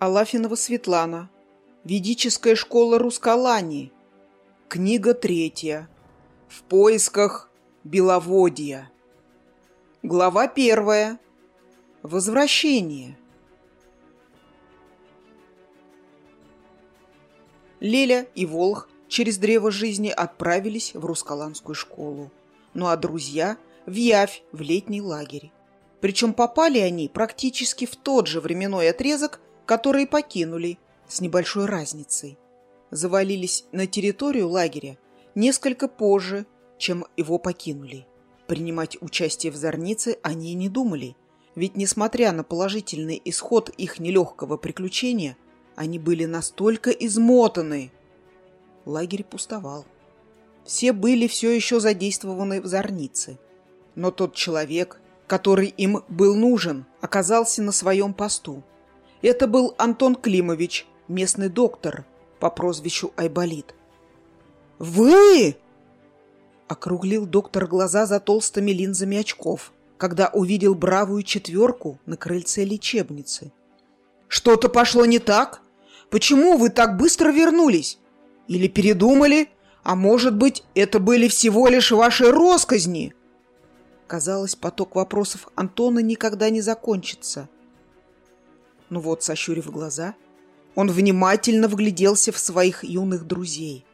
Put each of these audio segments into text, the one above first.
Алафинова Светлана. Ведическая школа Рускалани. Книга третья. В поисках Беловодья. Глава первая. Возвращение. Леля и Волх через древо жизни отправились в Рускаланскую школу. Ну а друзья в Явь, в летний лагерь. Причем попали они практически в тот же временной отрезок, которые покинули с небольшой разницей. Завалились на территорию лагеря несколько позже, чем его покинули. Принимать участие в зорнице они не думали, ведь, несмотря на положительный исход их нелегкого приключения, они были настолько измотаны. Лагерь пустовал. Все были все еще задействованы в зорнице. Но тот человек, который им был нужен, оказался на своем посту. Это был Антон Климович, местный доктор по прозвищу Айболит. «Вы?» — округлил доктор глаза за толстыми линзами очков, когда увидел бравую четверку на крыльце лечебницы. «Что-то пошло не так? Почему вы так быстро вернулись? Или передумали? А может быть, это были всего лишь ваши росказни?» Казалось, поток вопросов Антона никогда не закончится — ну вот, сощурив глаза, он внимательно вгляделся в своих юных друзей.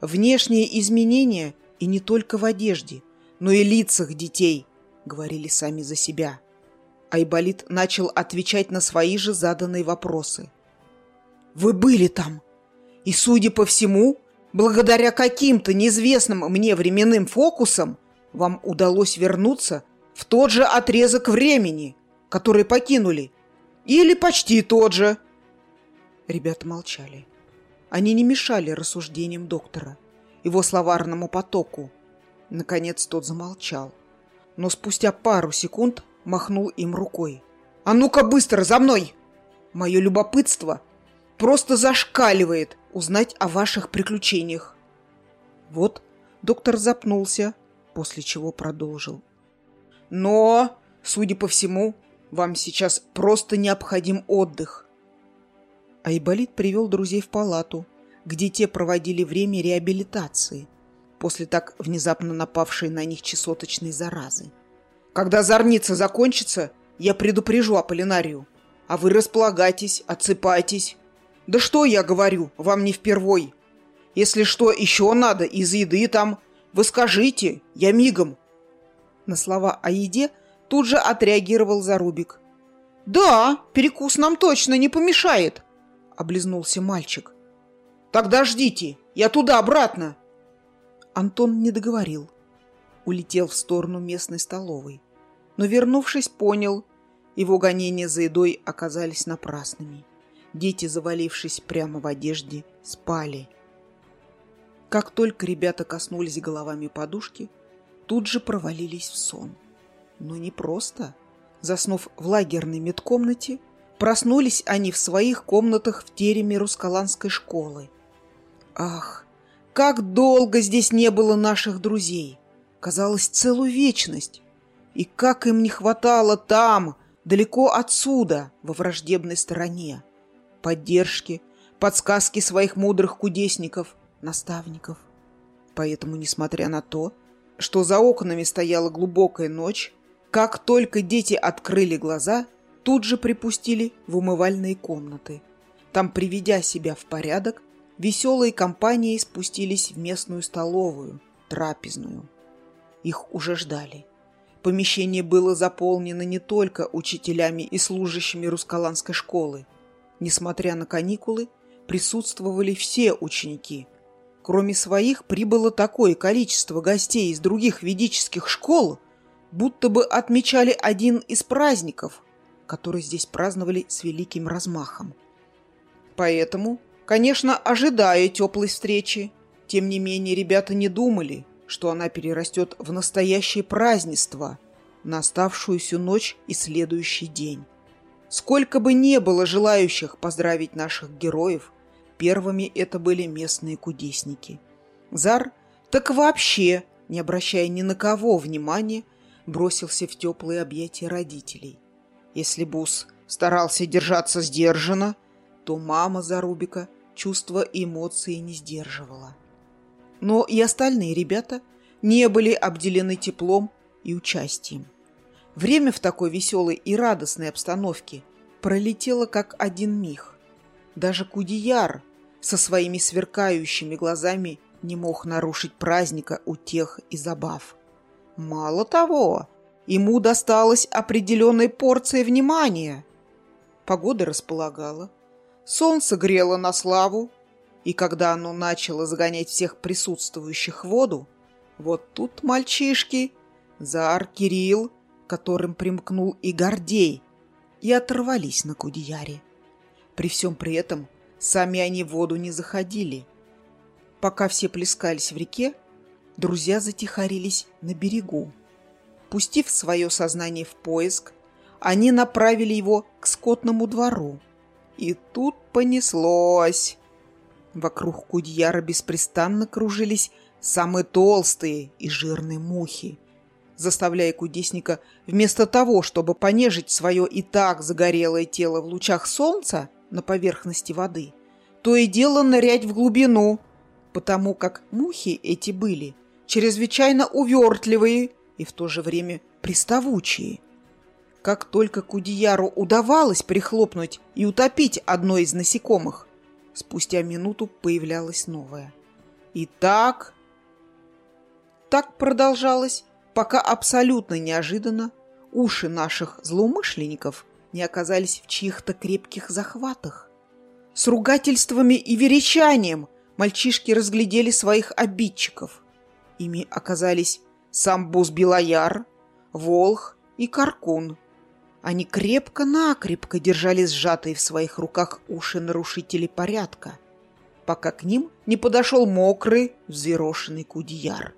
Внешние изменения и не только в одежде, но и лицах детей говорили сами за себя. Айболит начал отвечать на свои же заданные вопросы. «Вы были там, и, судя по всему, благодаря каким-то неизвестным мне временным фокусам вам удалось вернуться в тот же отрезок времени, который покинули, или почти тот же. Ребята молчали. Они не мешали рассуждениям доктора, его словарному потоку. Наконец тот замолчал, но спустя пару секунд махнул им рукой. «А ну-ка быстро, за мной! Мое любопытство просто зашкаливает узнать о ваших приключениях». Вот доктор запнулся, после чего продолжил. «Но, судя по всему, вам сейчас просто необходим отдых. Айболит привел друзей в палату, где те проводили время реабилитации после так внезапно напавшей на них чесоточной заразы. Когда зорница закончится, я предупрежу Аполлинарию. А вы располагайтесь, отсыпайтесь. Да что я говорю, вам не впервой. Если что еще надо из еды там, вы скажите, я мигом. На слова о еде – Тут же отреагировал Зарубик. «Да, перекус нам точно не помешает», — облизнулся мальчик. «Тогда ждите, я туда-обратно». Антон не договорил. Улетел в сторону местной столовой. Но, вернувшись, понял, его гонения за едой оказались напрасными. Дети, завалившись прямо в одежде, спали. Как только ребята коснулись головами подушки, тут же провалились в сон. Но не просто. Заснув в лагерной медкомнате, проснулись они в своих комнатах в тереме Рускаланской школы. Ах, как долго здесь не было наших друзей! Казалось, целую вечность. И как им не хватало там, далеко отсюда, во враждебной стороне. Поддержки, подсказки своих мудрых кудесников, наставников. Поэтому, несмотря на то, что за окнами стояла глубокая ночь, как только дети открыли глаза, тут же припустили в умывальные комнаты. Там, приведя себя в порядок, веселые компании спустились в местную столовую, трапезную. Их уже ждали. Помещение было заполнено не только учителями и служащими Рускаланской школы. Несмотря на каникулы, присутствовали все ученики. Кроме своих прибыло такое количество гостей из других ведических школ – будто бы отмечали один из праздников, который здесь праздновали с великим размахом. Поэтому, конечно, ожидая теплой встречи, тем не менее ребята не думали, что она перерастет в настоящее празднество на оставшуюся ночь и следующий день. Сколько бы не было желающих поздравить наших героев, первыми это были местные кудесники. Зар так вообще, не обращая ни на кого внимания, бросился в теплые объятия родителей. Если Бус старался держаться сдержанно, то мама Зарубика чувства и эмоции не сдерживала. Но и остальные ребята не были обделены теплом и участием. Время в такой веселой и радостной обстановке пролетело как один миг. Даже Кудияр со своими сверкающими глазами не мог нарушить праздника утех и забав. Мало того, ему досталась определенная порция внимания. Погода располагала, солнце грело на славу, и когда оно начало загонять всех присутствующих в воду, вот тут мальчишки, Зар, Кирилл, которым примкнул и Гордей, и оторвались на Кудияре. При всем при этом сами они в воду не заходили. Пока все плескались в реке, друзья затихарились на берегу. Пустив свое сознание в поиск, они направили его к скотному двору. И тут понеслось. Вокруг Кудьяра беспрестанно кружились самые толстые и жирные мухи, заставляя кудесника вместо того, чтобы понежить свое и так загорелое тело в лучах солнца на поверхности воды, то и дело нырять в глубину, потому как мухи эти были чрезвычайно увертливые и в то же время приставучие. Как только Кудияру удавалось прихлопнуть и утопить одно из насекомых, спустя минуту появлялось новое. И так... Так продолжалось, пока абсолютно неожиданно уши наших злоумышленников не оказались в чьих-то крепких захватах. С ругательствами и верещанием мальчишки разглядели своих обидчиков. Ими оказались Самбус Белояр, Волх и Каркун. Они крепко-накрепко держали сжатые в своих руках уши нарушителей порядка, пока к ним не подошел мокрый, взъерошенный кудияр.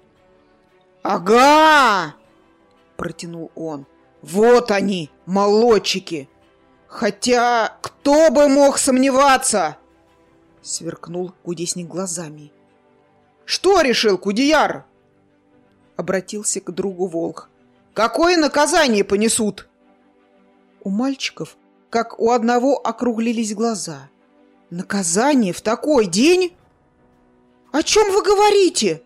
«Ага!» — протянул он. «Вот они, молодчики! Хотя кто бы мог сомневаться?» Сверкнул кудесник глазами. «Что решил Кудияр?» Обратился к другу Волк. «Какое наказание понесут?» У мальчиков, как у одного, округлились глаза. «Наказание в такой день?» «О чем вы говорите?»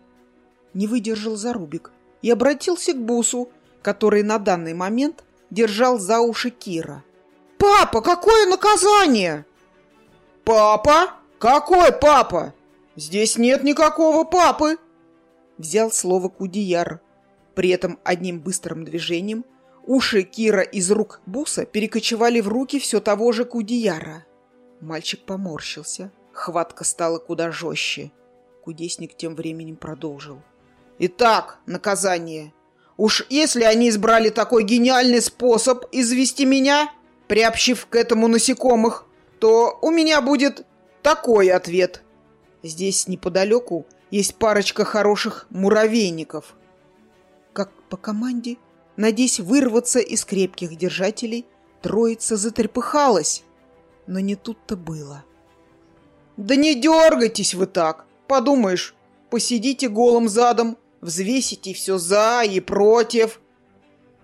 Не выдержал Зарубик и обратился к Бусу, который на данный момент держал за уши Кира. «Папа, какое наказание?» «Папа? Какой папа? Здесь нет никакого папы!» Взял слово Кудияр. При этом одним быстрым движением – Уши Кира из рук Буса перекочевали в руки все того же Кудияра. Мальчик поморщился. Хватка стала куда жестче. Кудесник тем временем продолжил. «Итак, наказание. Уж если они избрали такой гениальный способ извести меня, приобщив к этому насекомых, то у меня будет такой ответ. Здесь неподалеку есть парочка хороших муравейников». Как по команде надеясь вырваться из крепких держателей, троица затрепыхалась. Но не тут-то было. «Да не дергайтесь вы так! Подумаешь, посидите голым задом, взвесите все за и против!»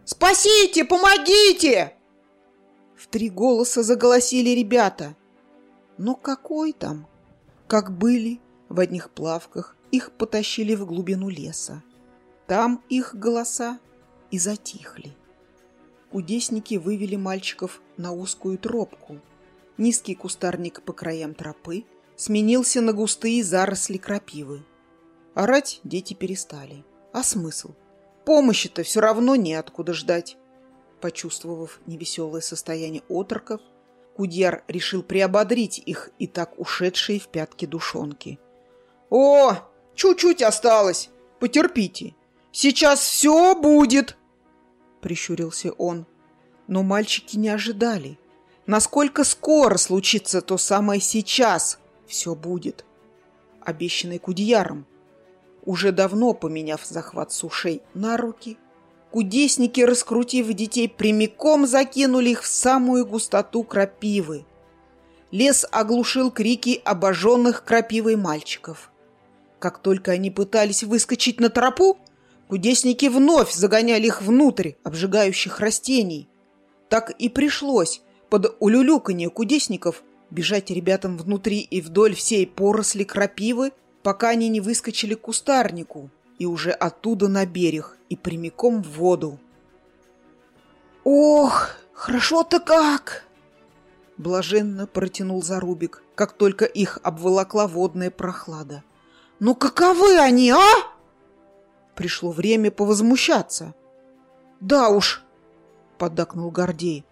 «Спасите! Помогите!» В три голоса заголосили ребята. Но какой там? Как были, в одних плавках их потащили в глубину леса. Там их голоса и затихли. Кудесники вывели мальчиков на узкую тропку. Низкий кустарник по краям тропы сменился на густые заросли крапивы. Орать дети перестали. А смысл? Помощи-то все равно неоткуда ждать. Почувствовав невеселое состояние отроков, Кудьяр решил приободрить их и так ушедшие в пятки душонки. «О, чуть-чуть осталось! Потерпите! Сейчас все будет!» Прищурился он. Но мальчики не ожидали. Насколько скоро случится то самое сейчас все будет. Обещанный Кудьяром. Уже давно поменяв захват сушей на руки, кудесники, раскрутив детей, прямиком закинули их в самую густоту крапивы. Лес оглушил крики обожженных крапивой мальчиков. Как только они пытались выскочить на тропу, Кудесники вновь загоняли их внутрь обжигающих растений. Так и пришлось под улюлюканье кудесников бежать ребятам внутри и вдоль всей поросли крапивы, пока они не выскочили к кустарнику и уже оттуда на берег и прямиком в воду. «Ох, хорошо-то как!» Блаженно протянул Зарубик, как только их обволокла водная прохлада. «Ну каковы они, а?» Пришло время повозмущаться. «Да уж!» — поддакнул Гордей.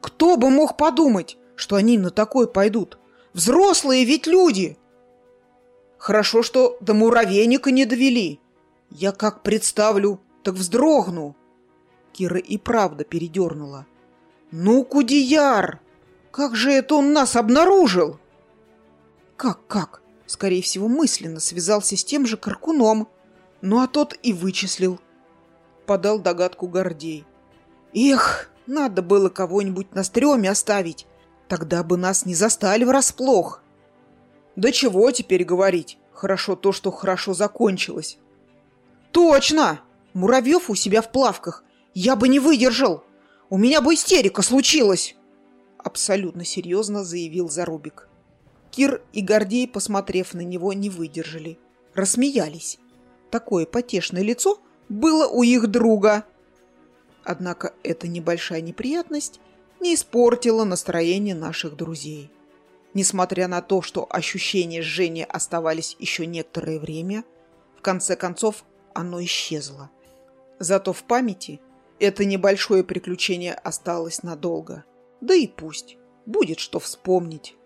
«Кто бы мог подумать, что они на такое пойдут? Взрослые ведь люди!» «Хорошо, что до муравейника не довели. Я как представлю, так вздрогну!» Кира и правда передернула. «Ну, Кудияр! Как же это он нас обнаружил?» «Как-как?» Скорее всего, мысленно связался с тем же Каркуном. Ну, а тот и вычислил. Подал догадку Гордей. «Эх, надо было кого-нибудь на стреме оставить. Тогда бы нас не застали врасплох». «Да чего теперь говорить? Хорошо то, что хорошо закончилось». «Точно! Муравьев у себя в плавках я бы не выдержал. У меня бы истерика случилась. Абсолютно серьезно заявил Зарубик. Кир и Гордей, посмотрев на него, не выдержали. Рассмеялись. Такое потешное лицо было у их друга. Однако эта небольшая неприятность не испортила настроение наших друзей. Несмотря на то, что ощущения жжения оставались еще некоторое время, в конце концов оно исчезло. Зато в памяти это небольшое приключение осталось надолго. Да и пусть. Будет что вспомнить.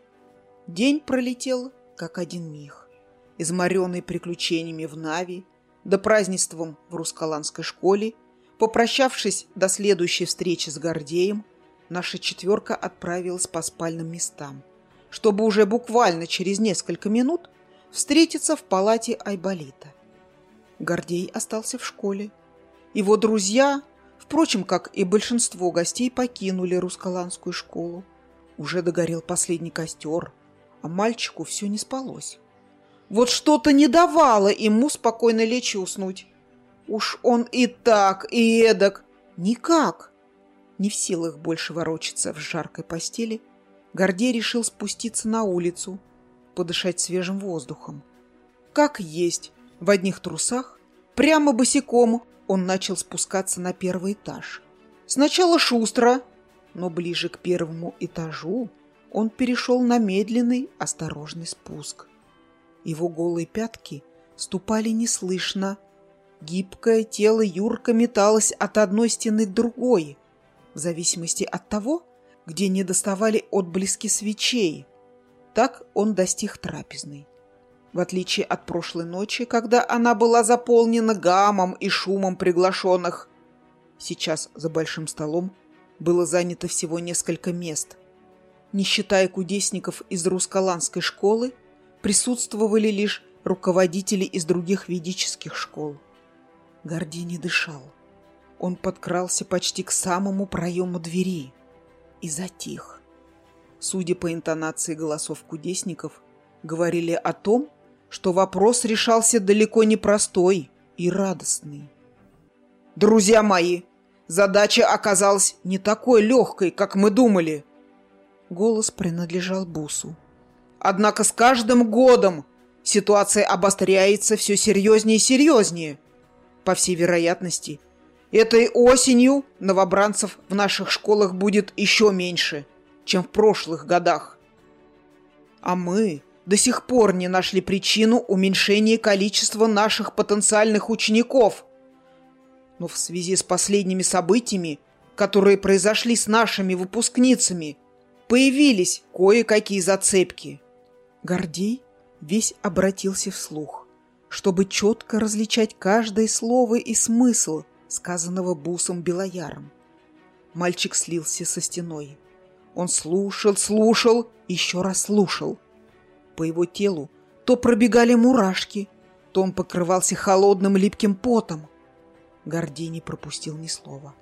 День пролетел, как один миг. Изморенный приключениями в Нави, до празднеством в Рускаланской школе, попрощавшись до следующей встречи с Гордеем, наша четверка отправилась по спальным местам, чтобы уже буквально через несколько минут встретиться в палате Айболита. Гордей остался в школе. Его друзья Впрочем, как и большинство гостей, покинули Рускаланскую школу. Уже догорел последний костер, а мальчику все не спалось. Вот что-то не давало ему спокойно лечь и уснуть. Уж он и так, и эдак. Никак. Не в силах больше ворочаться в жаркой постели, Гордей решил спуститься на улицу, подышать свежим воздухом. Как есть, в одних трусах, прямо босиком, он начал спускаться на первый этаж. Сначала шустро, но ближе к первому этажу он перешел на медленный, осторожный спуск. Его голые пятки ступали неслышно. Гибкое тело Юрка металось от одной стены к другой, в зависимости от того, где не доставали отблески свечей. Так он достиг трапезной. В отличие от прошлой ночи, когда она была заполнена гамом и шумом приглашенных, сейчас за большим столом было занято всего несколько мест. Не считая кудесников из Рускаланской школы, присутствовали лишь руководители из других ведических школ. Гордий не дышал. Он подкрался почти к самому проему двери и затих. Судя по интонации голосов кудесников, говорили о том, что вопрос решался далеко не простой и радостный. «Друзья мои, задача оказалась не такой легкой, как мы думали!» Голос принадлежал Бусу. «Однако с каждым годом ситуация обостряется все серьезнее и серьезнее. По всей вероятности, этой осенью новобранцев в наших школах будет еще меньше, чем в прошлых годах. А мы до сих пор не нашли причину уменьшения количества наших потенциальных учеников. Но в связи с последними событиями, которые произошли с нашими выпускницами, появились кое-какие зацепки. Гордей весь обратился вслух, чтобы четко различать каждое слово и смысл, сказанного Бусом Белояром. Мальчик слился со стеной. Он слушал, слушал, еще раз слушал – по его телу то пробегали мурашки, то он покрывался холодным липким потом. Гордей не пропустил ни слова.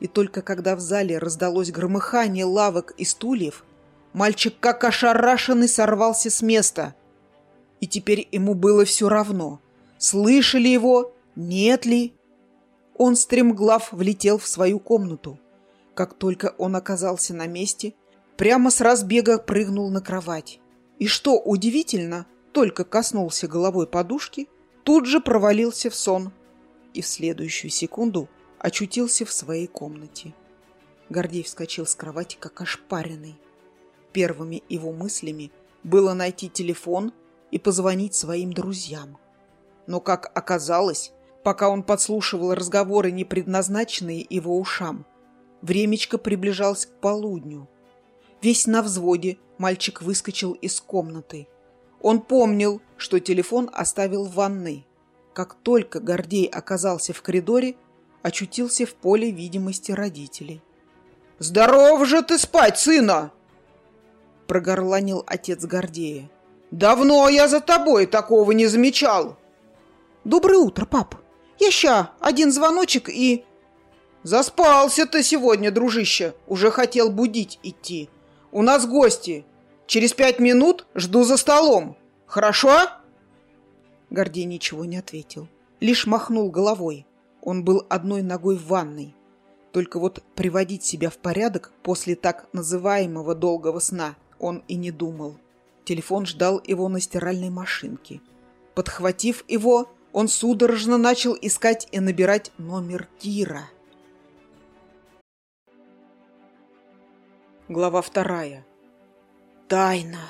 И только когда в зале раздалось громыхание лавок и стульев, мальчик как ошарашенный сорвался с места. И теперь ему было все равно, слышали его, нет ли. Он стремглав влетел в свою комнату. Как только он оказался на месте, прямо с разбега прыгнул на кровать. И что удивительно, только коснулся головой подушки, тут же провалился в сон и в следующую секунду очутился в своей комнате. Гордей вскочил с кровати, как ошпаренный. Первыми его мыслями было найти телефон и позвонить своим друзьям. Но, как оказалось, пока он подслушивал разговоры, не предназначенные его ушам, времечко приближалось к полудню. Весь на взводе мальчик выскочил из комнаты. Он помнил, что телефон оставил в ванной. Как только Гордей оказался в коридоре, очутился в поле видимости родителей. «Здоров же ты спать, сына!» Прогорланил отец Гордея. «Давно я за тобой такого не замечал!» «Доброе утро, пап! Ща, один звоночек и...» «Заспался ты сегодня, дружище! Уже хотел будить идти. У нас гости. Через пять минут жду за столом. Хорошо?» Гордей ничего не ответил, лишь махнул головой. Он был одной ногой в ванной. Только вот приводить себя в порядок после так называемого долгого сна он и не думал. Телефон ждал его на стиральной машинке. Подхватив его, он судорожно начал искать и набирать номер Кира. Глава вторая. Тайна.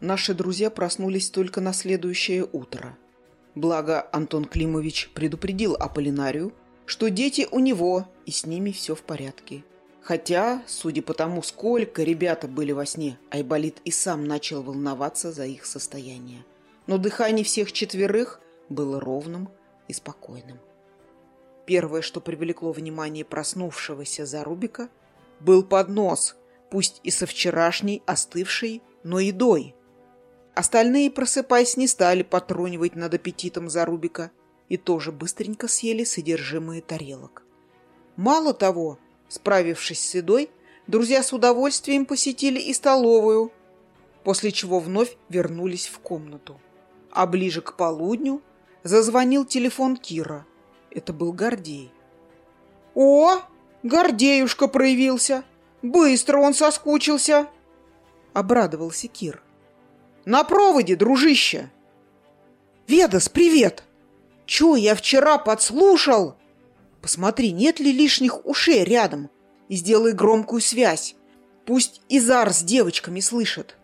Наши друзья проснулись только на следующее утро. Благо, Антон Климович предупредил Аполлинарию, что дети у него, и с ними все в порядке. Хотя, судя по тому, сколько ребята были во сне, Айболит и сам начал волноваться за их состояние. Но дыхание всех четверых было ровным и спокойным. Первое, что привлекло внимание проснувшегося Зарубика, был поднос, пусть и со вчерашней остывшей, но едой – Остальные, просыпаясь, не стали потронивать над аппетитом Зарубика и тоже быстренько съели содержимое тарелок. Мало того, справившись с едой, друзья с удовольствием посетили и столовую, после чего вновь вернулись в комнату. А ближе к полудню зазвонил телефон Кира. Это был Гордей. «О, Гордеюшка проявился! Быстро он соскучился!» Обрадовался Кир. На проводе, дружище!» «Ведас, привет! Чё, я вчера подслушал? Посмотри, нет ли лишних ушей рядом, и сделай громкую связь. Пусть Изар с девочками слышит».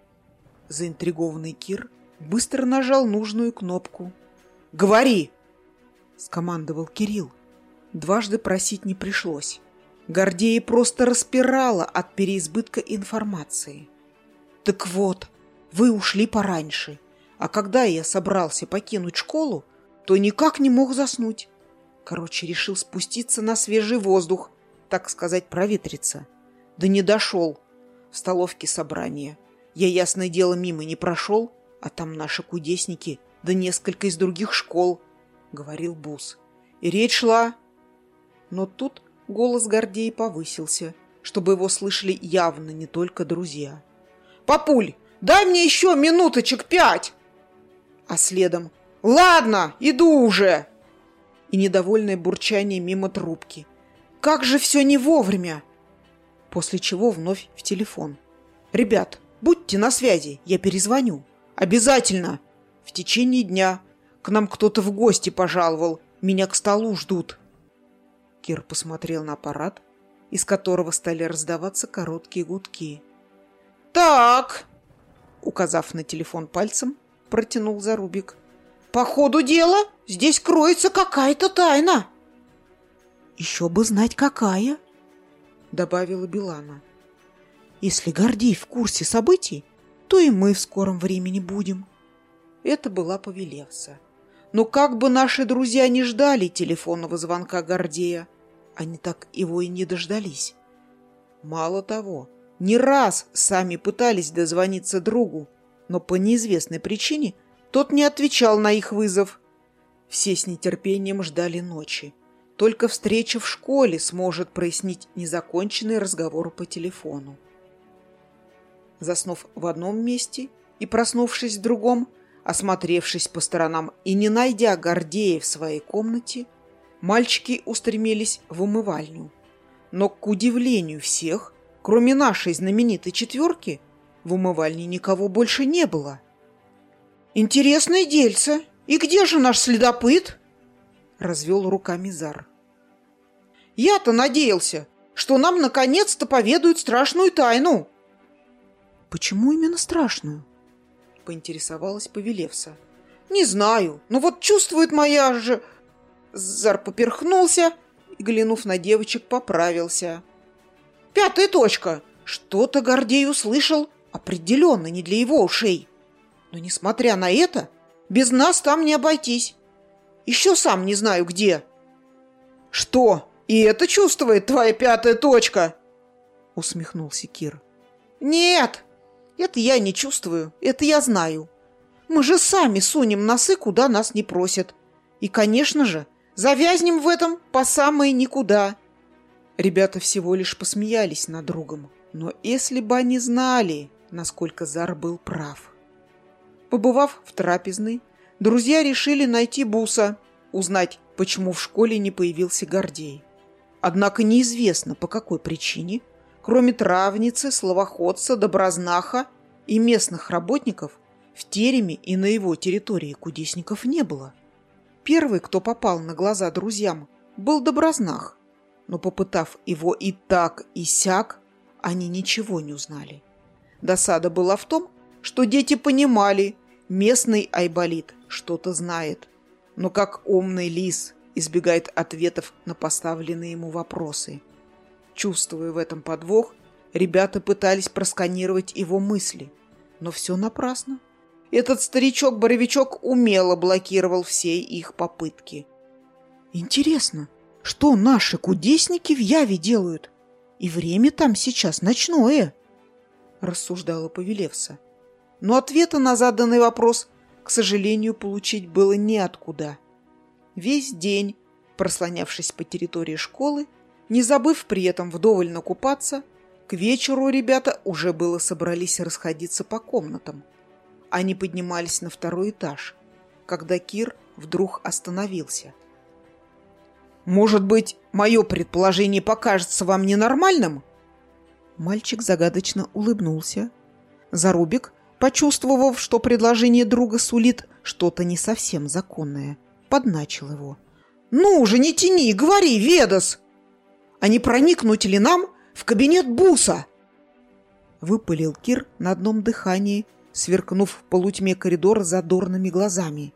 Заинтригованный Кир быстро нажал нужную кнопку. «Говори!» — скомандовал Кирилл. Дважды просить не пришлось. Гордея просто распирала от переизбытка информации. «Так вот, вы ушли пораньше, а когда я собрался покинуть школу, то никак не мог заснуть. Короче, решил спуститься на свежий воздух, так сказать, проветриться. Да не дошел. В столовке собрание. Я, ясное дело, мимо не прошел, а там наши кудесники, да несколько из других школ, — говорил Бус. И речь шла... Но тут голос Гордея повысился, чтобы его слышали явно не только друзья. «Папуль, Дай мне еще минуточек пять!» А следом «Ладно, иду уже!» И недовольное бурчание мимо трубки. «Как же все не вовремя!» После чего вновь в телефон. «Ребят, будьте на связи, я перезвоню. Обязательно! В течение дня. К нам кто-то в гости пожаловал. Меня к столу ждут». Кир посмотрел на аппарат, из которого стали раздаваться короткие гудки. «Так, указав на телефон пальцем, протянул Зарубик. «По ходу дела здесь кроется какая-то тайна!» «Еще бы знать, какая!» — добавила Билана. «Если Гордей в курсе событий, то и мы в скором времени будем». Это была Повелевса. Но как бы наши друзья не ждали телефонного звонка Гордея, они так его и не дождались. Мало того, не раз сами пытались дозвониться другу, но по неизвестной причине тот не отвечал на их вызов. Все с нетерпением ждали ночи. Только встреча в школе сможет прояснить незаконченный разговор по телефону. Заснув в одном месте и проснувшись в другом, осмотревшись по сторонам и не найдя Гордея в своей комнате, мальчики устремились в умывальню. Но, к удивлению всех, кроме нашей знаменитой четверки, в умывальне никого больше не было. «Интересное дельце! И где же наш следопыт?» — развел руками Зар. «Я-то надеялся, что нам наконец-то поведают страшную тайну!» «Почему именно страшную?» — поинтересовалась Повелевса. «Не знаю, но вот чувствует моя же...» Зар поперхнулся и, глянув на девочек, поправился. «Пятая точка! Что-то Гордей услышал определенно не для его ушей. Но, несмотря на это, без нас там не обойтись. Еще сам не знаю где». «Что, и это чувствует твоя пятая точка?» усмехнулся Кир. «Нет, это я не чувствую, это я знаю. Мы же сами сунем носы, куда нас не просят. И, конечно же, завязнем в этом по самое никуда». Ребята всего лишь посмеялись над другом. Но если бы они знали, насколько Зар был прав. Побывав в трапезной, друзья решили найти Буса, узнать, почему в школе не появился Гордей. Однако неизвестно, по какой причине, кроме травницы, словоходца, добрознаха и местных работников, в тереме и на его территории кудесников не было. Первый, кто попал на глаза друзьям, был добрознах, но попытав его и так, и сяк, они ничего не узнали. Досада была в том, что дети понимали, местный айболит что-то знает, но как умный лис избегает ответов на поставленные ему вопросы. Чувствуя в этом подвох, ребята пытались просканировать его мысли, но все напрасно. Этот старичок-боровичок умело блокировал все их попытки. «Интересно, что наши кудесники в Яве делают? И время там сейчас ночное?» рассуждала Повелевса. Но ответа на заданный вопрос, к сожалению, получить было неоткуда. Весь день, прослонявшись по территории школы, не забыв при этом вдоволь накупаться, к вечеру ребята уже было собрались расходиться по комнатам. Они поднимались на второй этаж, когда Кир вдруг остановился. «Может быть, мое предположение покажется вам ненормальным?» Мальчик загадочно улыбнулся. Зарубик, почувствовав, что предложение друга сулит что-то не совсем законное, подначил его. «Ну уже не тяни, говори, Ведас! А не проникнуть ли нам в кабинет Буса?» Выпалил Кир на одном дыхании, сверкнув в полутьме коридора задорными глазами.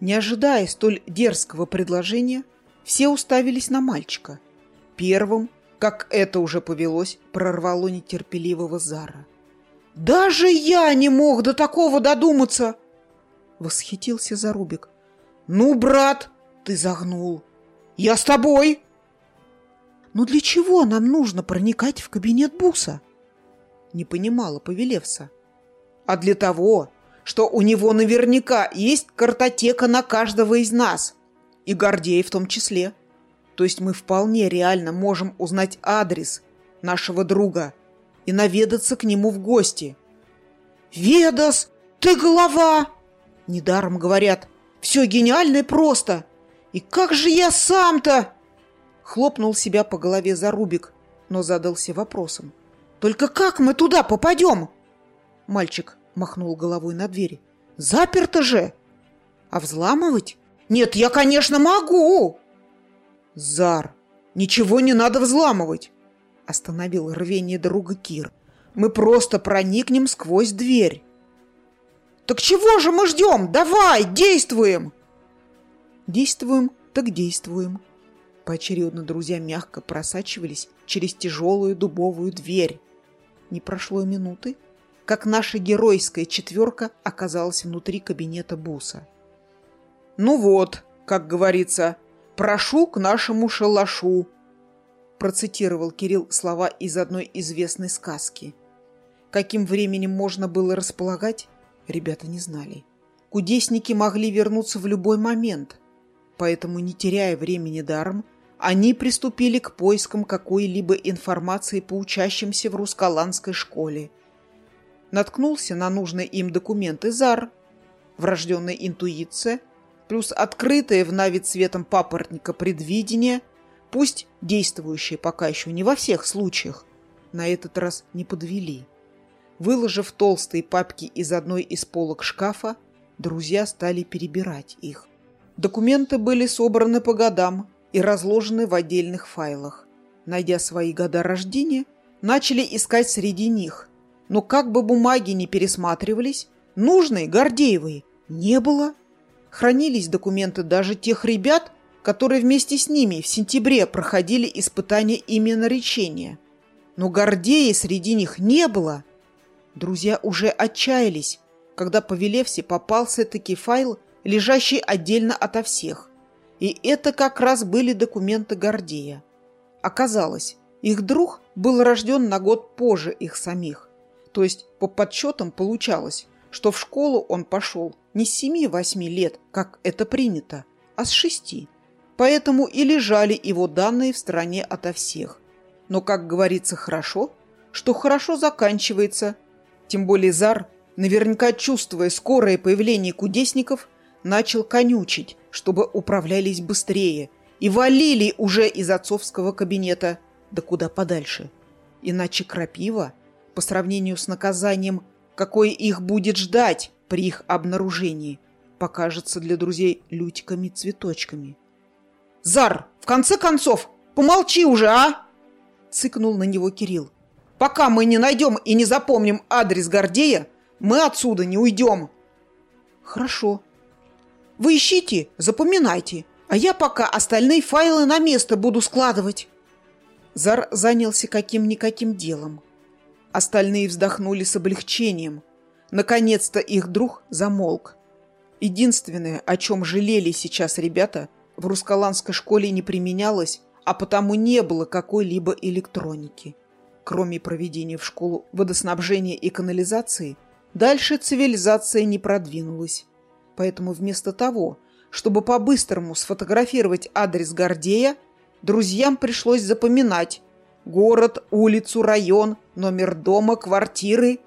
Не ожидая столь дерзкого предложения, все уставились на мальчика. Первым как это уже повелось, прорвало нетерпеливого Зара. «Даже я не мог до такого додуматься!» Восхитился Зарубик. «Ну, брат, ты загнул! Я с тобой!» «Но для чего нам нужно проникать в кабинет Буса?» Не понимала Повелевса. «А для того, что у него наверняка есть картотека на каждого из нас, и Гордей в том числе». То есть мы вполне реально можем узнать адрес нашего друга и наведаться к нему в гости. «Ведас, ты голова!» Недаром говорят, все гениально и просто. И как же я сам-то? Хлопнул себя по голове Зарубик, но задался вопросом. Только как мы туда попадем? Мальчик махнул головой на двери. Заперто же! А взламывать? Нет, я, конечно, могу! «Зар, ничего не надо взламывать!» Остановил рвение друга Кир. «Мы просто проникнем сквозь дверь!» «Так чего же мы ждем? Давай, действуем!» «Действуем, так действуем!» Поочередно друзья мягко просачивались через тяжелую дубовую дверь. Не прошло минуты, как наша геройская четверка оказалась внутри кабинета Буса. «Ну вот, как говорится, прошу к нашему шалашу», процитировал Кирилл слова из одной известной сказки. Каким временем можно было располагать, ребята не знали. Кудесники могли вернуться в любой момент, поэтому, не теряя времени даром, они приступили к поискам какой-либо информации по учащимся в руссколандской школе. Наткнулся на нужный им документ Изар, врожденная интуиция – плюс открытое в Нави цветом папоротника предвидение, пусть действующее пока еще не во всех случаях, на этот раз не подвели. Выложив толстые папки из одной из полок шкафа, друзья стали перебирать их. Документы были собраны по годам и разложены в отдельных файлах. Найдя свои года рождения, начали искать среди них. Но как бы бумаги не пересматривались, нужной Гордеевой не было. Хранились документы даже тех ребят, которые вместе с ними в сентябре проходили испытания именно речения. Но Гордея среди них не было. Друзья уже отчаялись, когда по Велевсе попался-таки файл, лежащий отдельно ото всех. И это как раз были документы Гордея. Оказалось, их друг был рожден на год позже их самих. То есть по подсчетам получалось, что в школу он пошел не с семи-восьми лет, как это принято, а с шести. Поэтому и лежали его данные в стороне ото всех. Но, как говорится, хорошо, что хорошо заканчивается. Тем более Зар, наверняка чувствуя скорое появление кудесников, начал конючить, чтобы управлялись быстрее и валили уже из отцовского кабинета, да куда подальше. Иначе крапива, по сравнению с наказанием, какое их будет ждать при их обнаружении, покажется для друзей лютиками-цветочками. «Зар, в конце концов, помолчи уже, а!» цыкнул на него Кирилл. «Пока мы не найдем и не запомним адрес Гордея, мы отсюда не уйдем». «Хорошо. Вы ищите, запоминайте, а я пока остальные файлы на место буду складывать». Зар занялся каким-никаким делом. Остальные вздохнули с облегчением. Наконец-то их друг замолк. Единственное, о чем жалели сейчас ребята, в руссколандской школе не применялось, а потому не было какой-либо электроники. Кроме проведения в школу водоснабжения и канализации, дальше цивилизация не продвинулась. Поэтому вместо того, чтобы по-быстрому сфотографировать адрес Гордея, друзьям пришлось запоминать город, улицу, район, номер дома, квартиры.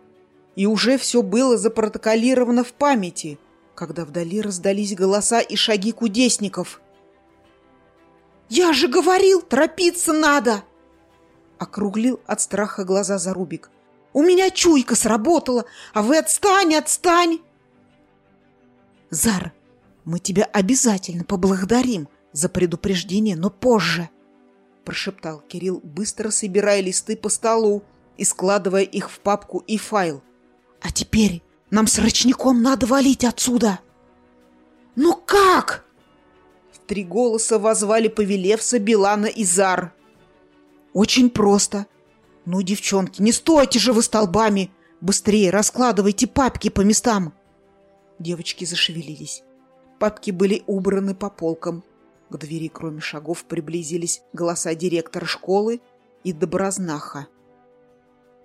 И уже все было запротоколировано в памяти, когда вдали раздались голоса и шаги кудесников – «Я же говорил, торопиться надо!» Округлил от страха глаза Зарубик. «У меня чуйка сработала, а вы отстань, отстань!» «Зар, мы тебя обязательно поблагодарим за предупреждение, но позже!» Прошептал Кирилл, быстро собирая листы по столу и складывая их в папку и файл. «А теперь нам с рачником надо валить отсюда!» «Ну как?» Три голоса возвали Повелевса, Билана и Зар. «Очень просто. Ну, девчонки, не стойте же вы столбами! Быстрее раскладывайте папки по местам!» Девочки зашевелились. Папки были убраны по полкам. К двери, кроме шагов, приблизились голоса директора школы и добрознаха.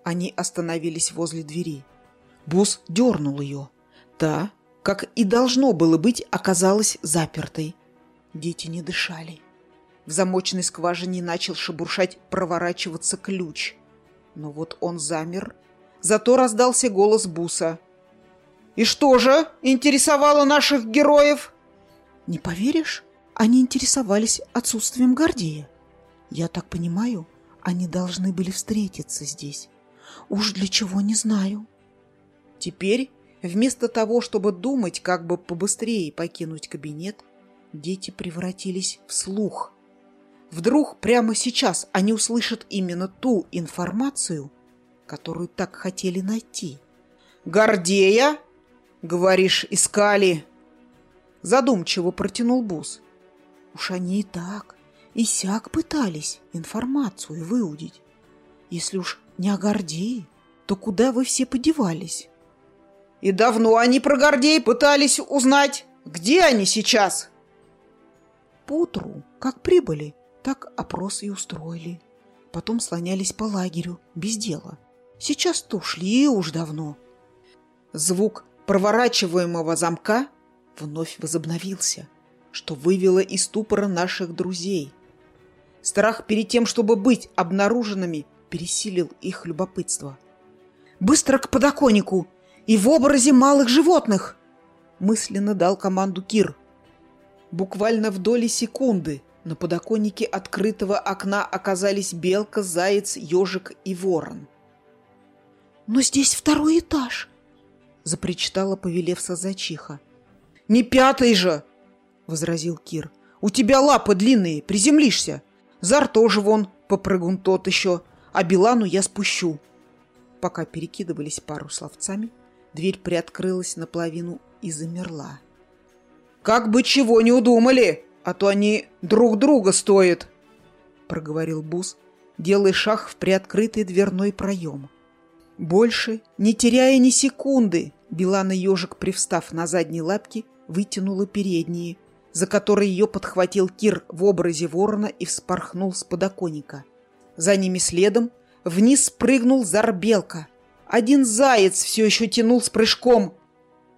Они остановились возле двери. Бус дернул ее. Та, как и должно было быть, оказалась запертой. Дети не дышали. В замочной скважине начал шебуршать проворачиваться ключ. Но вот он замер. Зато раздался голос Буса. «И что же интересовало наших героев?» «Не поверишь, они интересовались отсутствием Гордея. Я так понимаю, они должны были встретиться здесь. Уж для чего, не знаю». Теперь, вместо того, чтобы думать, как бы побыстрее покинуть кабинет, дети превратились в слух. Вдруг прямо сейчас они услышат именно ту информацию, которую так хотели найти. «Гордея?» — говоришь, искали. Задумчиво протянул Бус. Уж они и так, и сяк пытались информацию выудить. Если уж не о Гордее, то куда вы все подевались? И давно они про Гордей пытались узнать, где они сейчас?» Поутру, как прибыли, так опрос и устроили. Потом слонялись по лагерю, без дела. Сейчас-то ушли уж давно. Звук проворачиваемого замка вновь возобновился, что вывело из ступора наших друзей. Страх перед тем, чтобы быть обнаруженными, пересилил их любопытство. «Быстро к подоконнику! И в образе малых животных!» Мысленно дал команду Кир – Буквально в доли секунды На подоконнике открытого окна оказались белка, заяц, ежик и ворон. «Но здесь второй этаж!» — запричитала повелевса зачиха. «Не пятый же!» — возразил Кир. «У тебя лапы длинные, приземлишься. Зар тоже вон, попрыгун тот еще, а Билану я спущу». Пока перекидывались пару словцами, дверь приоткрылась наполовину и замерла. «Как бы чего не удумали, а то они друг друга стоят!» — проговорил Бус, делая шаг в приоткрытый дверной проем. Больше, не теряя ни секунды, Билана ежик, привстав на задние лапки, вытянула передние, за которые ее подхватил Кир в образе ворона и вспорхнул с подоконника. За ними следом вниз спрыгнул Зарбелка. Один заяц все еще тянул с прыжком.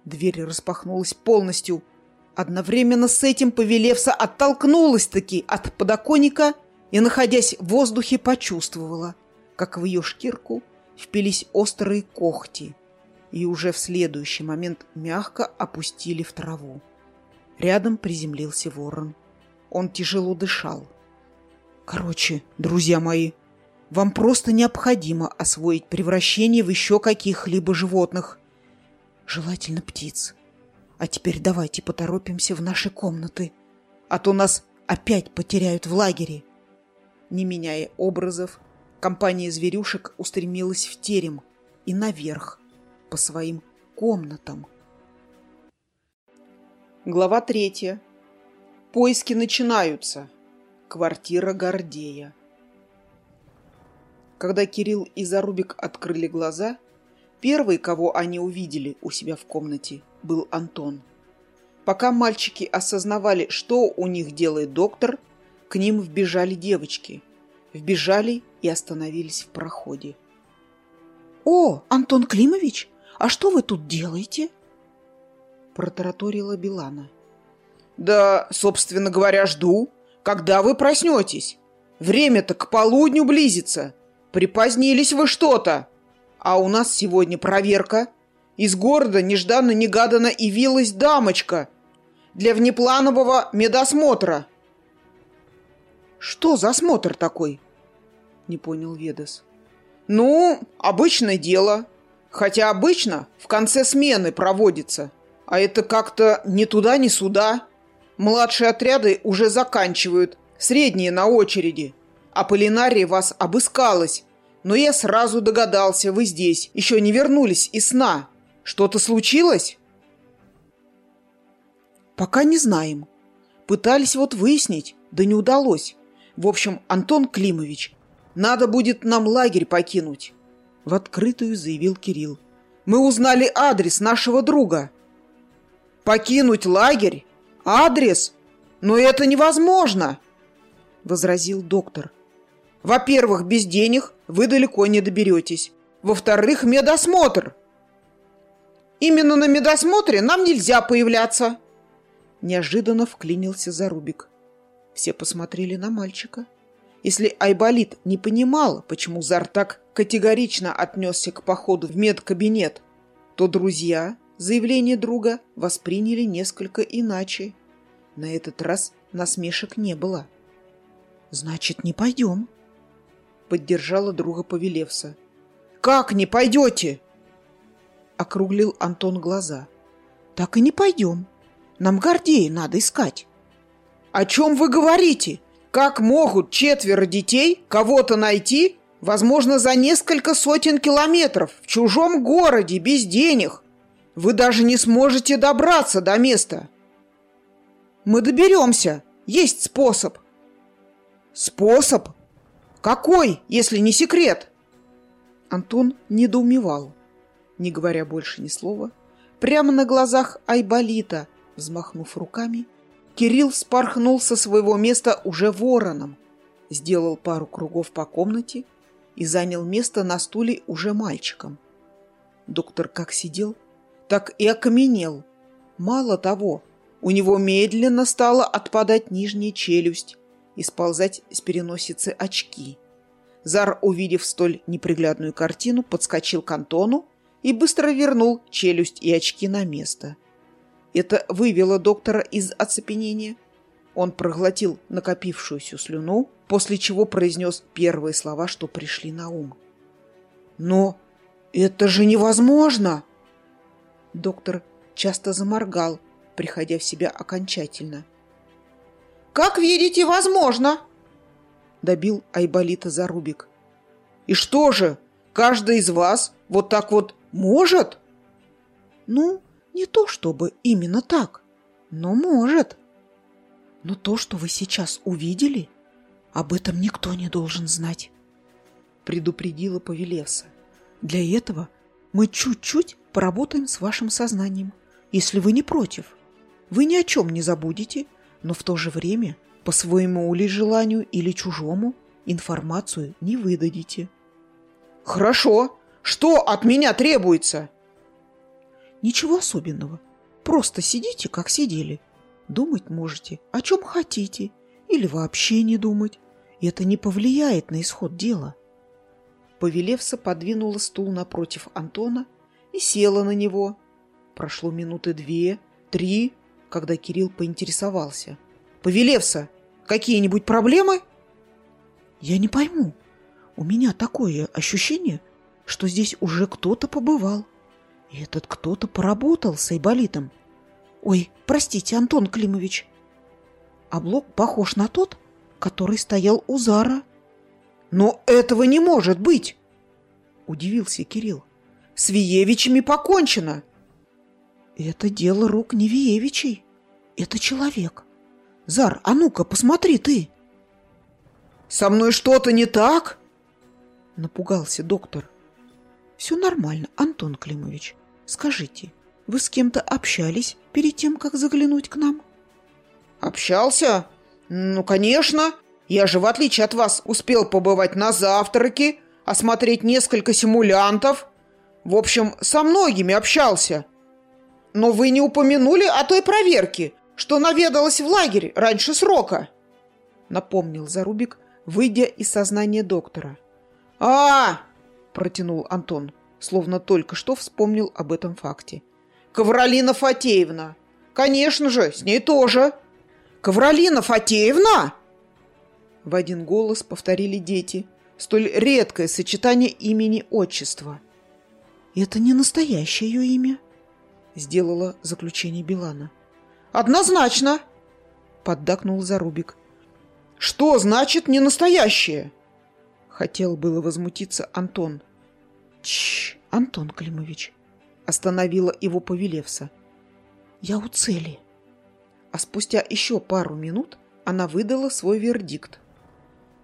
Дверь распахнулась полностью — Одновременно с этим Повелевса оттолкнулась-таки от подоконника и, находясь в воздухе, почувствовала, как в ее шкирку впились острые когти и уже в следующий момент мягко опустили в траву. Рядом приземлился ворон. Он тяжело дышал. «Короче, друзья мои, вам просто необходимо освоить превращение в еще каких-либо животных, желательно птиц. А теперь давайте поторопимся в наши комнаты, а то нас опять потеряют в лагере. Не меняя образов, компания зверюшек устремилась в терем и наверх по своим комнатам. Глава третья. Поиски начинаются. Квартира Гордея. Когда Кирилл и Зарубик открыли глаза, первый, кого они увидели у себя в комнате, был Антон. Пока мальчики осознавали, что у них делает доктор, к ним вбежали девочки. Вбежали и остановились в проходе. «О, Антон Климович, а что вы тут делаете?» Протараторила Билана. «Да, собственно говоря, жду. Когда вы проснетесь? Время-то к полудню близится. Припозднились вы что-то. А у нас сегодня проверка. Из города нежданно-негаданно явилась дамочка для внепланового медосмотра. «Что за осмотр такой?» — не понял Ведас. «Ну, обычное дело. Хотя обычно в конце смены проводится. А это как-то ни туда, ни сюда. Младшие отряды уже заканчивают, средние на очереди. А Полинария вас обыскалась. Но я сразу догадался, вы здесь, еще не вернулись из сна. Что-то случилось? Пока не знаем. Пытались вот выяснить, да не удалось. В общем, Антон Климович, надо будет нам лагерь покинуть. В открытую заявил Кирилл. Мы узнали адрес нашего друга. Покинуть лагерь? Адрес? Но это невозможно, возразил доктор. Во-первых, без денег вы далеко не доберетесь. Во-вторых, медосмотр. Именно на медосмотре нам нельзя появляться. Неожиданно вклинился Зарубик. Все посмотрели на мальчика. Если Айболит не понимал, почему Зар так категорично отнесся к походу в медкабинет, то друзья заявление друга восприняли несколько иначе. На этот раз насмешек не было. «Значит, не пойдем», — поддержала друга Повелевса. «Как не пойдете?» округлил Антон глаза. «Так и не пойдем. Нам Гордея надо искать». «О чем вы говорите? Как могут четверо детей кого-то найти, возможно, за несколько сотен километров в чужом городе без денег? Вы даже не сможете добраться до места». «Мы доберемся. Есть способ». «Способ? Какой, если не секрет?» Антон недоумевал не говоря больше ни слова, прямо на глазах Айболита, взмахнув руками, Кирилл спорхнул со своего места уже вороном, сделал пару кругов по комнате и занял место на стуле уже мальчиком. Доктор как сидел, так и окаменел. Мало того, у него медленно стала отпадать нижняя челюсть и сползать с переносицы очки. Зар, увидев столь неприглядную картину, подскочил к Антону и быстро вернул челюсть и очки на место. Это вывело доктора из оцепенения. Он проглотил накопившуюся слюну, после чего произнес первые слова, что пришли на ум. «Но это же невозможно!» Доктор часто заморгал, приходя в себя окончательно. «Как видите, возможно!» Добил Айболита Зарубик. «И что же, каждый из вас вот так вот может?» «Ну, не то чтобы именно так, но может. Но то, что вы сейчас увидели, об этом никто не должен знать», предупредила Павелеса. «Для этого мы чуть-чуть поработаем с вашим сознанием, если вы не против. Вы ни о чем не забудете, но в то же время по своему или желанию, или чужому информацию не выдадите. Хорошо. Что от меня требуется? Ничего особенного. Просто сидите, как сидели. Думать можете, о чем хотите, или вообще не думать. Это не повлияет на исход дела. Повелевса подвинула стул напротив Антона и села на него. Прошло минуты две, три, когда Кирилл поинтересовался. «Повелевса, какие-нибудь проблемы?» «Я не пойму. У меня такое ощущение, что здесь уже кто-то побывал. Этот кто-то поработал с Айболитом. Ой, простите, Антон Климович. А блок похож на тот, который стоял у Зара». «Но этого не может быть!» – удивился Кирилл. «С Виевичами покончено!» Это дело рук не Виевичей. Это человек. Зар, а ну-ка, посмотри ты. Со мной что-то не так? Напугался доктор. Все нормально, Антон Климович. Скажите, вы с кем-то общались перед тем, как заглянуть к нам? Общался? Ну, конечно. Я же, в отличие от вас, успел побывать на завтраке, осмотреть несколько симулянтов. В общем, со многими общался. — но вы не упомянули о той проверке, что наведалась в лагерь раньше срока, напомнил Зарубик, выйдя из сознания доктора. А, протянул Антон, словно только что вспомнил об этом факте. Ковролина Фатеевна. Конечно же, с ней тоже. Ковролина Фатеевна? В один голос повторили дети. Столь редкое сочетание имени-отчества. Это не настоящее ее имя, сделала заключение Билана. «Однозначно!» — поддакнул Зарубик. «Что значит не настоящее?» Хотел было возмутиться Антон. «Чш, Антон Климович!» — остановила его Повелевса. «Я у цели!» А спустя еще пару минут она выдала свой вердикт.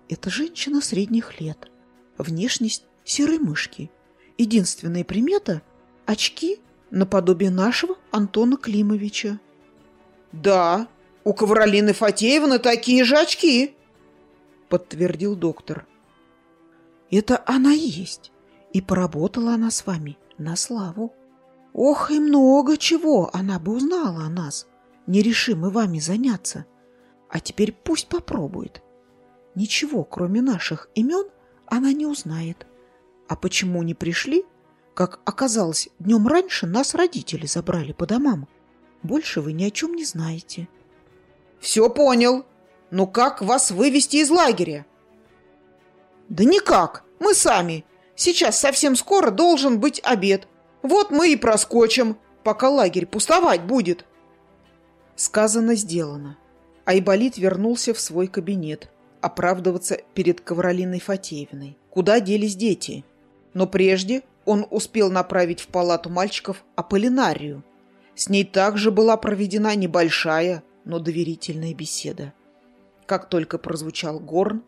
«Это женщина средних лет. Внешность серой мышки. Единственная примета — очки наподобие нашего Антона Климовича. «Да, у Ковролины Фатеевны такие же очки», — подтвердил доктор. «Это она есть, и поработала она с вами на славу. Ох, и много чего она бы узнала о нас, не решим мы вами заняться. А теперь пусть попробует. Ничего, кроме наших имен, она не узнает. А почему не пришли, как оказалось, днем раньше нас родители забрали по домам. Больше вы ни о чем не знаете. Все понял. Но как вас вывести из лагеря? Да никак. Мы сами. Сейчас совсем скоро должен быть обед. Вот мы и проскочим, пока лагерь пустовать будет. Сказано, сделано. Айболит вернулся в свой кабинет оправдываться перед Ковролиной Фатеевной. Куда делись дети? Но прежде он успел направить в палату мальчиков Аполлинарию. С ней также была проведена небольшая, но доверительная беседа. Как только прозвучал горн,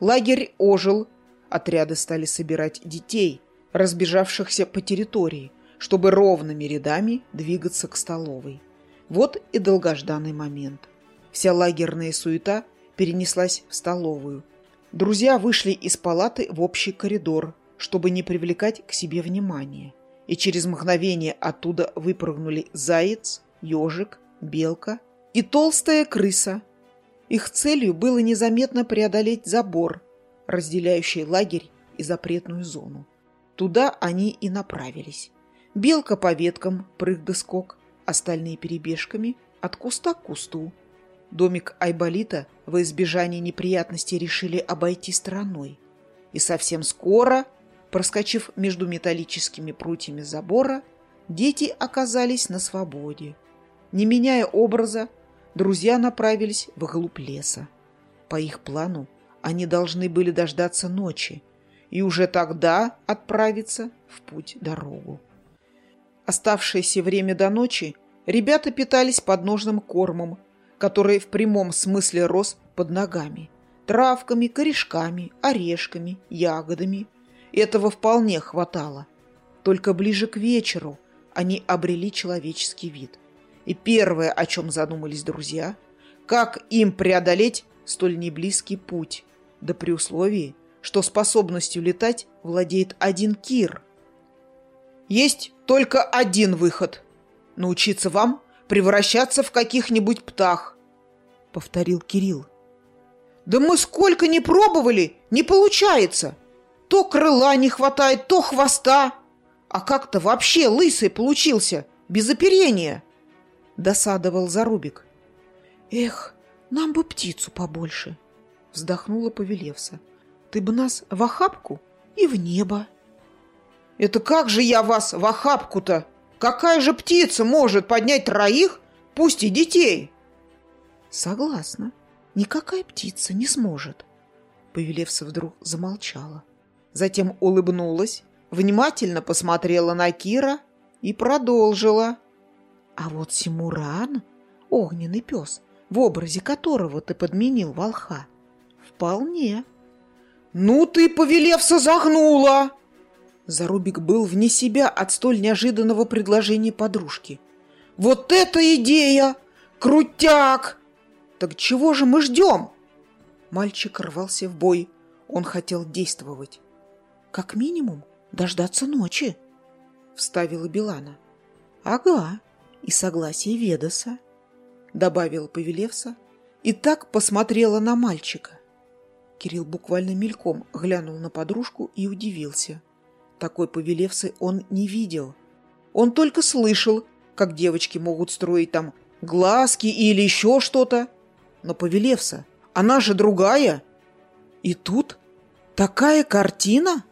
лагерь ожил, отряды стали собирать детей, разбежавшихся по территории, чтобы ровными рядами двигаться к столовой. Вот и долгожданный момент. Вся лагерная суета перенеслась в столовую. Друзья вышли из палаты в общий коридор, чтобы не привлекать к себе внимания. И через мгновение оттуда выпрыгнули заяц, ежик, белка и толстая крыса. Их целью было незаметно преодолеть забор, разделяющий лагерь и запретную зону. Туда они и направились. Белка по веткам, прыг да скок, остальные перебежками от куста к кусту. Домик Айболита во избежание неприятностей решили обойти стороной. И совсем скоро, проскочив между металлическими прутьями забора, дети оказались на свободе. Не меняя образа, друзья направились вглубь леса. По их плану они должны были дождаться ночи и уже тогда отправиться в путь-дорогу. Оставшееся время до ночи ребята питались подножным кормом, который в прямом смысле рос под ногами. Травками, корешками, орешками, ягодами. Этого вполне хватало. Только ближе к вечеру они обрели человеческий вид. И первое, о чем задумались друзья, как им преодолеть столь неблизкий путь, да при условии, что способностью летать владеет один Кир. Есть только один выход — научиться вам превращаться в каких-нибудь птах, — повторил Кирилл. Да мы сколько не пробовали, не получается. То крыла не хватает, то хвоста. А как-то вообще лысый получился, без оперения. Досадовал Зарубик. Эх, нам бы птицу побольше, вздохнула Повелевса. Ты бы нас в охапку и в небо. Это как же я вас в охапку-то? Какая же птица может поднять троих, пусть и детей? Согласна. Никакая птица не сможет. Повелевса вдруг замолчала. Затем улыбнулась, внимательно посмотрела на Кира и продолжила. А вот Симуран, огненный пес, в образе которого ты подменил волха, вполне. Ну ты, Повелевса, загнула! Зарубик был вне себя от столь неожиданного предложения подружки. Вот это идея! Крутяк! Так чего же мы ждем? Мальчик рвался в бой. Он хотел действовать. Как минимум дождаться ночи, вставила Белана. Ага, и согласие Ведоса, добавила Повелевса и так посмотрела на мальчика. Кирилл буквально мельком глянул на подружку и удивился. Такой Повелевсы он не видел. Он только слышал, как девочки могут строить там глазки или еще что-то. Но Повелевса, она же другая. И тут такая картина?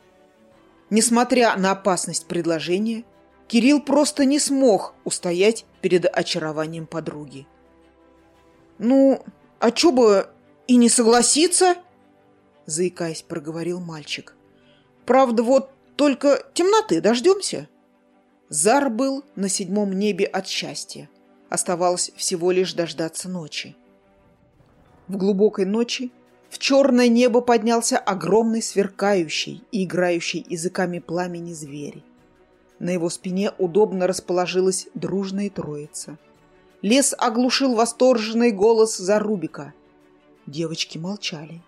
Несмотря на опасность предложения, Кирилл просто не смог устоять перед очарованием подруги. «Ну, а чё бы и не согласиться?» Заикаясь, проговорил мальчик. «Правда, вот только темноты дождемся». Зар был на седьмом небе от счастья. Оставалось всего лишь дождаться ночи. В глубокой ночи в черное небо поднялся огромный сверкающий и играющий языками пламени зверь. На его спине удобно расположилась дружная троица. Лес оглушил восторженный голос Зарубика. Девочки молчали.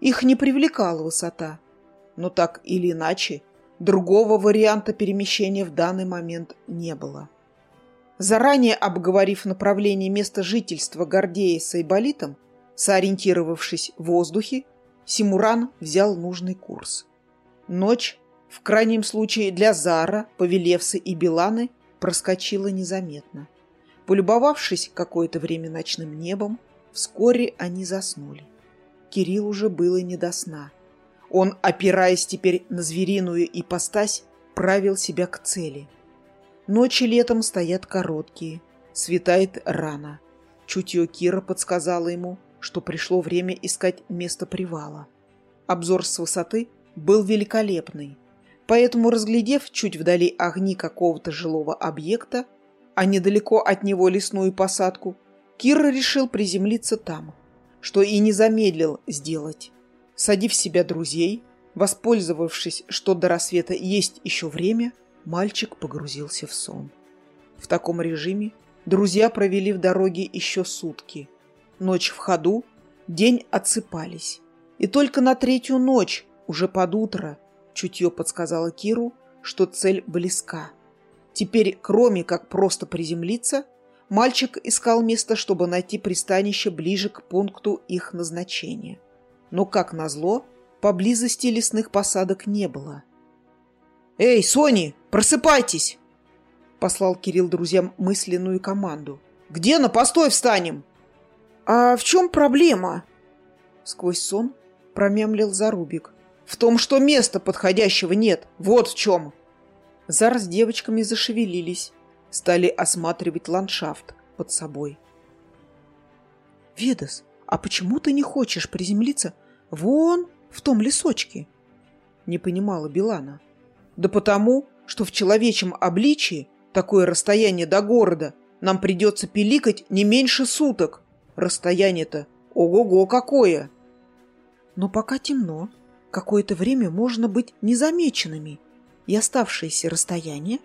Их не привлекала высота. Но так или иначе, другого варианта перемещения в данный момент не было. Заранее обговорив направление места жительства Гордея с Айболитом, Сориентировавшись в воздухе, Симуран взял нужный курс. Ночь, в крайнем случае для Зара, Повелевсы и Беланы, проскочила незаметно. Полюбовавшись какое-то время ночным небом, вскоре они заснули. Кирилл уже было не до сна. Он, опираясь теперь на звериную ипостась, правил себя к цели. Ночи летом стоят короткие, светает рано. Чутье Кира подсказало ему, что пришло время искать место привала. Обзор с высоты был великолепный, поэтому, разглядев чуть вдали огни какого-то жилого объекта, а недалеко от него лесную посадку, Кир решил приземлиться там, что и не замедлил сделать. Садив себя друзей, воспользовавшись, что до рассвета есть еще время, мальчик погрузился в сон. В таком режиме друзья провели в дороге еще сутки – Ночь в ходу, день отсыпались. И только на третью ночь, уже под утро, чутье подсказало Киру, что цель близка. Теперь, кроме как просто приземлиться, мальчик искал место, чтобы найти пристанище ближе к пункту их назначения. Но, как назло, поблизости лесных посадок не было. «Эй, Сони, просыпайтесь!» Послал Кирилл друзьям мысленную команду. «Где на постой встанем?» «А в чем проблема?» Сквозь сон промямлил Зарубик. «В том, что места подходящего нет. Вот в чем!» Зар с девочками зашевелились, стали осматривать ландшафт под собой. «Ведас, а почему ты не хочешь приземлиться вон в том лесочке?» Не понимала Билана. «Да потому, что в человечьем обличии такое расстояние до города нам придется пиликать не меньше суток. Расстояние-то ого-го какое!» «Но пока темно, какое-то время можно быть незамеченными, и оставшееся расстояние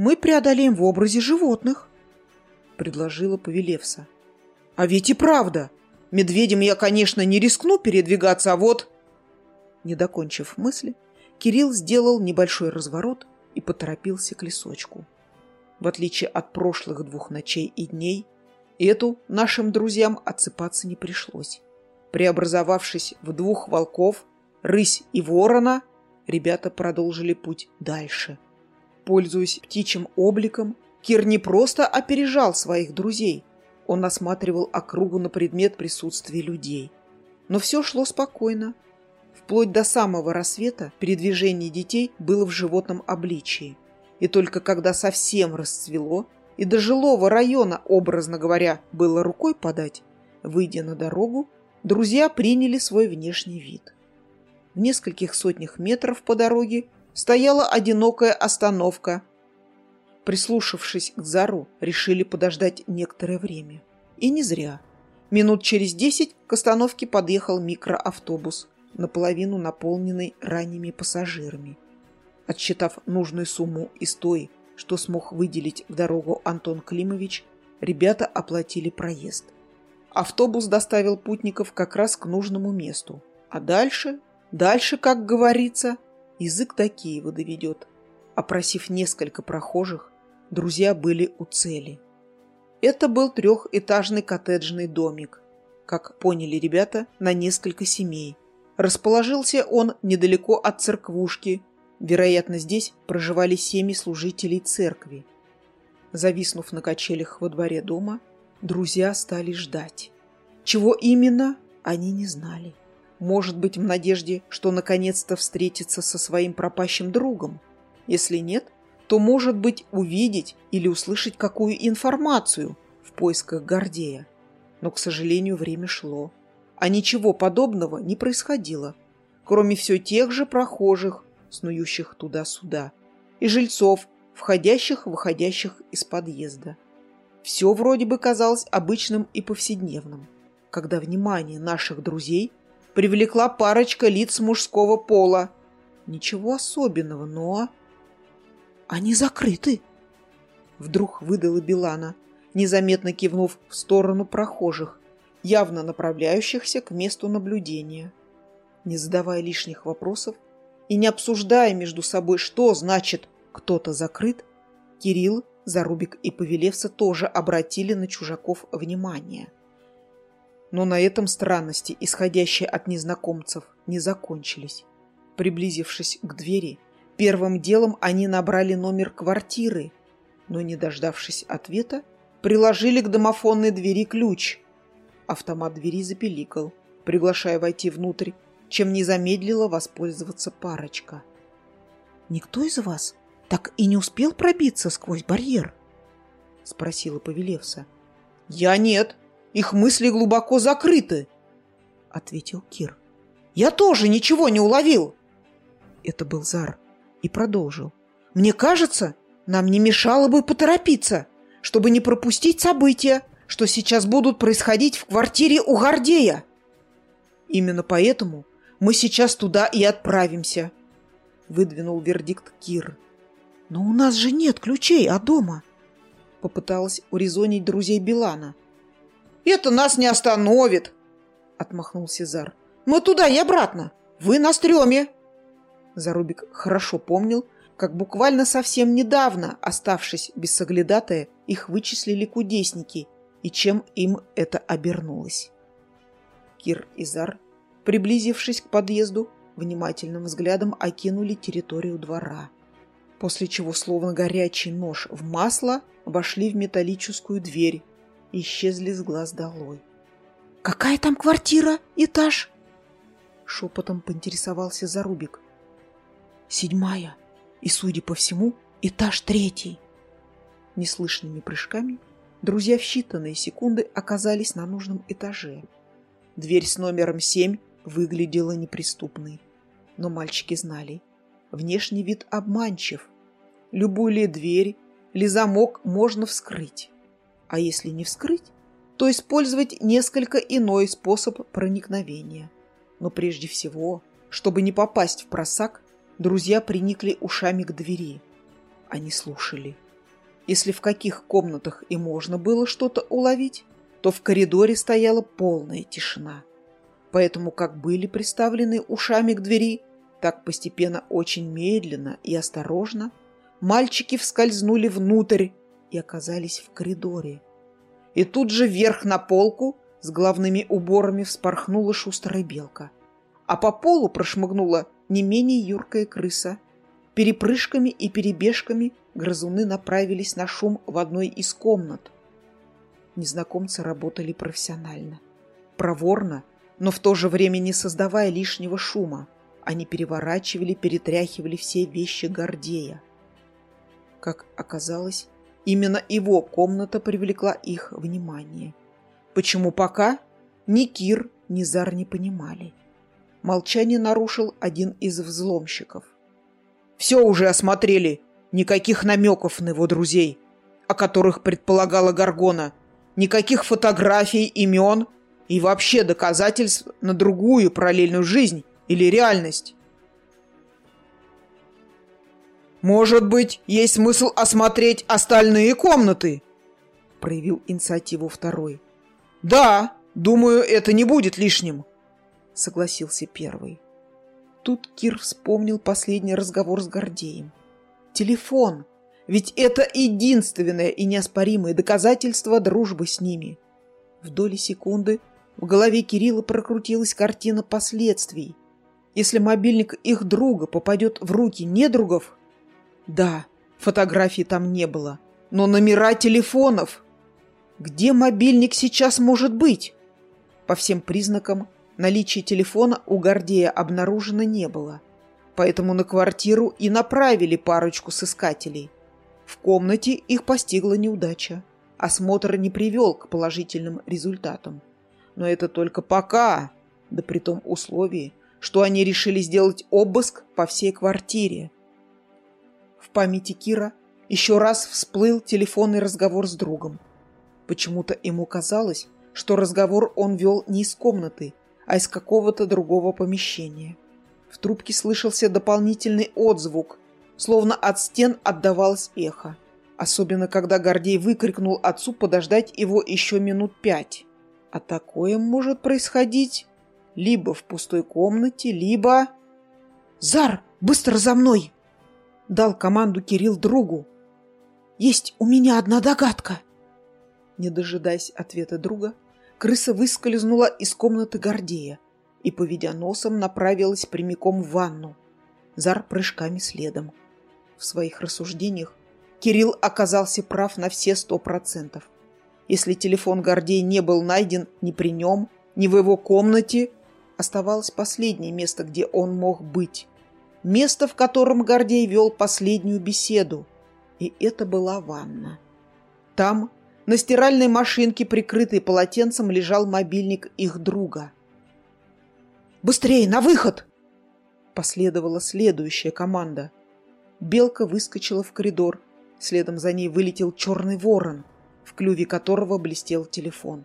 мы преодолеем в образе животных», — предложила Повелевса. «А ведь и правда! Медведем я, конечно, не рискну передвигаться, а вот...» Не докончив мысли, Кирилл сделал небольшой разворот и поторопился к лесочку. В отличие от прошлых двух ночей и дней, эту нашим друзьям отсыпаться не пришлось. Преобразовавшись в двух волков, рысь и ворона, ребята продолжили путь дальше. Пользуясь птичьим обликом, Кир не просто опережал своих друзей, он осматривал округу на предмет присутствия людей. Но все шло спокойно. Вплоть до самого рассвета передвижение детей было в животном обличии. И только когда совсем расцвело, и до жилого района, образно говоря, было рукой подать, выйдя на дорогу, друзья приняли свой внешний вид. В нескольких сотнях метров по дороге стояла одинокая остановка. Прислушавшись к Зару, решили подождать некоторое время. И не зря. Минут через десять к остановке подъехал микроавтобус, наполовину наполненный ранними пассажирами. Отсчитав нужную сумму из той, что смог выделить в дорогу Антон Климович, ребята оплатили проезд. Автобус доставил путников как раз к нужному месту. А дальше Дальше, как говорится, язык до Киева доведет. Опросив несколько прохожих, друзья были у цели. Это был трехэтажный коттеджный домик. Как поняли ребята, на несколько семей. Расположился он недалеко от церквушки. Вероятно, здесь проживали семьи служителей церкви. Зависнув на качелях во дворе дома, друзья стали ждать. Чего именно, они не знали. Может быть, в надежде, что наконец-то встретится со своим пропащим другом. Если нет, то, может быть, увидеть или услышать какую информацию в поисках Гордея. Но, к сожалению, время шло. А ничего подобного не происходило, кроме все тех же прохожих, снующих туда-сюда, и жильцов, входящих-выходящих из подъезда. Все вроде бы казалось обычным и повседневным, когда внимание наших друзей привлекла парочка лиц мужского пола. Ничего особенного, но... Они закрыты. Вдруг выдала Билана, незаметно кивнув в сторону прохожих, явно направляющихся к месту наблюдения. Не задавая лишних вопросов и не обсуждая между собой, что значит «кто-то закрыт», Кирилл, Зарубик и Повелевса тоже обратили на чужаков внимание – но на этом странности, исходящие от незнакомцев, не закончились. Приблизившись к двери, первым делом они набрали номер квартиры, но, не дождавшись ответа, приложили к домофонной двери ключ. Автомат двери запеликал, приглашая войти внутрь, чем не замедлила воспользоваться парочка. «Никто из вас так и не успел пробиться сквозь барьер?» — спросила Повелевса. «Я нет», их мысли глубоко закрыты, — ответил Кир. Я тоже ничего не уловил. Это был Зар и продолжил. Мне кажется, нам не мешало бы поторопиться, чтобы не пропустить события, что сейчас будут происходить в квартире у Гордея. Именно поэтому мы сейчас туда и отправимся, — выдвинул вердикт Кир. Но у нас же нет ключей от дома, — попыталась урезонить друзей Билана. Это нас не остановит, отмахнулся Зар. Мы туда и обратно. Вы на стреме. Зарубик хорошо помнил, как буквально совсем недавно, оставшись без соглядатая, их вычислили кудесники, и чем им это обернулось. Кир и Зар, приблизившись к подъезду, внимательным взглядом окинули территорию двора, после чего, словно горячий нож в масло, вошли в металлическую дверь, исчезли с глаз долой. Какая там квартира, этаж? Шепотом поинтересовался Зарубик. Седьмая. И, судя по всему, этаж третий. Неслышными прыжками друзья в считанные секунды оказались на нужном этаже. Дверь с номером семь выглядела неприступной. Но мальчики знали, внешний вид обманчив. Любую ли дверь, ли замок можно вскрыть. А если не вскрыть, то использовать несколько иной способ проникновения. Но прежде всего, чтобы не попасть в просак, друзья приникли ушами к двери. Они слушали. Если в каких комнатах и можно было что-то уловить, то в коридоре стояла полная тишина. Поэтому как были приставлены ушами к двери, так постепенно очень медленно и осторожно мальчики вскользнули внутрь и оказались в коридоре. И тут же вверх на полку с главными уборами вспорхнула шустрая белка. А по полу прошмыгнула не менее юркая крыса. Перепрыжками и перебежками грызуны направились на шум в одной из комнат. Незнакомцы работали профессионально. Проворно, но в то же время не создавая лишнего шума. Они переворачивали, перетряхивали все вещи Гордея. Как оказалось, именно его комната привлекла их внимание. Почему пока? Ни Кир, ни Зар не понимали. Молчание нарушил один из взломщиков. «Все уже осмотрели. Никаких намеков на его друзей, о которых предполагала Гаргона. Никаких фотографий, имен и вообще доказательств на другую параллельную жизнь или реальность. «Может быть, есть смысл осмотреть остальные комнаты?» проявил инициативу второй. «Да, думаю, это не будет лишним», согласился первый. Тут Кир вспомнил последний разговор с Гордеем. Телефон, ведь это единственное и неоспоримое доказательство дружбы с ними. В доли секунды в голове Кирилла прокрутилась картина последствий. Если мобильник их друга попадет в руки недругов... Да, фотографий там не было, но номера телефонов... Где мобильник сейчас может быть? По всем признакам, наличие телефона у Гордея обнаружено не было. Поэтому на квартиру и направили парочку сыскателей. В комнате их постигла неудача. Осмотр не привел к положительным результатам. Но это только пока, да при том условии, что они решили сделать обыск по всей квартире. Памяти Кира еще раз всплыл телефонный разговор с другом. Почему-то ему казалось, что разговор он вел не из комнаты, а из какого-то другого помещения. В трубке слышался дополнительный отзвук, словно от стен отдавалось эхо. Особенно, когда Гордей выкрикнул отцу подождать его еще минут пять. А такое может происходить либо в пустой комнате, либо... «Зар, быстро за мной!» Дал команду Кирилл другу. «Есть у меня одна догадка!» Не дожидаясь ответа друга, крыса выскользнула из комнаты Гордея и, поведя носом, направилась прямиком в ванну. Зар прыжками следом. В своих рассуждениях Кирилл оказался прав на все сто процентов. Если телефон Гордей не был найден ни при нем, ни в его комнате, оставалось последнее место, где он мог быть. Место, в котором Гордей вел последнюю беседу. И это была ванна. Там, на стиральной машинке, прикрытой полотенцем, лежал мобильник их друга. «Быстрее, на выход!» Последовала следующая команда. Белка выскочила в коридор. Следом за ней вылетел черный ворон в клюве которого блестел телефон.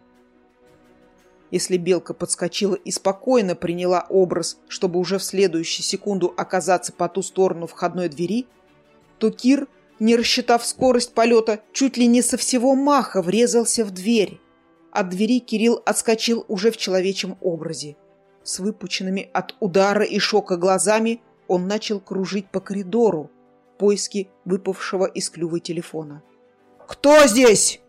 Если белка подскочила и спокойно приняла образ, чтобы уже в следующую секунду оказаться по ту сторону входной двери, то Кир, не рассчитав скорость полета, чуть ли не со всего маха врезался в дверь. От двери Кирилл отскочил уже в человечьем образе. С выпученными от удара и шока глазами он начал кружить по коридору в поиске выпавшего из клюва телефона. «Кто здесь?»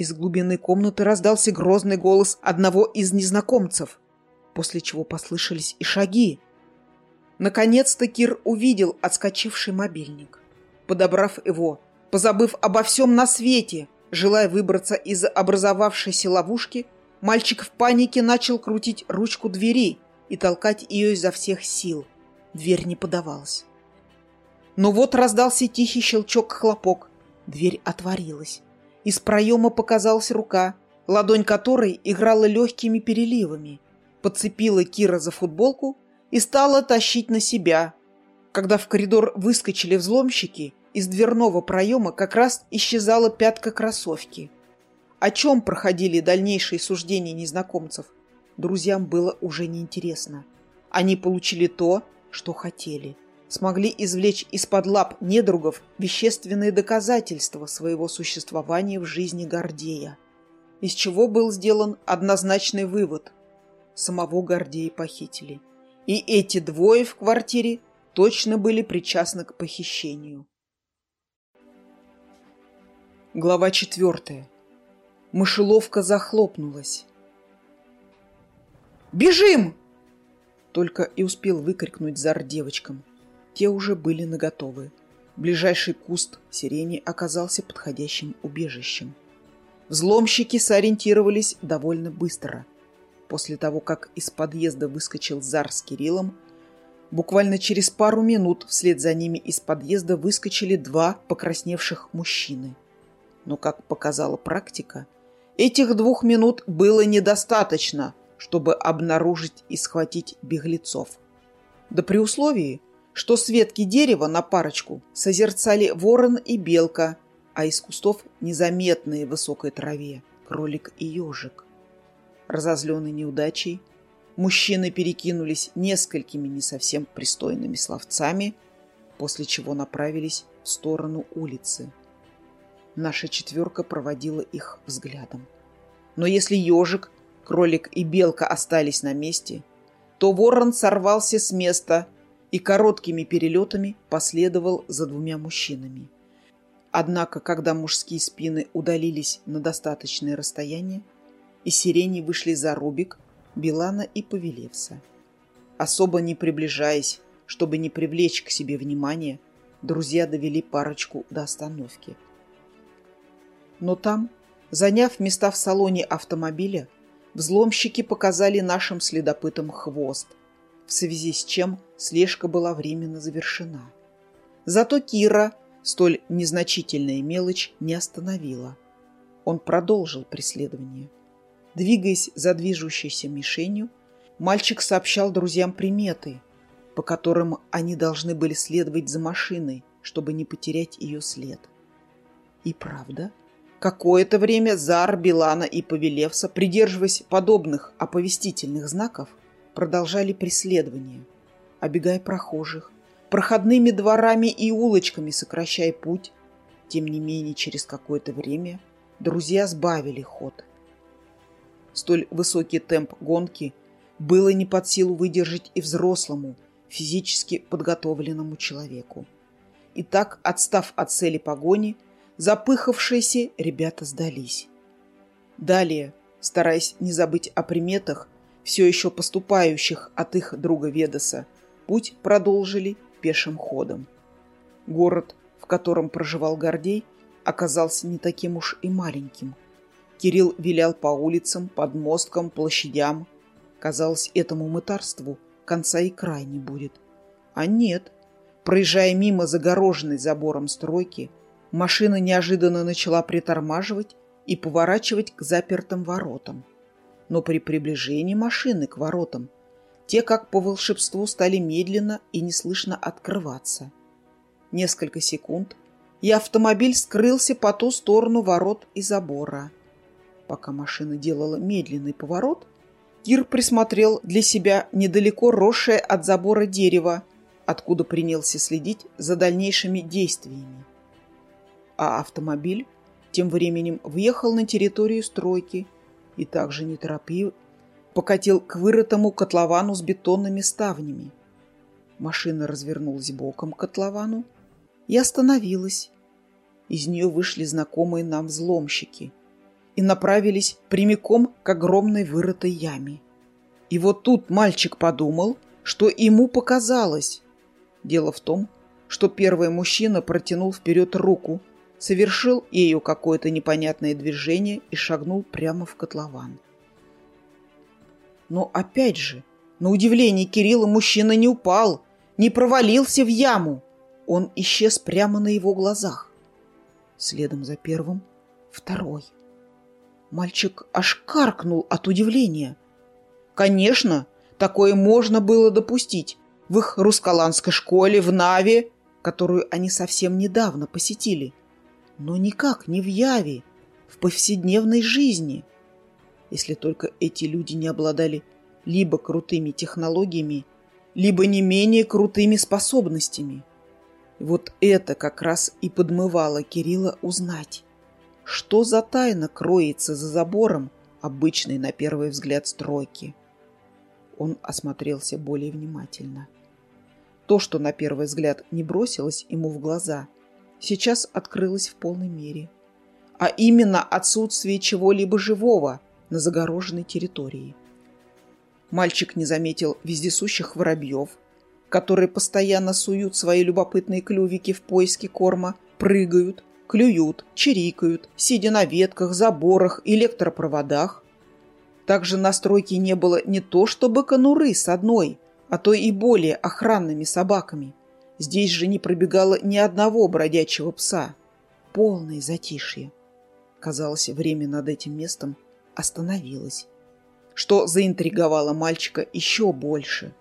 Из глубины комнаты раздался грозный голос одного из незнакомцев, после чего послышались и шаги. Наконец-то Кир увидел отскочивший мобильник. Подобрав его, позабыв обо всем на свете, желая выбраться из образовавшейся ловушки, Мальчик в панике начал крутить ручку двери и толкать ее изо всех сил. Дверь не подавалась. Но вот раздался тихий щелчок-хлопок. Дверь отворилась. Из проема показалась рука, ладонь которой играла легкими переливами. Подцепила Кира за футболку и стала тащить на себя. Когда в коридор выскочили взломщики, из дверного проема как раз исчезала пятка кроссовки. О чем проходили дальнейшие суждения незнакомцев, друзьям было уже неинтересно. Они получили то, что хотели – смогли извлечь из-под лап недругов вещественные доказательства своего существования в жизни Гордея, из чего был сделан однозначный вывод – самого Гордея похитили. И эти двое в квартире точно были причастны к похищению. Глава четвертая. Мышеловка захлопнулась. «Бежим!» Только и успел выкрикнуть Зар девочкам. Те уже были наготовы. Ближайший куст сирени оказался подходящим убежищем. Взломщики сориентировались довольно быстро. После того, как из подъезда выскочил Зар с Кириллом, буквально через пару минут вслед за ними из подъезда выскочили два покрасневших мужчины. Но, как показала практика, этих двух минут было недостаточно, чтобы обнаружить и схватить беглецов. Да при условии, что с ветки дерева на парочку созерцали ворон и белка, а из кустов незаметные в высокой траве кролик и ежик. Разозленный неудачей, мужчины перекинулись несколькими не совсем пристойными словцами, после чего направились в сторону улицы. Наша четверка проводила их взглядом. Но если ежик, кролик и белка остались на месте, то ворон сорвался с места – и короткими перелетами последовал за двумя мужчинами. Однако, когда мужские спины удалились на достаточное расстояние, из сирени вышли за Рубик, Билана и Павелевса. Особо не приближаясь, чтобы не привлечь к себе внимание, друзья довели парочку до остановки. Но там, заняв места в салоне автомобиля, взломщики показали нашим следопытам хвост, в связи с чем слежка была временно завершена. Зато Кира столь незначительная мелочь не остановила. Он продолжил преследование. Двигаясь за движущейся мишенью, мальчик сообщал друзьям приметы, по которым они должны были следовать за машиной, чтобы не потерять ее след. И правда, какое-то время Зар, Билана и Павелевса, придерживаясь подобных оповестительных знаков, продолжали преследование, обегая прохожих, проходными дворами и улочками сокращая путь. Тем не менее, через какое-то время друзья сбавили ход. Столь высокий темп гонки было не под силу выдержать и взрослому, физически подготовленному человеку. И так, отстав от цели погони, запыхавшиеся ребята сдались. Далее, стараясь не забыть о приметах, все еще поступающих от их друга Ведоса, путь продолжили пешим ходом. Город, в котором проживал Гордей, оказался не таким уж и маленьким. Кирилл вилял по улицам, подмосткам, площадям. Казалось, этому мытарству конца и края не будет. А нет. Проезжая мимо загороженной забором стройки, машина неожиданно начала притормаживать и поворачивать к запертым воротам но при приближении машины к воротам те, как по волшебству, стали медленно и неслышно открываться. Несколько секунд, и автомобиль скрылся по ту сторону ворот и забора. Пока машина делала медленный поворот, Кир присмотрел для себя недалеко росшее от забора дерево, откуда принялся следить за дальнейшими действиями. А автомобиль тем временем въехал на территорию стройки – и также неторопливо покатил к вырытому котловану с бетонными ставнями. Машина развернулась боком к котловану и остановилась. Из нее вышли знакомые нам взломщики и направились прямиком к огромной вырытой яме. И вот тут мальчик подумал, что ему показалось. Дело в том, что первый мужчина протянул вперед руку, совершил ею какое-то непонятное движение и шагнул прямо в котлован. Но опять же, на удивление Кирилла мужчина не упал, не провалился в яму. Он исчез прямо на его глазах. Следом за первым второй. Мальчик аж каркнул от удивления. Конечно, такое можно было допустить в их рускаланской школе в Наве, которую они совсем недавно посетили. Но никак не в Яве, в повседневной жизни. Если только эти люди не обладали либо крутыми технологиями, либо не менее крутыми способностями. Вот это как раз и подмывало Кирилла узнать, что за тайна кроется за забором обычной на первый взгляд стройки. Он осмотрелся более внимательно. То, что на первый взгляд не бросилось ему в глаза, сейчас открылось в полной мере. А именно отсутствие чего-либо живого на загороженной территории. Мальчик не заметил вездесущих воробьев, которые постоянно суют свои любопытные клювики в поиске корма, прыгают, клюют, чирикают, сидя на ветках, заборах, электропроводах. Также на стройке не было не то чтобы конуры с одной, а то и более охранными собаками. Здесь же не пробегало ни одного бродячего пса. Полное затишье. Казалось, время над этим местом остановилось что заинтриговало мальчика еще больше.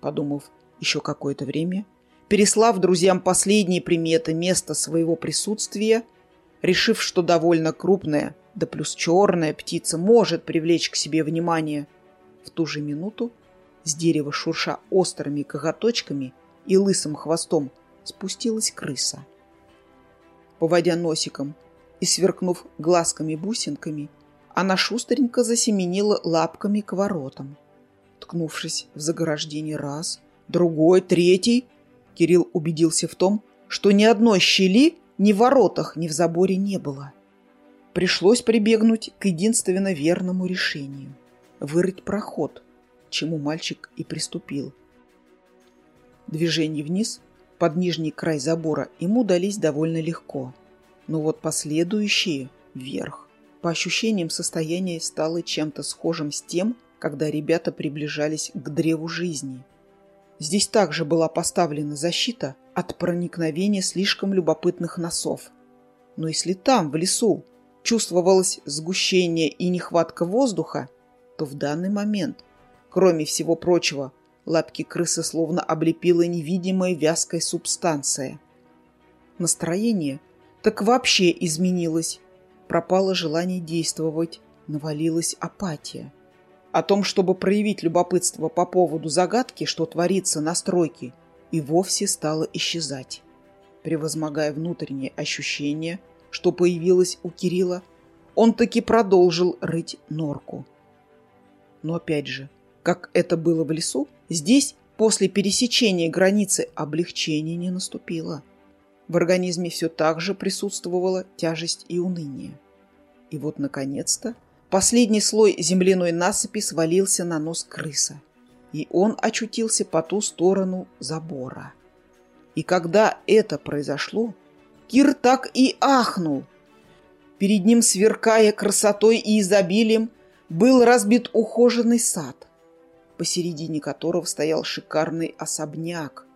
Подумав еще какое-то время, переслав друзьям последние приметы места своего присутствия, решив, что довольно крупная, да плюс черная птица может привлечь к себе внимание, в ту же минуту с дерева шурша острыми коготочками и лысым хвостом спустилась крыса. Поводя носиком и сверкнув глазками-бусинками, она шустренько засеменила лапками к воротам. Ткнувшись в заграждение раз, другой, третий, Кирилл убедился в том, что ни одной щели ни в воротах, ни в заборе не было. Пришлось прибегнуть к единственно верному решению – вырыть проход, чему мальчик и приступил. Движение вниз, под нижний край забора, ему дались довольно легко, но вот последующие – вверх. По ощущениям, состояние стало чем-то схожим с тем, когда ребята приближались к древу жизни. Здесь также была поставлена защита от проникновения слишком любопытных носов. Но если там, в лесу, чувствовалось сгущение и нехватка воздуха, то в данный момент, кроме всего прочего, лапки крысы словно облепила невидимая вязкая субстанция. Настроение так вообще изменилось пропало желание действовать, навалилась апатия. О том, чтобы проявить любопытство по поводу загадки, что творится на стройке, и вовсе стало исчезать. Превозмогая внутреннее ощущение, что появилось у Кирилла, он таки продолжил рыть норку. Но опять же, как это было в лесу, здесь после пересечения границы облегчение не наступило. В организме все так же присутствовала тяжесть и уныние. И вот, наконец-то, последний слой земляной насыпи свалился на нос крыса, и он очутился по ту сторону забора. И когда это произошло, Кир так и ахнул. Перед ним, сверкая красотой и изобилием, был разбит ухоженный сад, посередине которого стоял шикарный особняк,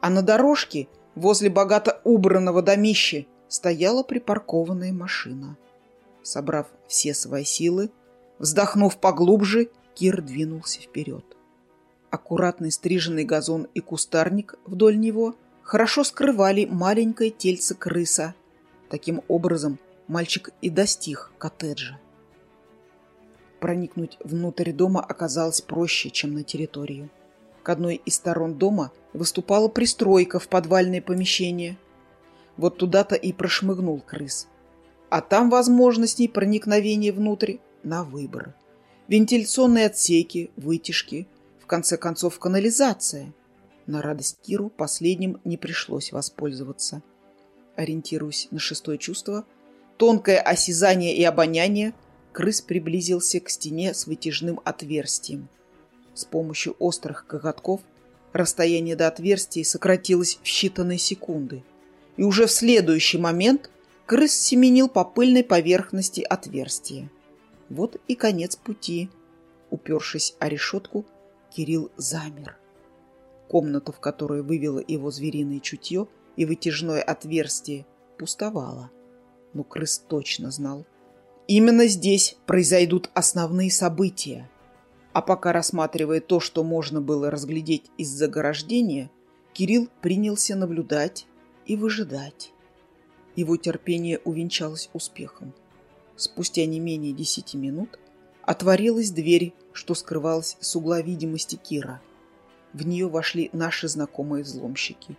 а на дорожке, возле богато убранного домища, стояла припаркованная машина. Собрав все свои силы, вздохнув поглубже, Кир двинулся вперед. Аккуратный стриженный газон и кустарник вдоль него хорошо скрывали маленькое тельце крыса. Таким образом, мальчик и достиг коттеджа. Проникнуть внутрь дома оказалось проще, чем на территорию. К одной из сторон дома выступала пристройка в подвальное помещение. Вот туда-то и прошмыгнул крыс – а там возможностей проникновения внутрь на выбор. Вентиляционные отсеки, вытяжки, в конце концов канализация. На радость Киру последним не пришлось воспользоваться. Ориентируясь на шестое чувство, тонкое осязание и обоняние, крыс приблизился к стене с вытяжным отверстием. С помощью острых коготков расстояние до отверстия сократилось в считанные секунды. И уже в следующий момент крыс семенил по пыльной поверхности отверстия. Вот и конец пути. Упершись о решетку, Кирилл замер. Комната, в которой вывело его звериное чутье и вытяжное отверстие, пустовала. Но крыс точно знал. Именно здесь произойдут основные события. А пока рассматривая то, что можно было разглядеть из заграждения, Кирилл принялся наблюдать и выжидать. Его терпение увенчалось успехом. Спустя не менее десяти минут отворилась дверь, что скрывалась с угла видимости Кира. В нее вошли наши знакомые взломщики.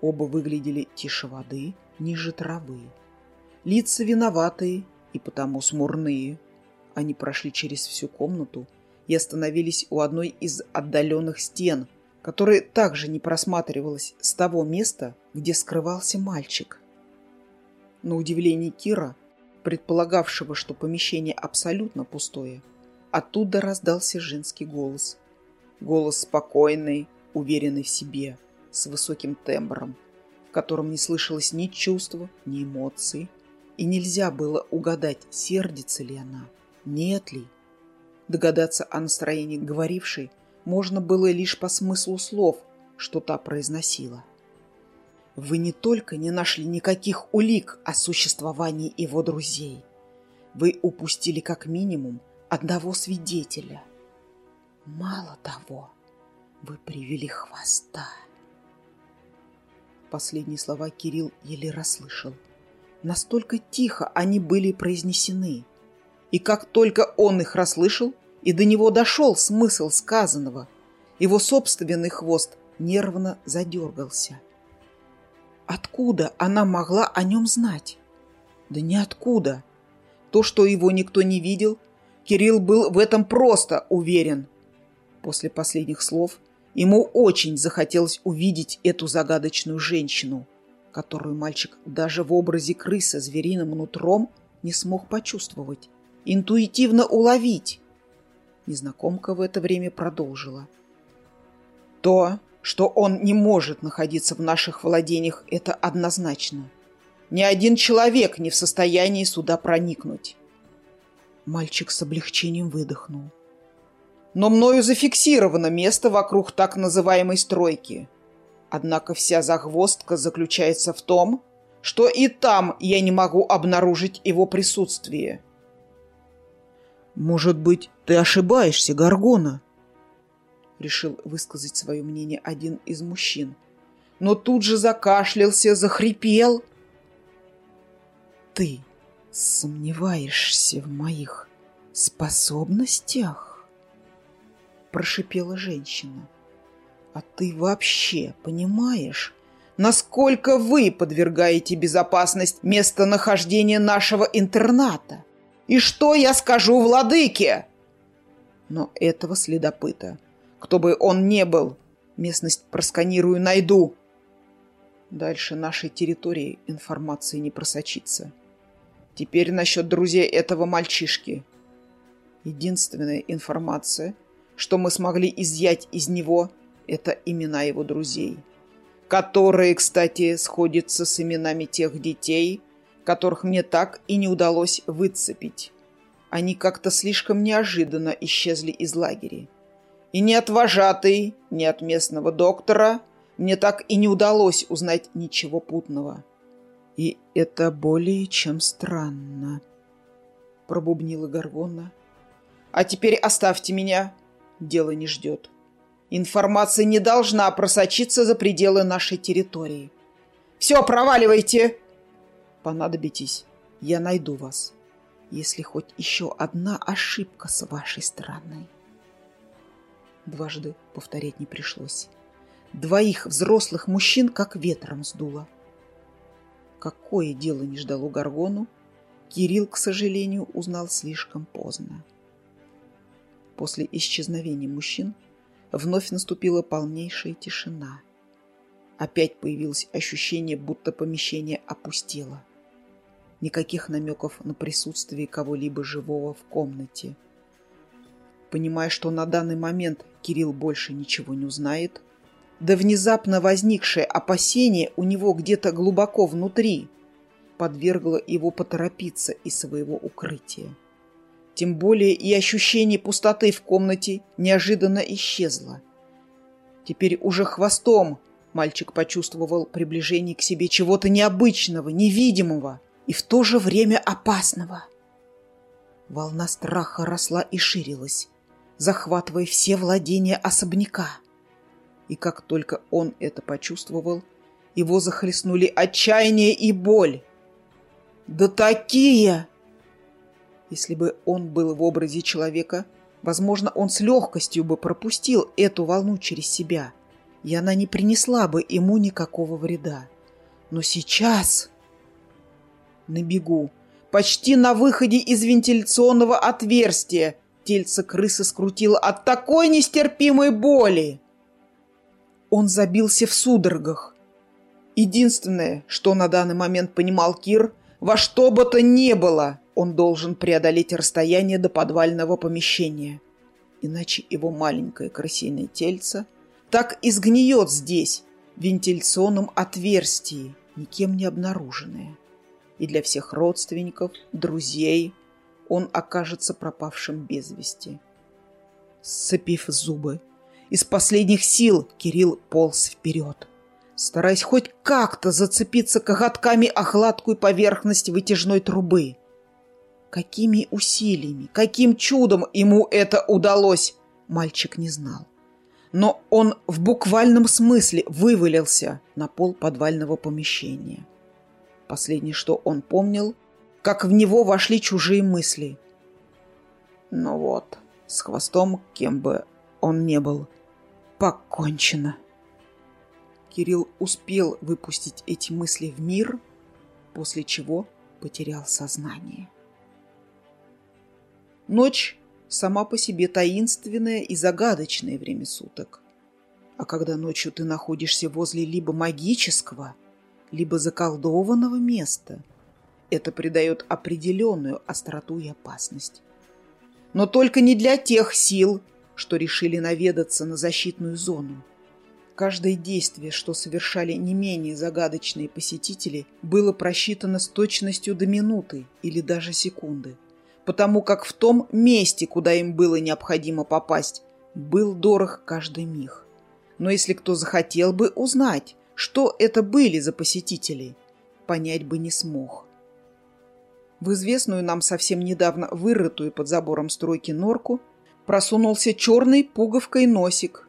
Оба выглядели тише воды, ниже травы. Лица виноватые и потому смурные. Они прошли через всю комнату и остановились у одной из отдаленных стен, которая также не просматривалась с того места, где скрывался мальчик. На удивление Кира, предполагавшего, что помещение абсолютно пустое, оттуда раздался женский голос. Голос спокойный, уверенный в себе, с высоким тембром, в котором не слышалось ни чувства, ни эмоций, и нельзя было угадать, сердится ли она, нет ли. Догадаться о настроении говорившей можно было лишь по смыслу слов, что та произносила. — вы не только не нашли никаких улик о существовании его друзей, вы упустили как минимум одного свидетеля. Мало того, вы привели хвоста. Последние слова Кирилл еле расслышал. Настолько тихо они были произнесены. И как только он их расслышал, и до него дошел смысл сказанного, его собственный хвост нервно задергался. Откуда она могла о нем знать? Да ниоткуда. То, что его никто не видел, Кирилл был в этом просто уверен. После последних слов ему очень захотелось увидеть эту загадочную женщину, которую мальчик даже в образе крысы звериным нутром не смог почувствовать, интуитивно уловить. Незнакомка в это время продолжила. То, что он не может находиться в наших владениях, это однозначно. Ни один человек не в состоянии сюда проникнуть. Мальчик с облегчением выдохнул. Но мною зафиксировано место вокруг так называемой стройки. Однако вся загвоздка заключается в том, что и там я не могу обнаружить его присутствие. «Может быть, ты ошибаешься, Гаргона?» решил высказать свое мнение один из мужчин. Но тут же закашлялся, захрипел. «Ты сомневаешься в моих способностях?» Прошипела женщина. «А ты вообще понимаешь, насколько вы подвергаете безопасность местонахождения нашего интерната? И что я скажу владыке?» Но этого следопыта кто бы он не был. Местность просканирую, найду. Дальше нашей территории информации не просочится. Теперь насчет друзей этого мальчишки. Единственная информация, что мы смогли изъять из него, это имена его друзей. Которые, кстати, сходятся с именами тех детей, которых мне так и не удалось выцепить. Они как-то слишком неожиданно исчезли из лагеря. И ни от вожатой, ни от местного доктора мне так и не удалось узнать ничего путного. И это более чем странно, пробубнила Гаргона. А теперь оставьте меня. Дело не ждет. Информация не должна просочиться за пределы нашей территории. Все, проваливайте! Понадобитесь, я найду вас, если хоть еще одна ошибка с вашей стороны. Дважды повторять не пришлось. Двоих взрослых мужчин как ветром сдуло. Какое дело не ждало Гаргону, Кирилл, к сожалению, узнал слишком поздно. После исчезновения мужчин вновь наступила полнейшая тишина. Опять появилось ощущение, будто помещение опустело. Никаких намеков на присутствие кого-либо живого в комнате – понимая, что на данный момент Кирилл больше ничего не узнает, да внезапно возникшее опасение у него где-то глубоко внутри подвергло его поторопиться из своего укрытия. Тем более и ощущение пустоты в комнате неожиданно исчезло. Теперь уже хвостом мальчик почувствовал приближение к себе чего-то необычного, невидимого и в то же время опасного. Волна страха росла и ширилась, захватывая все владения особняка. И как только он это почувствовал, его захлестнули отчаяние и боль. Да такие! Если бы он был в образе человека, возможно, он с легкостью бы пропустил эту волну через себя, и она не принесла бы ему никакого вреда. Но сейчас... На бегу, почти на выходе из вентиляционного отверстия, тельце крысы скрутило от такой нестерпимой боли. Он забился в судорогах. Единственное, что на данный момент понимал Кир, во что бы то ни было, он должен преодолеть расстояние до подвального помещения. Иначе его маленькое крысиное тельце так и сгниет здесь, в вентиляционном отверстии, никем не обнаруженное. И для всех родственников, друзей он окажется пропавшим без вести. Сцепив зубы, из последних сил Кирилл полз вперед, стараясь хоть как-то зацепиться коготками о гладкую поверхность вытяжной трубы. Какими усилиями, каким чудом ему это удалось, мальчик не знал. Но он в буквальном смысле вывалился на пол подвального помещения. Последнее, что он помнил, как в него вошли чужие мысли. Ну вот, с хвостом, кем бы он не был, покончено. Кирилл успел выпустить эти мысли в мир, после чего потерял сознание. Ночь сама по себе таинственное и загадочное время суток. А когда ночью ты находишься возле либо магического, либо заколдованного места, это придает определенную остроту и опасность. Но только не для тех сил, что решили наведаться на защитную зону. Каждое действие, что совершали не менее загадочные посетители, было просчитано с точностью до минуты или даже секунды, потому как в том месте, куда им было необходимо попасть, был дорог каждый миг. Но если кто захотел бы узнать, что это были за посетители, понять бы не смог. В известную нам совсем недавно вырытую под забором стройки норку просунулся черный пуговкой носик.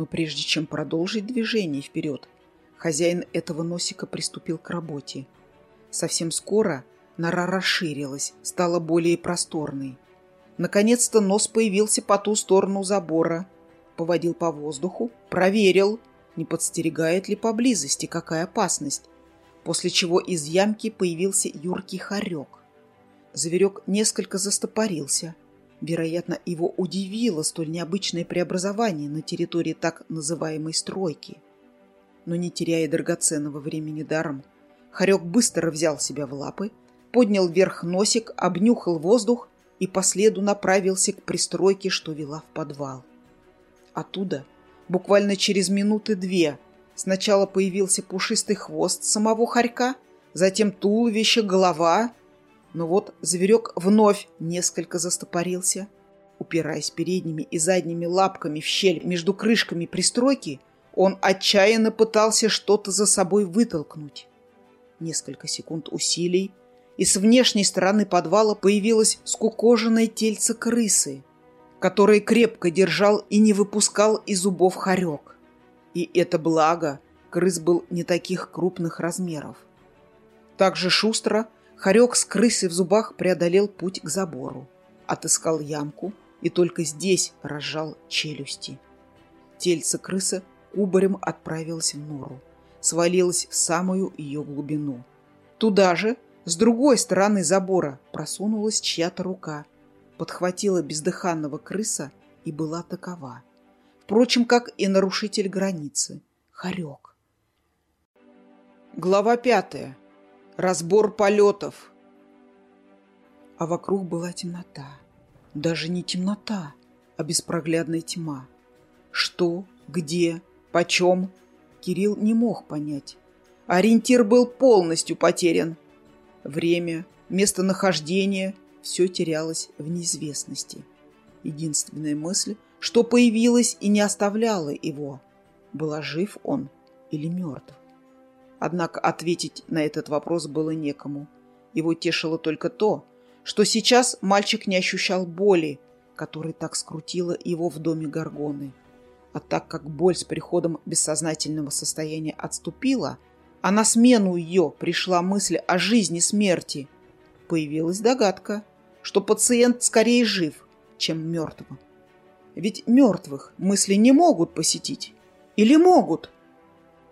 Но прежде чем продолжить движение вперед, хозяин этого носика приступил к работе. Совсем скоро нора расширилась, стала более просторной. Наконец-то нос появился по ту сторону забора, поводил по воздуху, проверил, не подстерегает ли поблизости какая опасность, после чего из ямки появился юркий хорек. Зверек несколько застопорился – Вероятно, его удивило столь необычное преобразование на территории так называемой стройки. Но не теряя драгоценного времени даром, Харек быстро взял себя в лапы, поднял вверх носик, обнюхал воздух и по следу направился к пристройке, что вела в подвал. Оттуда, буквально через минуты две, сначала появился пушистый хвост самого хорька, затем туловище, голова но вот зверек вновь несколько застопорился. Упираясь передними и задними лапками в щель между крышками пристройки, он отчаянно пытался что-то за собой вытолкнуть. Несколько секунд усилий, и с внешней стороны подвала появилось скукоженное тельце крысы, которое крепко держал и не выпускал из зубов хорек. И это благо, крыс был не таких крупных размеров. Также шустро Хорек с крысой в зубах преодолел путь к забору, отыскал ямку и только здесь разжал челюсти. Тельце крысы кубарем отправилось в нору, свалилось в самую ее глубину. Туда же, с другой стороны забора, просунулась чья-то рука, подхватила бездыханного крыса и была такова. Впрочем, как и нарушитель границы — хорек. Глава пятая разбор полетов. А вокруг была темнота. Даже не темнота, а беспроглядная тьма. Что, где, почем, Кирилл не мог понять. Ориентир был полностью потерян. Время, местонахождение все терялось в неизвестности. Единственная мысль, что появилась и не оставляла его, была жив он или мертв. Однако ответить на этот вопрос было некому. Его тешило только то, что сейчас мальчик не ощущал боли, которая так скрутила его в доме Гаргоны. А так как боль с приходом бессознательного состояния отступила, а на смену ее пришла мысль о жизни смерти, появилась догадка, что пациент скорее жив, чем мертв. Ведь мертвых мысли не могут посетить. Или могут?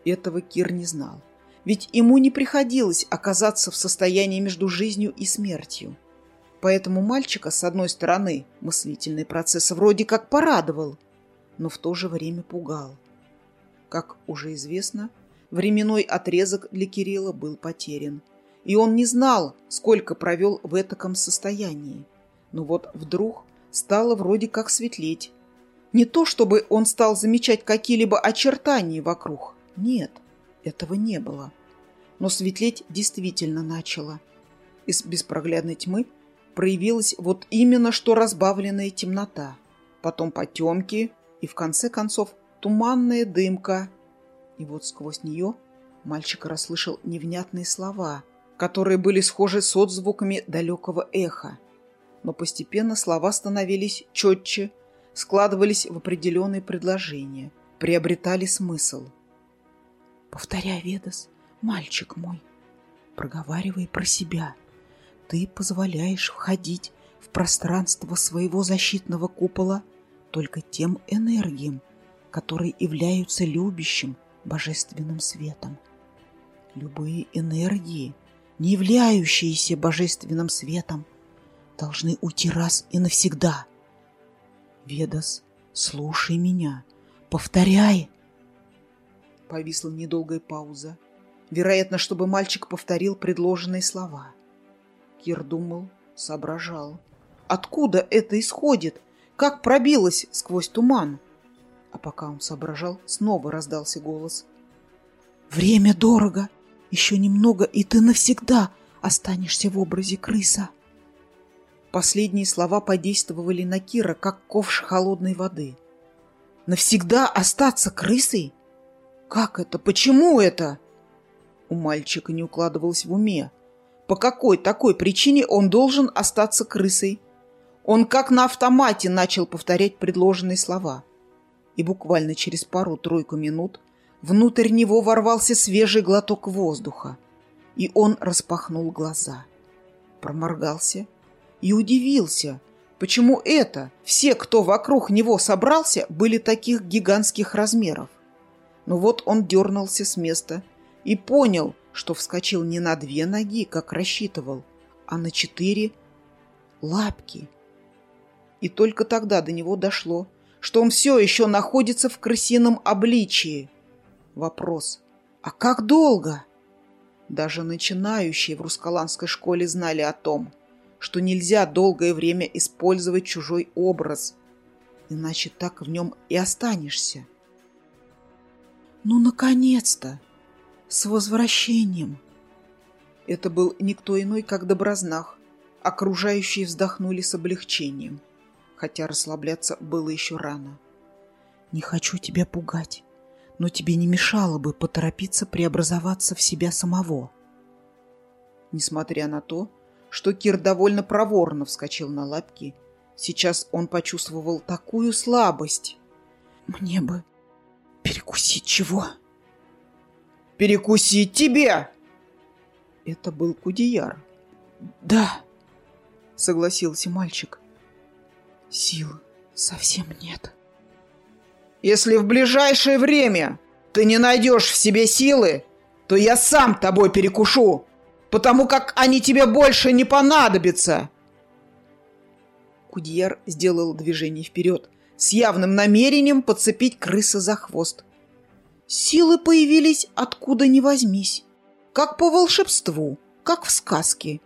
Этого Кир не знал. Ведь ему не приходилось оказаться в состоянии между жизнью и смертью. Поэтому мальчика, с одной стороны, мыслительный процесс вроде как порадовал, но в то же время пугал. Как уже известно, временной отрезок для Кирилла был потерян, и он не знал, сколько провел в этаком состоянии. Но вот вдруг стало вроде как светлеть. Не то, чтобы он стал замечать какие-либо очертания вокруг. Нет, этого не было. Но светлеть действительно начало. Из беспроглядной тьмы проявилась вот именно что разбавленная темнота. Потом потемки и, в конце концов, туманная дымка. И вот сквозь нее мальчик расслышал невнятные слова, которые были схожи с отзвуками далекого эха но постепенно слова становились четче, складывались в определенные предложения, приобретали смысл. «Повторяй, Ведас, мальчик мой, проговаривай про себя. Ты позволяешь входить в пространство своего защитного купола только тем энергиям, которые являются любящим божественным светом. Любые энергии, не являющиеся божественным светом, — должны уйти раз и навсегда. Ведас, слушай меня. Повторяй. Повисла недолгая пауза. Вероятно, чтобы мальчик повторил предложенные слова. Кир думал, соображал. Откуда это исходит? Как пробилось сквозь туман? А пока он соображал, снова раздался голос. «Время дорого. Еще немного, и ты навсегда останешься в образе крыса». Последние слова подействовали на Кира, как ковш холодной воды. «Навсегда остаться крысой? Как это? Почему это?» У мальчика не укладывалось в уме. По какой такой причине он должен остаться крысой? Он как на автомате начал повторять предложенные слова. И буквально через пару-тройку минут внутрь него ворвался свежий глоток воздуха. И он распахнул глаза. Проморгался и удивился, почему это, все, кто вокруг него собрался, были таких гигантских размеров. Но вот он дернулся с места и понял, что вскочил не на две ноги, как рассчитывал, а на четыре лапки. И только тогда до него дошло, что он все еще находится в крысином обличии. Вопрос, а как долго? Даже начинающие в руссколандской школе знали о том, что нельзя долгое время использовать чужой образ, иначе так в нем и останешься. «Ну, наконец-то! С возвращением!» Это был никто иной, как Добрознах. Окружающие вздохнули с облегчением, хотя расслабляться было еще рано. «Не хочу тебя пугать, но тебе не мешало бы поторопиться преобразоваться в себя самого». Несмотря на то, что Кир довольно проворно вскочил на лапки. Сейчас он почувствовал такую слабость. «Мне бы перекусить чего?» «Перекусить тебе!» Это был Кудияр. «Да», — согласился мальчик. «Сил совсем нет». «Если в ближайшее время ты не найдешь в себе силы, то я сам тобой перекушу!» потому как они тебе больше не понадобятся!» Кудьер сделал движение вперед, с явным намерением подцепить крыса за хвост. Силы появились откуда ни возьмись, как по волшебству, как в сказке.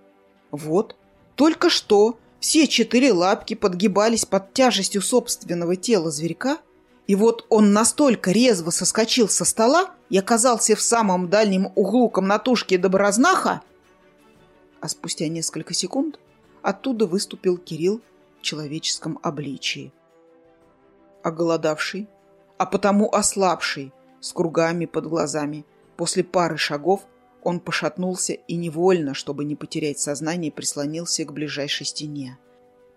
Вот, только что все четыре лапки подгибались под тяжестью собственного тела зверька, и вот он настолько резво соскочил со стола и оказался в самом дальнем углу комнатушки Добрознаха, а спустя несколько секунд оттуда выступил Кирилл в человеческом обличии. Оголодавший, а потому ослабший, с кругами под глазами, после пары шагов он пошатнулся и невольно, чтобы не потерять сознание, прислонился к ближайшей стене.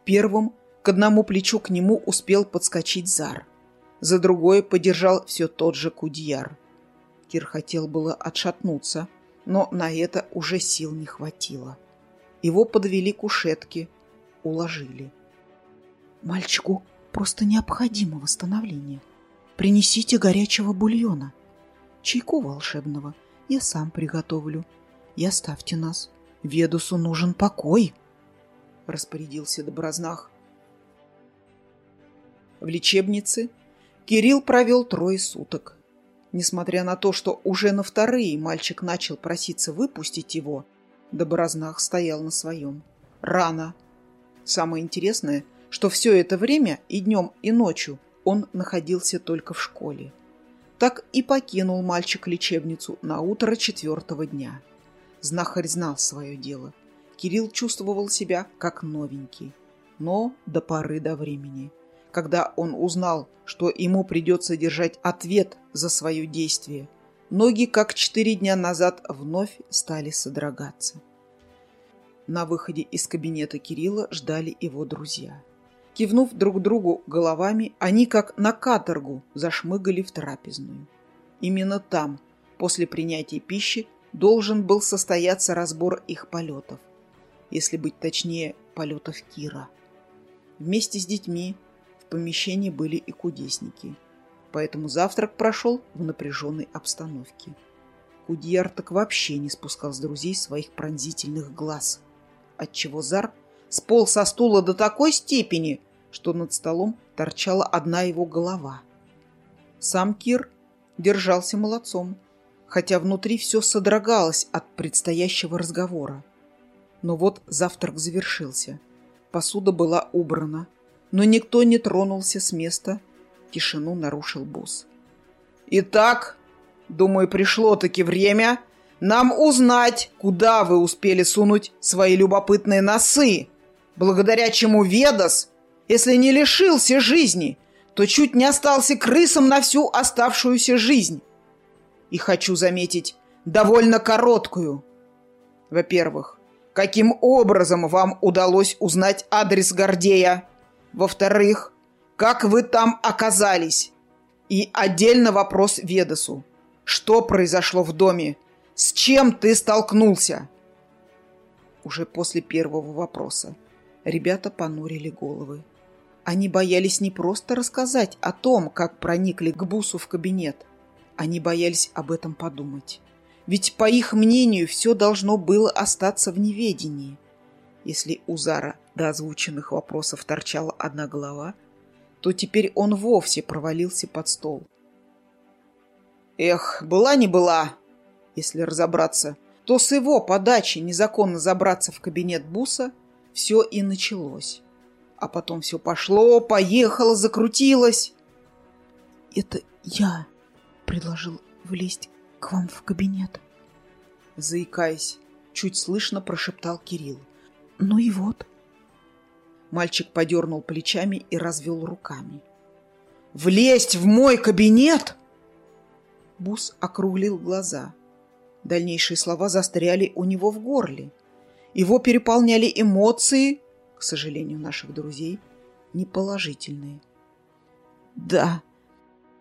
Первым к одному плечу к нему успел подскочить Зар. За другое подержал все тот же Кудьяр. Кир хотел было отшатнуться, но на это уже сил не хватило. Его подвели к кушетке, уложили. «Мальчику просто необходимо восстановление. Принесите горячего бульона, чайку волшебного» я сам приготовлю. И оставьте нас. Ведусу нужен покой, — распорядился Добрознах. В лечебнице Кирилл провел трое суток. Несмотря на то, что уже на вторые мальчик начал проситься выпустить его, Добрознах стоял на своем. Рано. Самое интересное, что все это время и днем, и ночью он находился только в школе так и покинул мальчик лечебницу на утро четвертого дня. Знахарь знал свое дело. Кирилл чувствовал себя как новенький, но до поры до времени. Когда он узнал, что ему придется держать ответ за свое действие, ноги, как четыре дня назад, вновь стали содрогаться. На выходе из кабинета Кирилла ждали его друзья – Кивнув друг другу головами, они как на каторгу зашмыгали в трапезную. Именно там, после принятия пищи, должен был состояться разбор их полетов. Если быть точнее, полетов Кира. Вместе с детьми в помещении были и кудесники. Поэтому завтрак прошел в напряженной обстановке. Кудьяр так вообще не спускал с друзей своих пронзительных глаз, отчего Зар сполз со стула до такой степени, что над столом торчала одна его голова. Сам Кир держался молодцом, хотя внутри все содрогалось от предстоящего разговора. Но вот завтрак завершился. Посуда была убрана, но никто не тронулся с места. Тишину нарушил босс. «Итак, думаю, пришло-таки время нам узнать, куда вы успели сунуть свои любопытные носы, благодаря чему Ведас если не лишился жизни, то чуть не остался крысом на всю оставшуюся жизнь. И хочу заметить, довольно короткую. Во-первых, каким образом вам удалось узнать адрес Гордея? Во-вторых, как вы там оказались? И отдельно вопрос Ведасу. Что произошло в доме? С чем ты столкнулся? Уже после первого вопроса ребята понурили головы. Они боялись не просто рассказать о том, как проникли к Бусу в кабинет. Они боялись об этом подумать. Ведь, по их мнению, все должно было остаться в неведении. Если у Зара до озвученных вопросов торчала одна голова, то теперь он вовсе провалился под стол. Эх, была не была, если разобраться, то с его подачи незаконно забраться в кабинет Буса все и началось. А потом все пошло, поехало, закрутилось. Это я предложил влезть к вам в кабинет. Заикаясь, чуть слышно прошептал Кирилл. Ну и вот. Мальчик подернул плечами и развел руками. «Влезть в мой кабинет?» Бус округлил глаза. Дальнейшие слова застряли у него в горле. Его переполняли эмоции, к сожалению, наших друзей, неположительные. Да,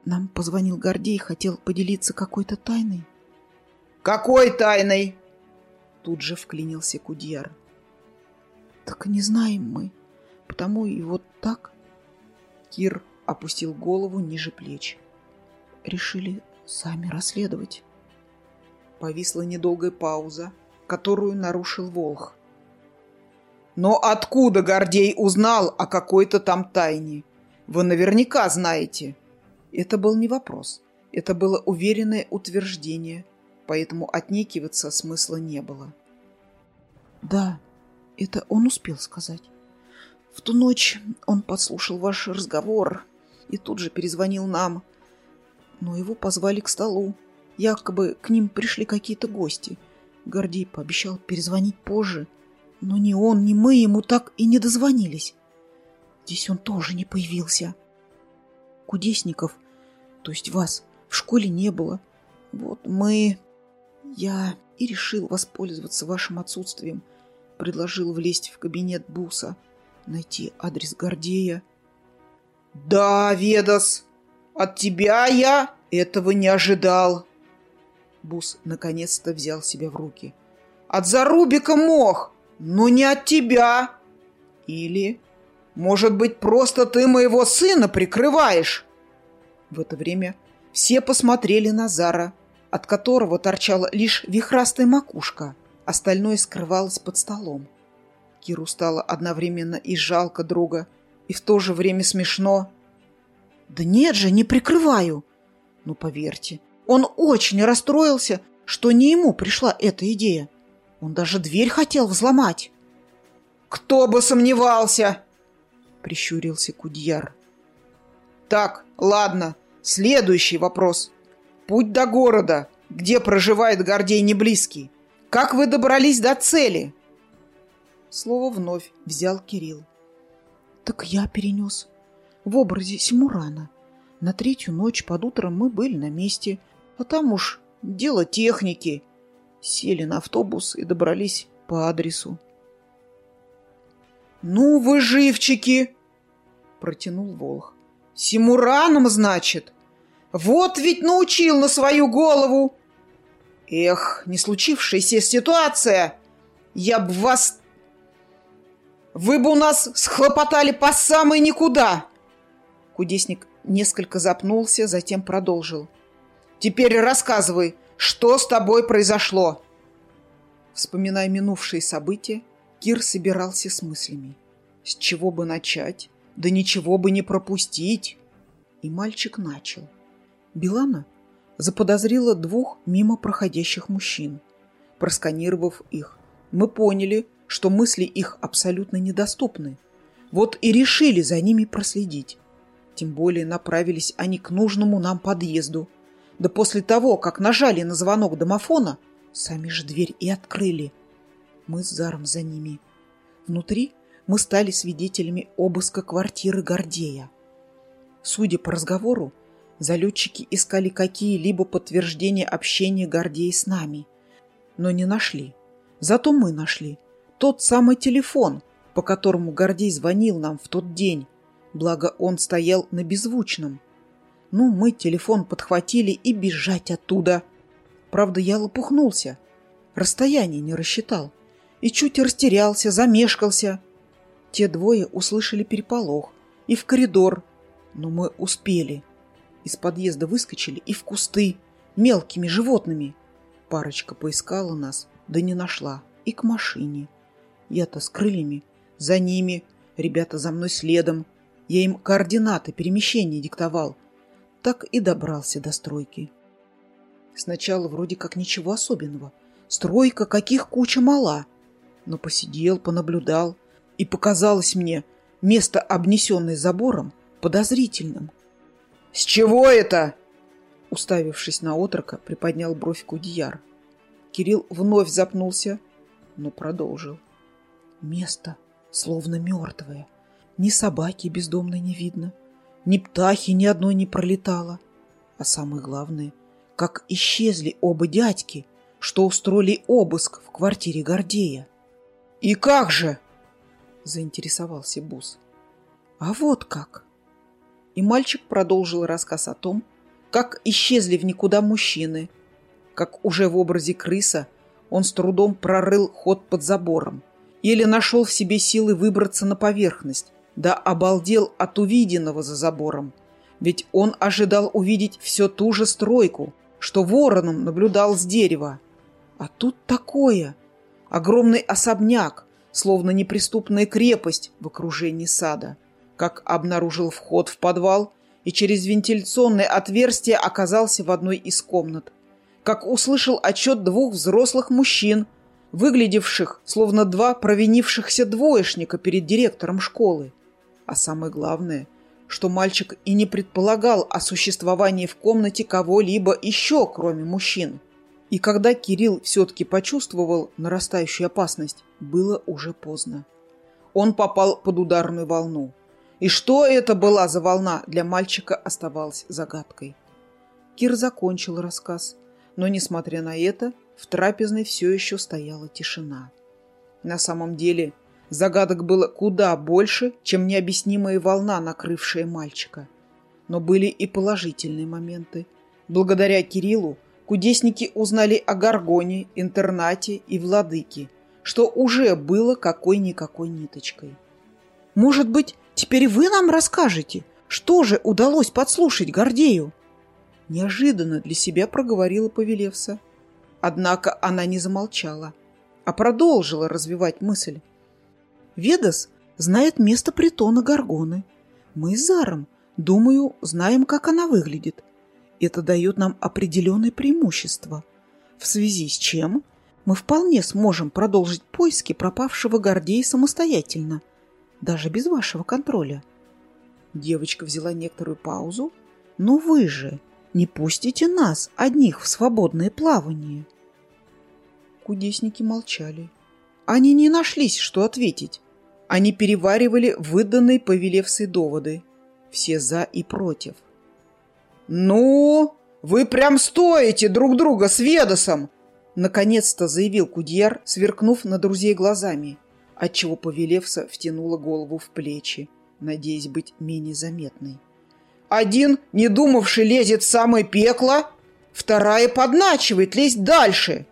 нам позвонил Гордей, хотел поделиться какой-то тайной. Какой тайной? Тут же вклинился Кудьяр. Так не знаем мы, потому и вот так. Кир опустил голову ниже плеч. Решили сами расследовать. Повисла недолгая пауза, которую нарушил Волх. Но откуда Гордей узнал о какой-то там тайне? Вы наверняка знаете. Это был не вопрос. Это было уверенное утверждение, поэтому отнекиваться смысла не было. Да, это он успел сказать. В ту ночь он подслушал ваш разговор и тут же перезвонил нам. Но его позвали к столу. Якобы к ним пришли какие-то гости. Гордей пообещал перезвонить позже – Но ни он, ни мы ему так и не дозвонились. Здесь он тоже не появился. Кудесников, то есть вас, в школе не было. Вот мы... Я и решил воспользоваться вашим отсутствием. Предложил влезть в кабинет Буса, найти адрес Гордея. «Да, Ведас, от тебя я этого не ожидал!» Бус наконец-то взял себя в руки. «От Зарубика мог, но не от тебя!» «Или, может быть, просто ты моего сына прикрываешь?» В это время все посмотрели на Зара, от которого торчала лишь вихрастая макушка, остальное скрывалось под столом. Киру стало одновременно и жалко друга, и в то же время смешно. «Да нет же, не прикрываю!» Ну, поверьте, он очень расстроился, что не ему пришла эта идея. Он даже дверь хотел взломать. «Кто бы сомневался!» — прищурился Кудьяр. «Так, ладно, следующий вопрос. Путь до города, где проживает Гордей Неблизкий. Как вы добрались до цели?» Слово вновь взял Кирилл. «Так я перенес. В образе Симурана. На третью ночь под утром мы были на месте, а там уж дело техники. Сели на автобус и добрались по адресу. «Ну вы живчики!» — протянул Волх. «Симураном, значит? Вот ведь научил на свою голову! Эх, не случившаяся ситуация! Я б вас... Вы бы у нас схлопотали по самой никуда!» Кудесник несколько запнулся, затем продолжил. «Теперь рассказывай, что с тобой произошло?» Вспоминая минувшие события, Кир собирался с мыслями. С чего бы начать? Да ничего бы не пропустить. И мальчик начал. Билана заподозрила двух мимо проходящих мужчин. Просканировав их, мы поняли, что мысли их абсолютно недоступны. Вот и решили за ними проследить. Тем более направились они к нужному нам подъезду. Да после того, как нажали на звонок домофона, сами же дверь и открыли. Мы с Заром за ними. Внутри мы стали свидетелями обыска квартиры Гордея. Судя по разговору, Залетчики искали какие-либо подтверждения общения Гордея с нами, но не нашли. Зато мы нашли тот самый телефон, по которому Гордей звонил нам в тот день, благо он стоял на беззвучном. Ну, мы телефон подхватили и бежать оттуда. Правда, я лопухнулся, расстояние не рассчитал и чуть растерялся, замешкался. Те двое услышали переполох и в коридор, но мы успели — из подъезда выскочили и в кусты, мелкими животными. Парочка поискала нас, да не нашла. И к машине. Я-то с крыльями, за ними, ребята за мной следом. Я им координаты перемещения диктовал. Так и добрался до стройки. Сначала вроде как ничего особенного. Стройка каких куча мала. Но посидел, понаблюдал, и показалось мне место, обнесенное забором, подозрительным. «С чего это?» Уставившись на отрока, приподнял бровь Кудьяр. Кирилл вновь запнулся, но продолжил. «Место словно мертвое. Ни собаки бездомной не видно, ни птахи ни одной не пролетало. А самое главное, как исчезли оба дядьки, что устроили обыск в квартире Гордея. «И как же?» — заинтересовался Бус. «А вот как!» И мальчик продолжил рассказ о том, как исчезли в никуда мужчины, как уже в образе крыса он с трудом прорыл ход под забором, еле нашел в себе силы выбраться на поверхность, да обалдел от увиденного за забором, ведь он ожидал увидеть все ту же стройку, что вороном наблюдал с дерева. А тут такое! Огромный особняк, словно неприступная крепость в окружении сада как обнаружил вход в подвал и через вентиляционное отверстие оказался в одной из комнат. Как услышал отчет двух взрослых мужчин, выглядевших словно два провинившихся двоечника перед директором школы. А самое главное, что мальчик и не предполагал о существовании в комнате кого-либо еще, кроме мужчин. И когда Кирилл все-таки почувствовал нарастающую опасность, было уже поздно. Он попал под ударную волну. И что это была за волна, для мальчика оставалось загадкой. Кир закончил рассказ, но, несмотря на это, в трапезной все еще стояла тишина. На самом деле, загадок было куда больше, чем необъяснимая волна, накрывшая мальчика. Но были и положительные моменты. Благодаря Кириллу кудесники узнали о Гаргоне, интернате и владыке, что уже было какой-никакой ниточкой. «Может быть, теперь вы нам расскажете, что же удалось подслушать Гордею?» Неожиданно для себя проговорила Повелевса. Однако она не замолчала, а продолжила развивать мысль. «Ведас знает место притона Гаргоны. Мы с Заром, думаю, знаем, как она выглядит. Это дает нам определенное преимущество, в связи с чем мы вполне сможем продолжить поиски пропавшего Гордея самостоятельно, даже без вашего контроля. Девочка взяла некоторую паузу. Но вы же не пустите нас одних в свободное плавание. Кудесники молчали. Они не нашлись, что ответить. Они переваривали выданные повелевсы доводы. Все за и против. «Ну, вы прям стоите друг друга с Ведосом!» Наконец-то заявил Кудьяр, сверкнув на друзей глазами, отчего Повелевса втянула голову в плечи, надеясь быть менее заметной. «Один, не думавший, лезет в самое пекло, вторая подначивает лезть дальше!»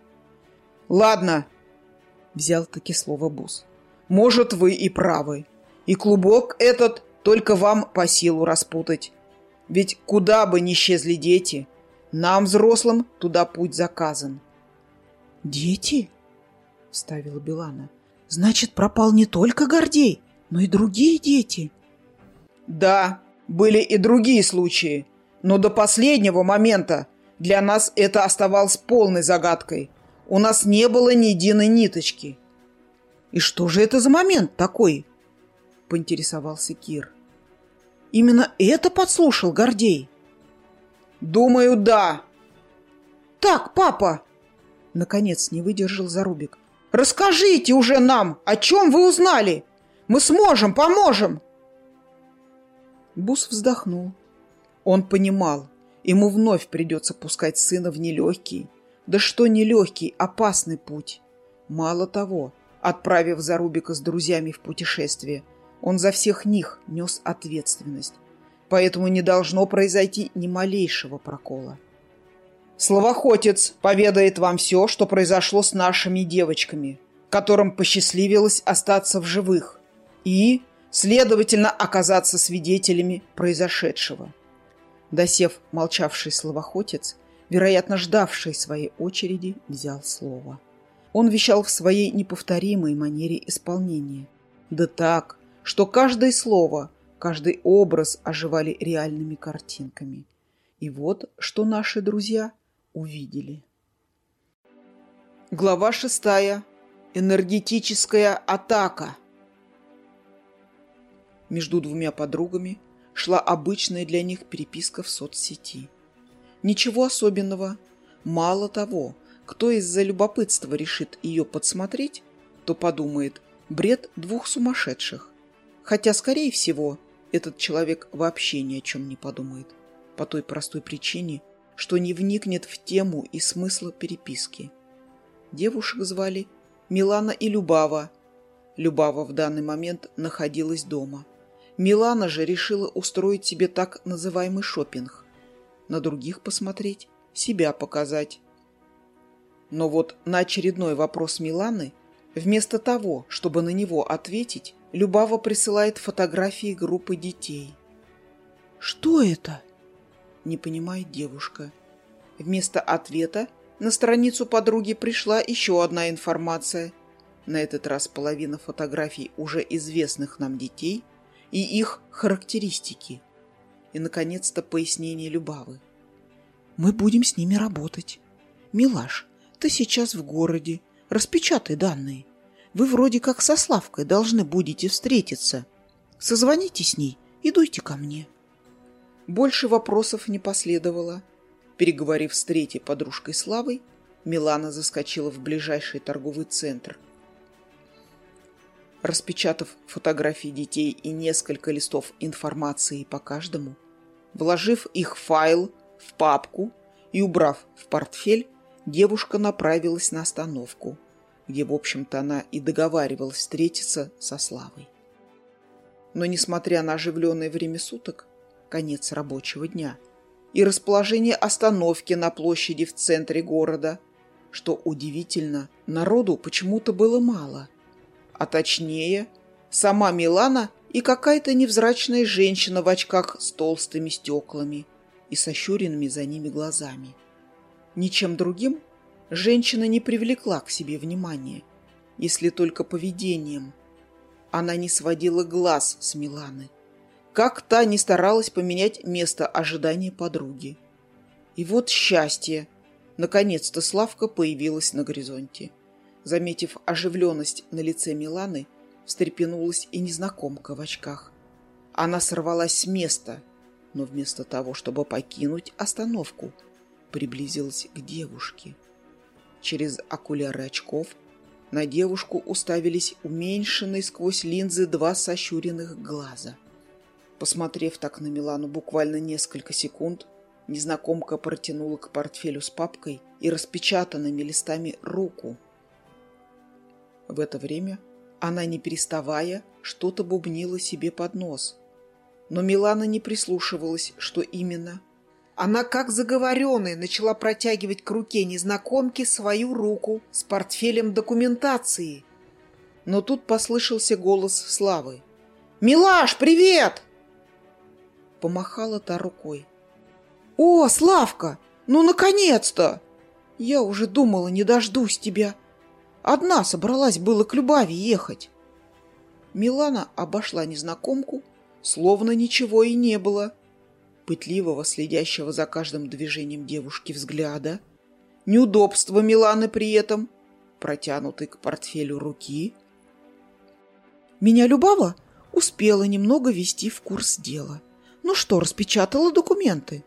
«Ладно», — взял таки слово Бус, — «может, вы и правы, и клубок этот только вам по силу распутать». Ведь куда бы ни исчезли дети, нам, взрослым, туда путь заказан. «Дети?» — вставила Белана. «Значит, пропал не только Гордей, но и другие дети». «Да, были и другие случаи, но до последнего момента для нас это оставалось полной загадкой. У нас не было ни единой ниточки». «И что же это за момент такой?» — поинтересовался Кир. Именно это подслушал Гордей? Думаю, да. Так, папа, наконец не выдержал Зарубик. Расскажите уже нам, о чем вы узнали. Мы сможем, поможем. Бус вздохнул. Он понимал, ему вновь придется пускать сына в нелегкий, да что нелегкий, опасный путь. Мало того, отправив Зарубика с друзьями в путешествие, он за всех них нес ответственность, поэтому не должно произойти ни малейшего прокола. Словохотец поведает вам все, что произошло с нашими девочками, которым посчастливилось остаться в живых и, следовательно, оказаться свидетелями произошедшего. Досев молчавший словохотец, вероятно, ждавший своей очереди, взял слово. Он вещал в своей неповторимой манере исполнения. Да так, что каждое слово, каждый образ оживали реальными картинками. И вот что наши друзья увидели. Глава шестая. Энергетическая атака. Между двумя подругами шла обычная для них переписка в соцсети. Ничего особенного. Мало того, кто из-за любопытства решит ее подсмотреть, то подумает бред двух сумасшедших. Хотя, скорее всего, этот человек вообще ни о чем не подумает. По той простой причине, что не вникнет в тему и смысл переписки. Девушек звали Милана и Любава. Любава в данный момент находилась дома. Милана же решила устроить себе так называемый шопинг. На других посмотреть, себя показать. Но вот на очередной вопрос Миланы, вместо того, чтобы на него ответить, Любава присылает фотографии группы детей. «Что это?» – не понимает девушка. Вместо ответа на страницу подруги пришла еще одна информация. На этот раз половина фотографий уже известных нам детей и их характеристики. И, наконец-то, пояснение Любавы. «Мы будем с ними работать. Милаш, ты сейчас в городе. Распечатай данные. Вы вроде как со Славкой должны будете встретиться. Созвоните с ней и дуйте ко мне. Больше вопросов не последовало. Переговорив с третьей подружкой Славой, Милана заскочила в ближайший торговый центр. Распечатав фотографии детей и несколько листов информации по каждому, вложив их файл, в папку и убрав в портфель, девушка направилась на остановку, где, в общем-то, она и договаривалась встретиться со Славой. Но, несмотря на оживленное время суток, конец рабочего дня, и расположение остановки на площади в центре города – что удивительно, народу почему-то было мало. А точнее, сама Милана и какая-то невзрачная женщина в очках с толстыми стеклами и сощуренными за ними глазами. Ничем другим женщина не привлекла к себе внимания, если только поведением. Она не сводила глаз с Миланы, как та не старалась поменять место ожидания подруги. И вот счастье, Наконец-то Славка появилась на горизонте. Заметив оживленность на лице Миланы, встрепенулась и незнакомка в очках. Она сорвалась с места, но вместо того, чтобы покинуть остановку, приблизилась к девушке. Через окуляры очков на девушку уставились уменьшенные сквозь линзы два сощуренных глаза. Посмотрев так на Милану буквально несколько секунд, Незнакомка протянула к портфелю с папкой и распечатанными листами руку. В это время она, не переставая, что-то бубнила себе под нос. Но Милана не прислушивалась, что именно. Она, как заговоренная, начала протягивать к руке незнакомки свою руку с портфелем документации. Но тут послышался голос Славы. «Милаш, привет!» Помахала та рукой. «О, Славка! Ну, наконец-то! Я уже думала, не дождусь тебя. Одна собралась было к Любави ехать». Милана обошла незнакомку, словно ничего и не было. Пытливого, следящего за каждым движением девушки взгляда, неудобство Миланы при этом, протянутой к портфелю руки. Меня Любава успела немного ввести в курс дела. Ну что, распечатала документы?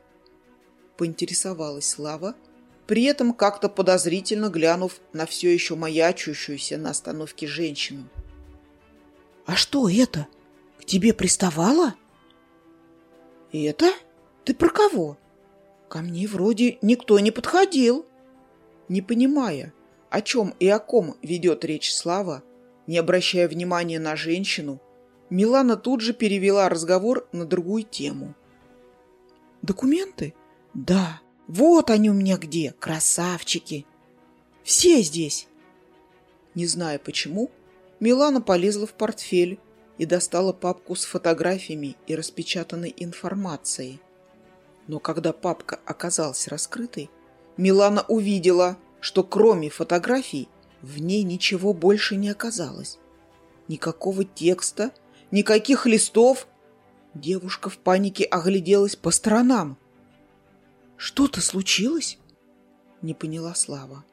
поинтересовалась Слава, при этом как-то подозрительно глянув на все еще маячущуюся на остановке женщину. «А что это? К тебе приставала?» «Это? Ты про кого?» «Ко мне вроде никто не подходил». Не понимая, о чем и о ком ведет речь Слава, не обращая внимания на женщину, Милана тут же перевела разговор на другую тему. «Документы?» Да, вот они у меня где, красавчики. Все здесь. Не зная почему, Милана полезла в портфель и достала папку с фотографиями и распечатанной информацией. Но когда папка оказалась раскрытой, Милана увидела, что кроме фотографий в ней ничего больше не оказалось. Никакого текста, никаких листов. Девушка в панике огляделась по сторонам. Что-то случилось? Не поняла Слава.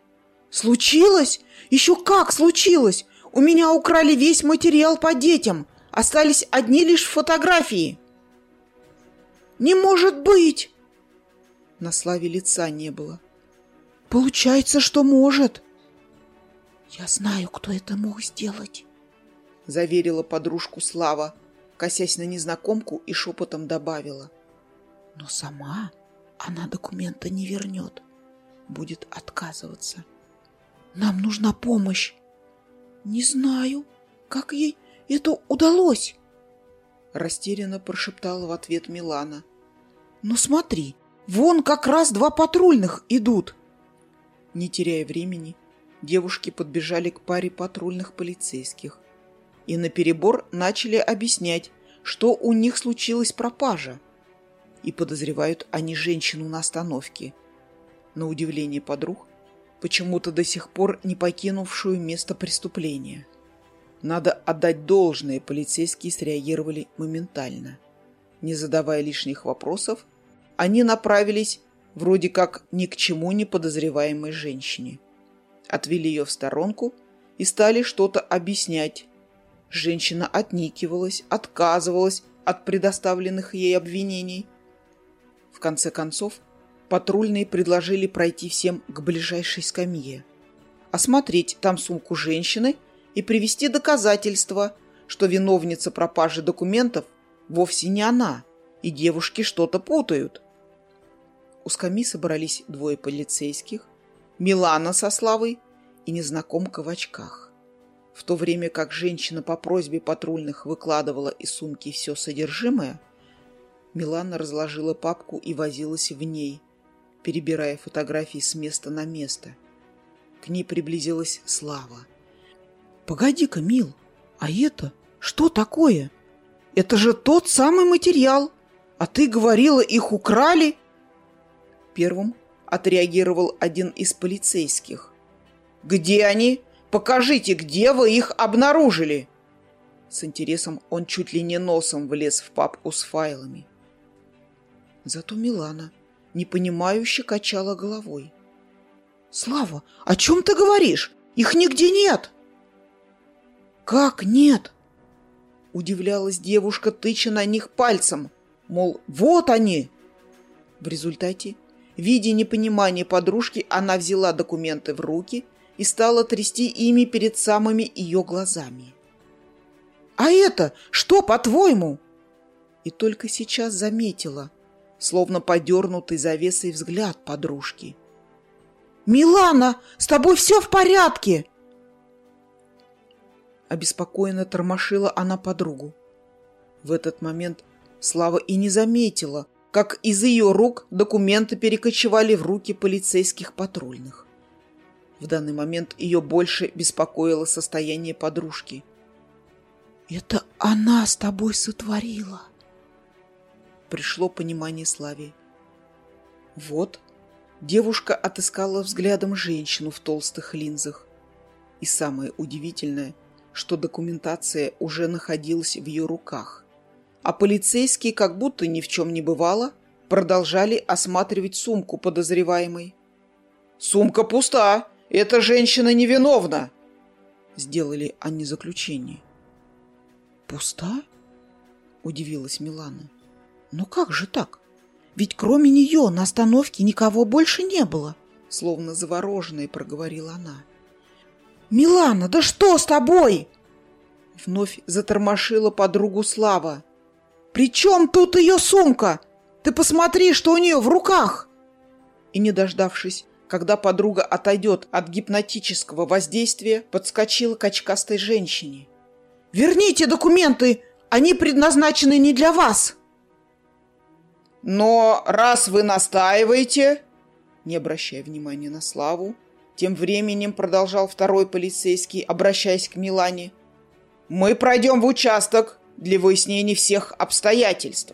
Случилось? Еще как случилось? У меня украли весь материал по детям. Остались одни лишь фотографии. Не может быть! На Славе лица не было. Получается, что может. Я знаю, кто это мог сделать, заверила подружку Слава, косясь на незнакомку и шепотом добавила. Но сама она документа не вернет. Будет отказываться. Нам нужна помощь. Не знаю, как ей это удалось. Растерянно прошептала в ответ Милана. Ну смотри, вон как раз два патрульных идут. Не теряя времени, девушки подбежали к паре патрульных полицейских и наперебор начали объяснять, что у них случилась пропажа и подозревают они женщину на остановке. На удивление подруг, почему-то до сих пор не покинувшую место преступления. Надо отдать должное, полицейские среагировали моментально. Не задавая лишних вопросов, они направились вроде как ни к чему не подозреваемой женщине. Отвели ее в сторонку и стали что-то объяснять. Женщина отникивалась, отказывалась от предоставленных ей обвинений, конце концов, патрульные предложили пройти всем к ближайшей скамье, осмотреть там сумку женщины и привести доказательства, что виновница пропажи документов вовсе не она, и девушки что-то путают. У скамьи собрались двое полицейских, Милана со Славой и незнакомка в очках. В то время как женщина по просьбе патрульных выкладывала из сумки все содержимое, Милана разложила папку и возилась в ней, перебирая фотографии с места на место. К ней приблизилась Слава. «Погоди-ка, Мил, а это что такое? Это же тот самый материал, а ты говорила, их украли?» Первым отреагировал один из полицейских. «Где они? Покажите, где вы их обнаружили!» С интересом он чуть ли не носом влез в папку с файлами. Зато Милана непонимающе качала головой. «Слава, о чем ты говоришь? Их нигде нет!» «Как нет?» Удивлялась девушка, тыча на них пальцем. Мол, вот они! В результате, видя непонимание подружки, она взяла документы в руки и стала трясти ими перед самыми ее глазами. «А это что, по-твоему?» И только сейчас заметила, словно подернутый завесой взгляд подружки. «Милана, с тобой все в порядке!» Обеспокоенно тормошила она подругу. В этот момент Слава и не заметила, как из ее рук документы перекочевали в руки полицейских патрульных. В данный момент ее больше беспокоило состояние подружки. «Это она с тобой сотворила!» Пришло понимание Славе. Вот девушка отыскала взглядом женщину в толстых линзах. И самое удивительное, что документация уже находилась в ее руках. А полицейские, как будто ни в чем не бывало, продолжали осматривать сумку подозреваемой. «Сумка пуста!» Эта женщина невиновна!» Сделали они заключение. «Пуста?» – удивилась Милана. «Ну как же так? Ведь кроме нее на остановке никого больше не было!» Словно завороженная проговорила она. «Милана, да что с тобой?» Вновь затормошила подругу Слава. «При чем тут ее сумка? Ты посмотри, что у нее в руках!» И, не дождавшись когда подруга отойдет от гипнотического воздействия, подскочила к очкастой женщине. «Верните документы! Они предназначены не для вас!» «Но раз вы настаиваете...» Не обращая внимания на Славу, тем временем продолжал второй полицейский, обращаясь к Милане. «Мы пройдем в участок для выяснения всех обстоятельств».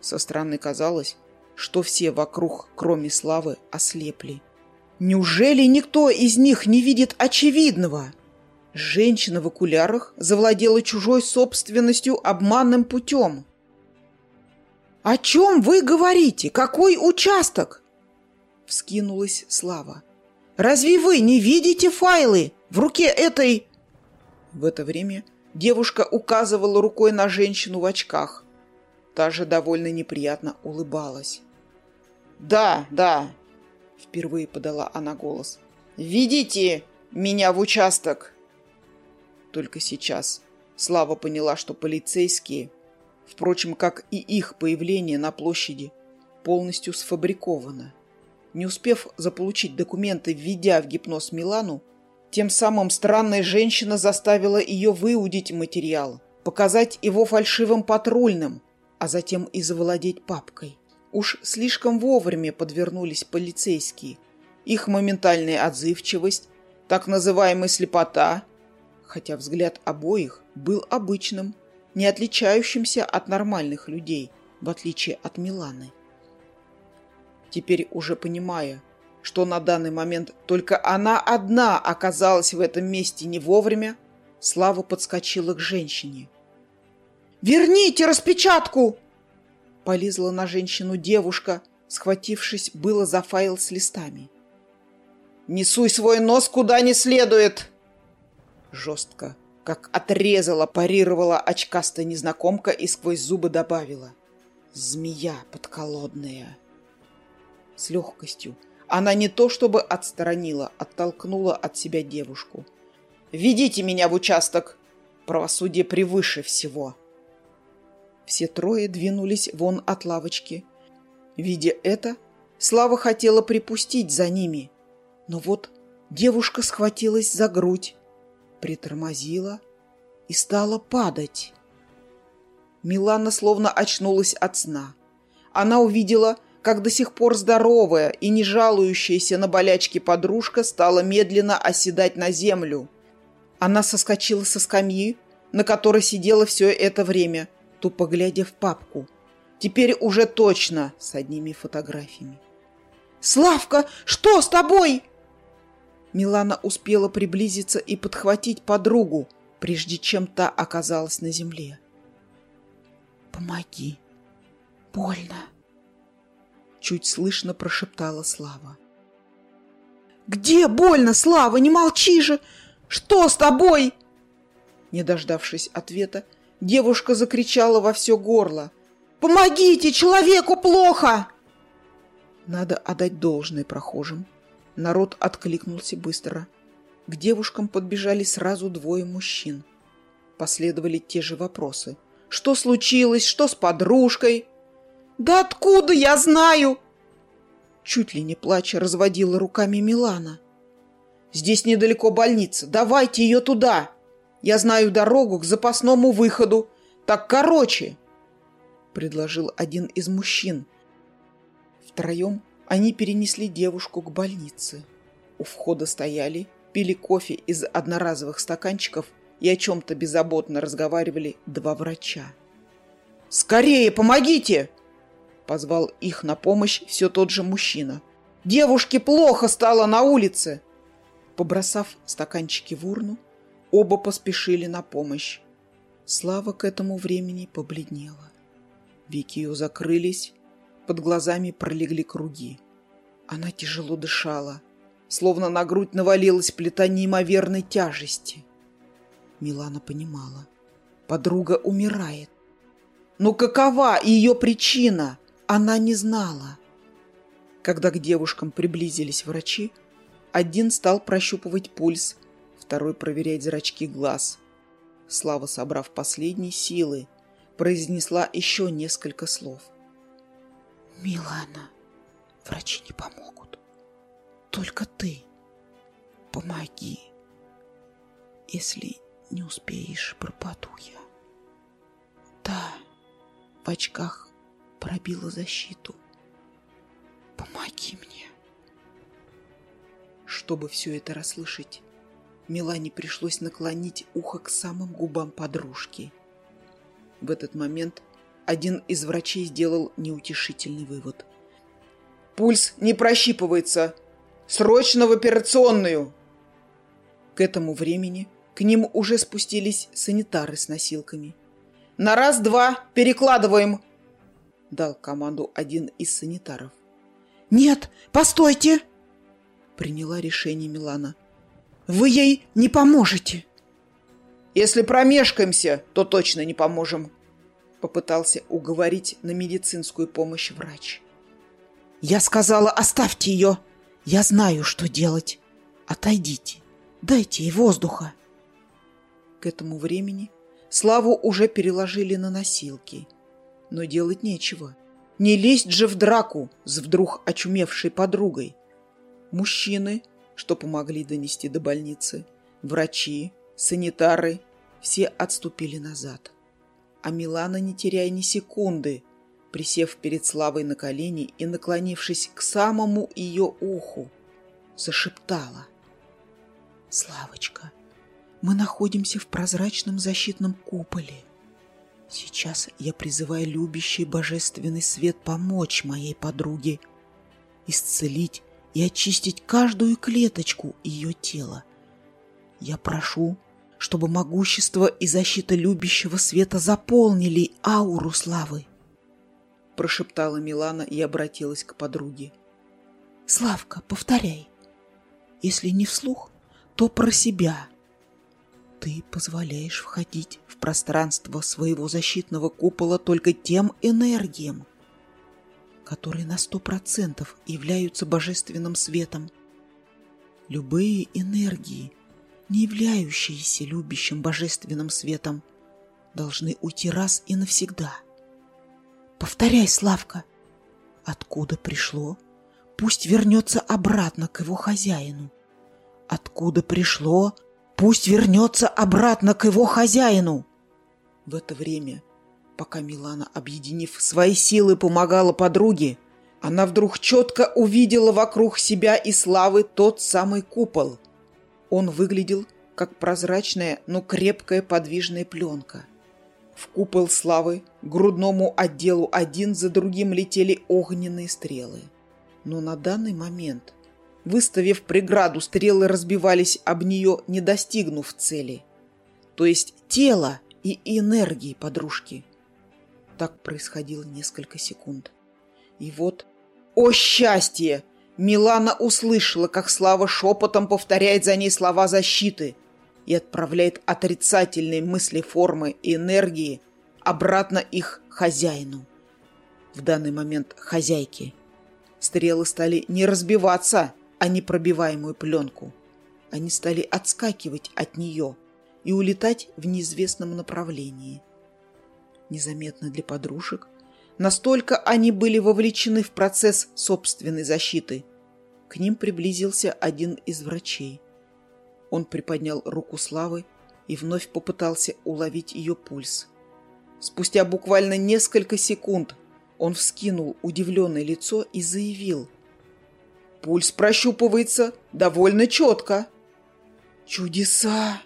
Со стороны казалось, что все вокруг, кроме Славы, ослепли. Неужели никто из них не видит очевидного? Женщина в окулярах завладела чужой собственностью обманным путем. «О чем вы говорите? Какой участок?» Вскинулась Слава. «Разве вы не видите файлы в руке этой...» В это время девушка указывала рукой на женщину в очках. Та же довольно неприятно улыбалась. «Да, да», — впервые подала она голос. «Ведите меня в участок!» Только сейчас Слава поняла, что полицейские, впрочем, как и их появление на площади, полностью сфабриковано. Не успев заполучить документы, введя в гипноз Милану, тем самым странная женщина заставила ее выудить материал, показать его фальшивым патрульным, а затем и завладеть папкой. Уж слишком вовремя подвернулись полицейские. Их моментальная отзывчивость, так называемая слепота, хотя взгляд обоих был обычным, не отличающимся от нормальных людей, в отличие от Миланы. Теперь уже понимая, что на данный момент только она одна оказалась в этом месте не вовремя, Слава подскочила к женщине. «Верните распечатку!» Полезла на женщину девушка, схватившись было за файл с листами. «Не суй свой нос куда не следует!» Жестко, как отрезала, парировала очкастая незнакомка и сквозь зубы добавила. «Змея подколодная!» с легкостью. Она не то чтобы отстранила, оттолкнула от себя девушку. «Ведите меня в участок! Правосудие превыше всего!» Все трое двинулись вон от лавочки. Видя это, Слава хотела припустить за ними. Но вот девушка схватилась за грудь, притормозила и стала падать. Милана словно очнулась от сна. Она увидела, как до сих пор здоровая и не жалующаяся на болячки подружка стала медленно оседать на землю. Она соскочила со скамьи, на которой сидела все это время, тупо глядя в папку. Теперь уже точно с одними фотографиями. «Славка, что с тобой?» Милана успела приблизиться и подхватить подругу, прежде чем та оказалась на земле. «Помоги. Больно!» Чуть слышно прошептала Слава. «Где больно, Слава? Не молчи же! Что с тобой?» Не дождавшись ответа, девушка закричала во все горло. «Помогите! Человеку плохо!» Надо отдать должное прохожим. Народ откликнулся быстро. К девушкам подбежали сразу двое мужчин. Последовали те же вопросы. Что случилось? Что с подружкой? Да откуда я знаю? Чуть ли не плача разводила руками Милана. Здесь недалеко больница. Давайте ее туда. Я знаю дорогу к запасному выходу. Так короче, предложил один из мужчин. Втроем они перенесли девушку к больнице. У входа стояли, пили кофе из одноразовых стаканчиков и о чем-то беззаботно разговаривали два врача. «Скорее, помогите!» Позвал их на помощь все тот же мужчина. «Девушке плохо стало на улице!» Побросав стаканчики в урну, оба поспешили на помощь. Слава к этому времени побледнела. Веки ее закрылись, под глазами пролегли круги. Она тяжело дышала, словно на грудь навалилась плита неимоверной тяжести. Милана понимала. Подруга умирает. Но какова ее причина, она не знала. Когда к девушкам приблизились врачи, один стал прощупывать пульс, второй проверять зрачки глаз. Слава, собрав последние силы, произнесла еще несколько слов. «Милана, врачи не помогут. Только ты помоги. Если не успеешь, пропаду я. Да, в очках пробила защиту. Помоги мне. Чтобы все это расслышать, Милане пришлось наклонить ухо к самым губам подружки. В этот момент один из врачей сделал неутешительный вывод. «Пульс не прощипывается! Срочно в операционную!» К этому времени к ним уже спустились санитары с носилками. «На раз-два перекладываем!» Дал команду один из санитаров. «Нет, постойте!» Приняла решение Милана. «Вы ей не поможете!» «Если промешкаемся, то точно не поможем!» Попытался уговорить на медицинскую помощь врач. «Я сказала, оставьте ее! Я знаю, что делать! Отойдите, дайте ей воздуха!» К этому времени Славу уже переложили на носилки. Но делать нечего. Не лезть же в драку с вдруг очумевшей подругой. Мужчины, что помогли донести до больницы, врачи, санитары, все отступили назад а Милана, не теряя ни секунды, присев перед Славой на колени и наклонившись к самому ее уху, зашептала. «Славочка, мы находимся в прозрачном защитном куполе. Сейчас я призываю любящий божественный свет помочь моей подруге, исцелить и очистить каждую клеточку ее тела. Я прошу чтобы могущество и защита любящего света заполнили ауру славы. Прошептала Милана и обратилась к подруге. Славка, повторяй. Если не вслух, то про себя. Ты позволяешь входить в пространство своего защитного купола только тем энергиям, которые на сто процентов являются божественным светом. Любые энергии, не являющиеся любящим божественным светом, должны уйти раз и навсегда. Повторяй, Славка, откуда пришло, пусть вернется обратно к его хозяину. Откуда пришло, пусть вернется обратно к его хозяину. В это время, пока Милана, объединив свои силы, помогала подруге, она вдруг четко увидела вокруг себя и славы тот самый купол. Он выглядел как прозрачная, но крепкая подвижная пленка. В купол славы грудному отделу один за другим летели огненные стрелы. Но на данный момент, выставив преграду, стрелы разбивались об нее, не достигнув цели. То есть тело и энергии подружки. Так происходило несколько секунд. И вот, о счастье! Милана услышала, как Слава шепотом повторяет за ней слова защиты и отправляет отрицательные мысли формы и энергии обратно их хозяину. В данный момент хозяйке. Стрелы стали не разбиваться, а непробиваемую пленку. Они стали отскакивать от нее и улетать в неизвестном направлении. Незаметно для подружек Настолько они были вовлечены в процесс собственной защиты. К ним приблизился один из врачей. Он приподнял руку Славы и вновь попытался уловить ее пульс. Спустя буквально несколько секунд он вскинул удивленное лицо и заявил. «Пульс прощупывается довольно четко». «Чудеса!» —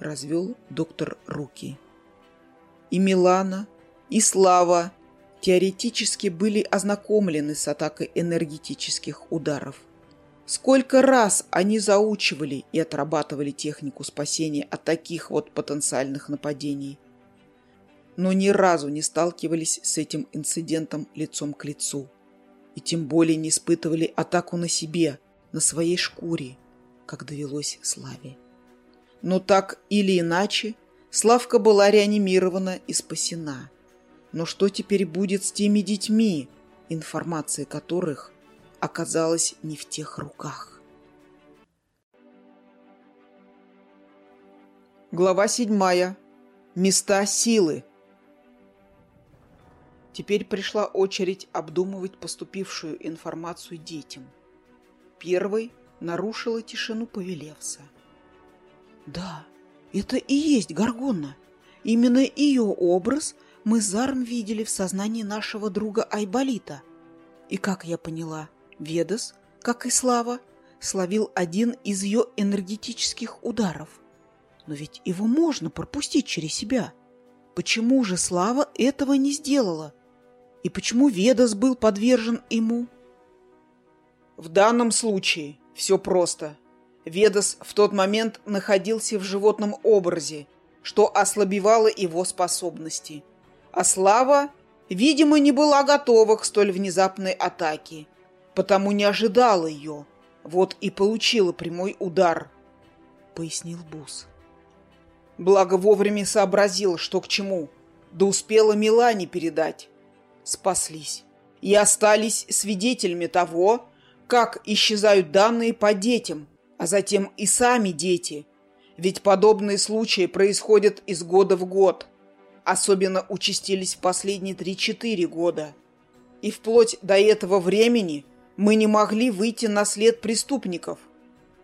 развел доктор руки. И Милана, и Слава теоретически были ознакомлены с атакой энергетических ударов. Сколько раз они заучивали и отрабатывали технику спасения от таких вот потенциальных нападений. Но ни разу не сталкивались с этим инцидентом лицом к лицу. И тем более не испытывали атаку на себе, на своей шкуре, как довелось Славе. Но так или иначе, Славка была реанимирована и спасена – но что теперь будет с теми детьми, информация которых оказалась не в тех руках? Глава седьмая. Места силы. Теперь пришла очередь обдумывать поступившую информацию детям. Первой нарушила тишину Повелевса. «Да, это и есть Гаргонна. Именно ее образ – мы с Заром видели в сознании нашего друга Айболита. И, как я поняла, Ведас, как и Слава, словил один из ее энергетических ударов. Но ведь его можно пропустить через себя. Почему же Слава этого не сделала? И почему Ведас был подвержен ему? В данном случае все просто. Ведас в тот момент находился в животном образе, что ослабевало его способности – а Слава, видимо, не была готова к столь внезапной атаке, потому не ожидала ее. Вот и получила прямой удар, — пояснил Бус. Благо вовремя сообразил, что к чему, да успела Милане передать. Спаслись и остались свидетелями того, как исчезают данные по детям, а затем и сами дети. Ведь подобные случаи происходят из года в год особенно участились в последние 3-4 года. И вплоть до этого времени мы не могли выйти на след преступников.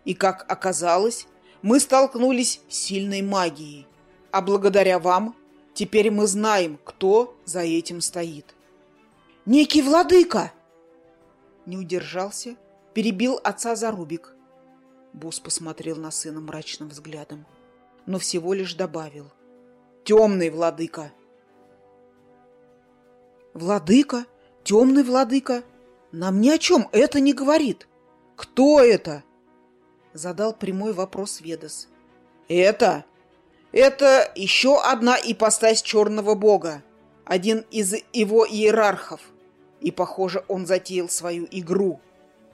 И, как оказалось, мы столкнулись с сильной магией. А благодаря вам теперь мы знаем, кто за этим стоит. «Некий владыка!» Не удержался, перебил отца за Босс посмотрел на сына мрачным взглядом, но всего лишь добавил темный владыка. Владыка? Темный владыка? Нам ни о чем это не говорит. Кто это? Задал прямой вопрос Ведас. Это? Это еще одна ипостась черного бога. Один из его иерархов. И, похоже, он затеял свою игру.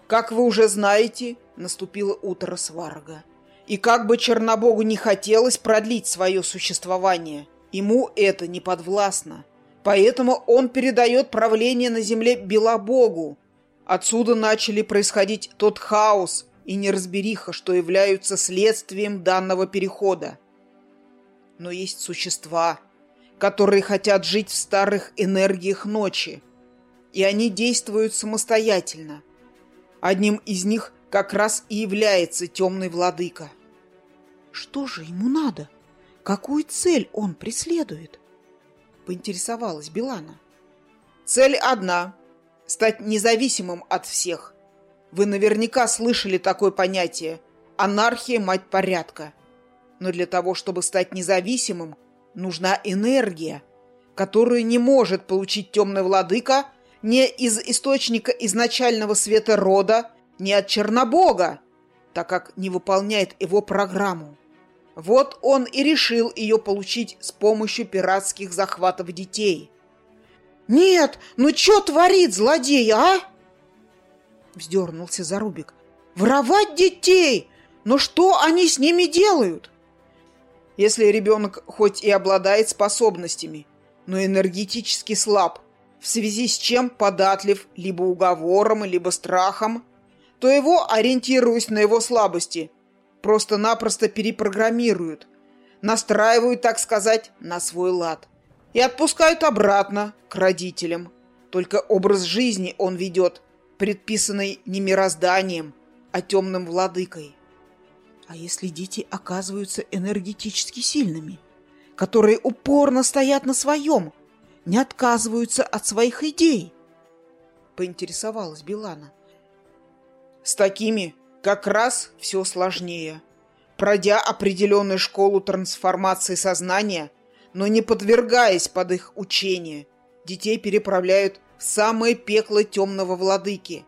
Как вы уже знаете, наступило утро сварга. И как бы Чернобогу не хотелось продлить свое существование, ему это не подвластно. Поэтому он передает правление на земле Белобогу. Отсюда начали происходить тот хаос и неразбериха, что являются следствием данного перехода. Но есть существа, которые хотят жить в старых энергиях ночи, и они действуют самостоятельно. Одним из них как раз и является темный владыка. Что же ему надо? Какую цель он преследует? Поинтересовалась Белана. Цель одна – стать независимым от всех. Вы наверняка слышали такое понятие – анархия, мать порядка. Но для того, чтобы стать независимым, нужна энергия, которую не может получить темный владыка не из источника изначального света рода, не от Чернобога, так как не выполняет его программу. Вот он и решил ее получить с помощью пиратских захватов детей. «Нет, ну что творит злодей, а?» Вздернулся Зарубик. «Воровать детей! Но что они с ними делают?» Если ребенок хоть и обладает способностями, но энергетически слаб, в связи с чем податлив либо уговором, либо страхом, то его, ориентируясь на его слабости, просто-напросто перепрограммируют, настраивают, так сказать, на свой лад и отпускают обратно к родителям. Только образ жизни он ведет, предписанный не мирозданием, а темным владыкой. А если дети оказываются энергетически сильными, которые упорно стоят на своем, не отказываются от своих идей? Поинтересовалась Билана. С такими как раз все сложнее. Пройдя определенную школу трансформации сознания, но не подвергаясь под их учение, детей переправляют в самое пекло темного владыки.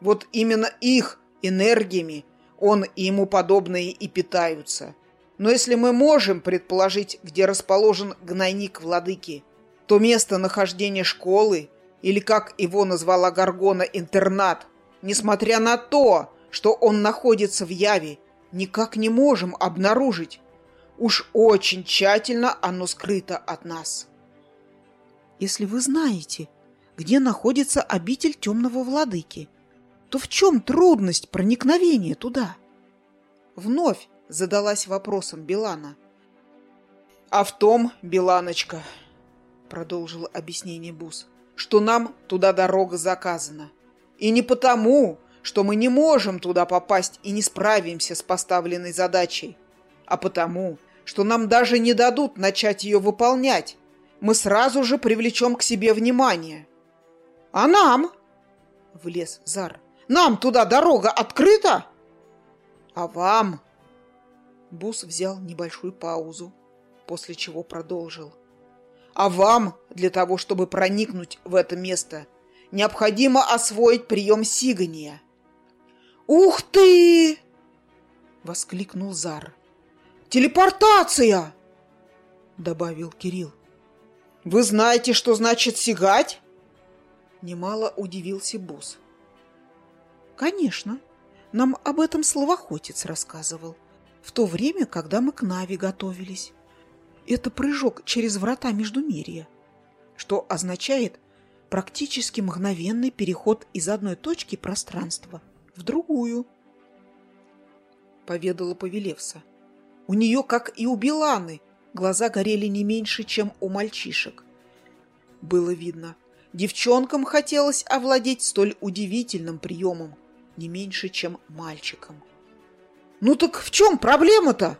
Вот именно их энергиями он и ему подобные и питаются. Но если мы можем предположить, где расположен гнойник владыки, то место нахождения школы, или, как его назвала Гаргона, интернат, несмотря на то, что он находится в Яве, никак не можем обнаружить. Уж очень тщательно оно скрыто от нас. Если вы знаете, где находится обитель темного владыки, то в чем трудность проникновения туда? Вновь задалась вопросом Белана. А в том, Беланочка, продолжил объяснение Бус, что нам туда дорога заказана. И не потому, что мы не можем туда попасть и не справимся с поставленной задачей, а потому, что нам даже не дадут начать ее выполнять. Мы сразу же привлечем к себе внимание. — А нам? — влез Зар. — Нам туда дорога открыта? — А вам? Бус взял небольшую паузу, после чего продолжил. — А вам, для того, чтобы проникнуть в это место, необходимо освоить прием сигания — «Ух ты!» — воскликнул Зар. «Телепортация!» — добавил Кирилл. «Вы знаете, что значит сигать?» Немало удивился Бус. «Конечно. Нам об этом словоохотец рассказывал. В то время, когда мы к Нави готовились. Это прыжок через врата Междумирья, что означает практически мгновенный переход из одной точки пространства – в другую, — поведала Повелевса. У нее, как и у Биланы, глаза горели не меньше, чем у мальчишек. Было видно, девчонкам хотелось овладеть столь удивительным приемом, не меньше, чем мальчикам. — Ну так в чем проблема-то?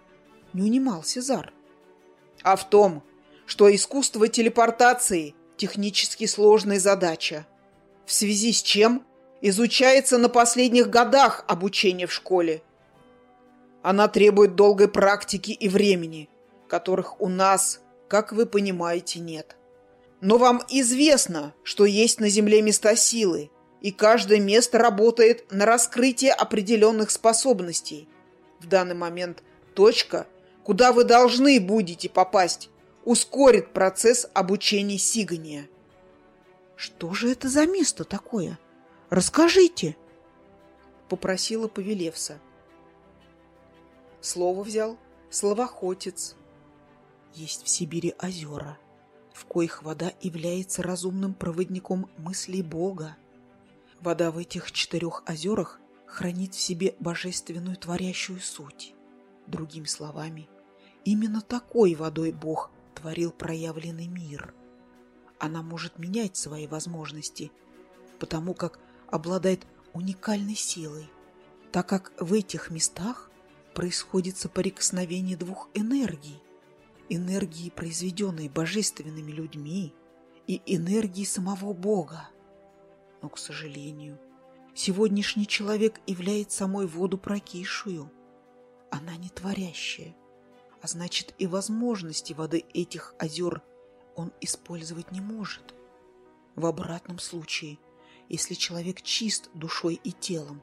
— не унимался Зар. — А в том, что искусство телепортации — технически сложная задача, в связи с чем изучается на последних годах обучения в школе. Она требует долгой практики и времени, которых у нас, как вы понимаете, нет. Но вам известно, что есть на Земле места силы, и каждое место работает на раскрытие определенных способностей. В данный момент точка, куда вы должны будете попасть, ускорит процесс обучения сигания. Что же это за место такое? Расскажите!» — попросила Повелевса. Слово взял словохотец. Есть в Сибири озера. в коих вода является разумным проводником мыслей Бога. Вода в этих четырех озерах хранит в себе божественную творящую суть. Другими словами, именно такой водой Бог творил проявленный мир. Она может менять свои возможности, потому как обладает уникальной силой, так как в этих местах происходит соприкосновение двух энергий. Энергии, произведенной божественными людьми, и энергии самого Бога. Но, к сожалению, сегодняшний человек является самой воду прокисшую. Она не творящая, а значит и возможности воды этих озер он использовать не может. В обратном случае, если человек чист душой и телом,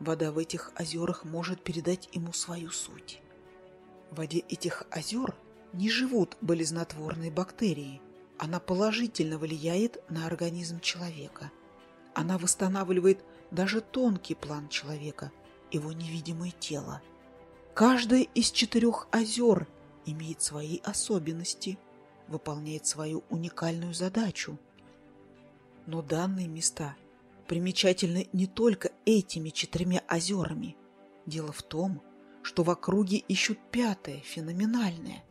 вода в этих озерах может передать ему свою суть. В воде этих озер не живут болезнотворные бактерии. Она положительно влияет на организм человека. Она восстанавливает даже тонкий план человека, его невидимое тело. Каждое из четырех озер имеет свои особенности, выполняет свою уникальную задачу. Но данные места примечательны не только этими четырьмя озерами. Дело в том, что в округе ищут пятое, феноменальное,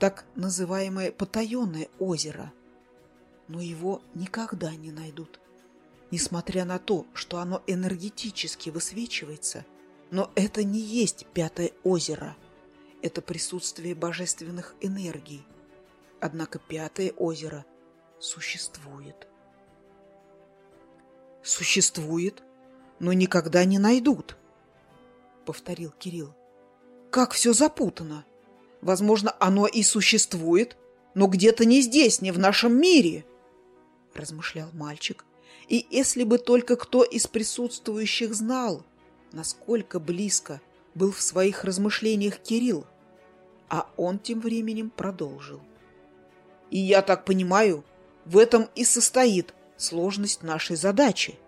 так называемое потаенное озеро. Но его никогда не найдут. Несмотря на то, что оно энергетически высвечивается, но это не есть пятое озеро. Это присутствие божественных энергий. Однако пятое озеро существует существует, но никогда не найдут, — повторил Кирилл. Как все запутано. Возможно, оно и существует, но где-то не здесь, не в нашем мире, — размышлял мальчик. И если бы только кто из присутствующих знал, насколько близко был в своих размышлениях Кирилл, а он тем временем продолжил. И я так понимаю, в этом и состоит сложность нашей задачи.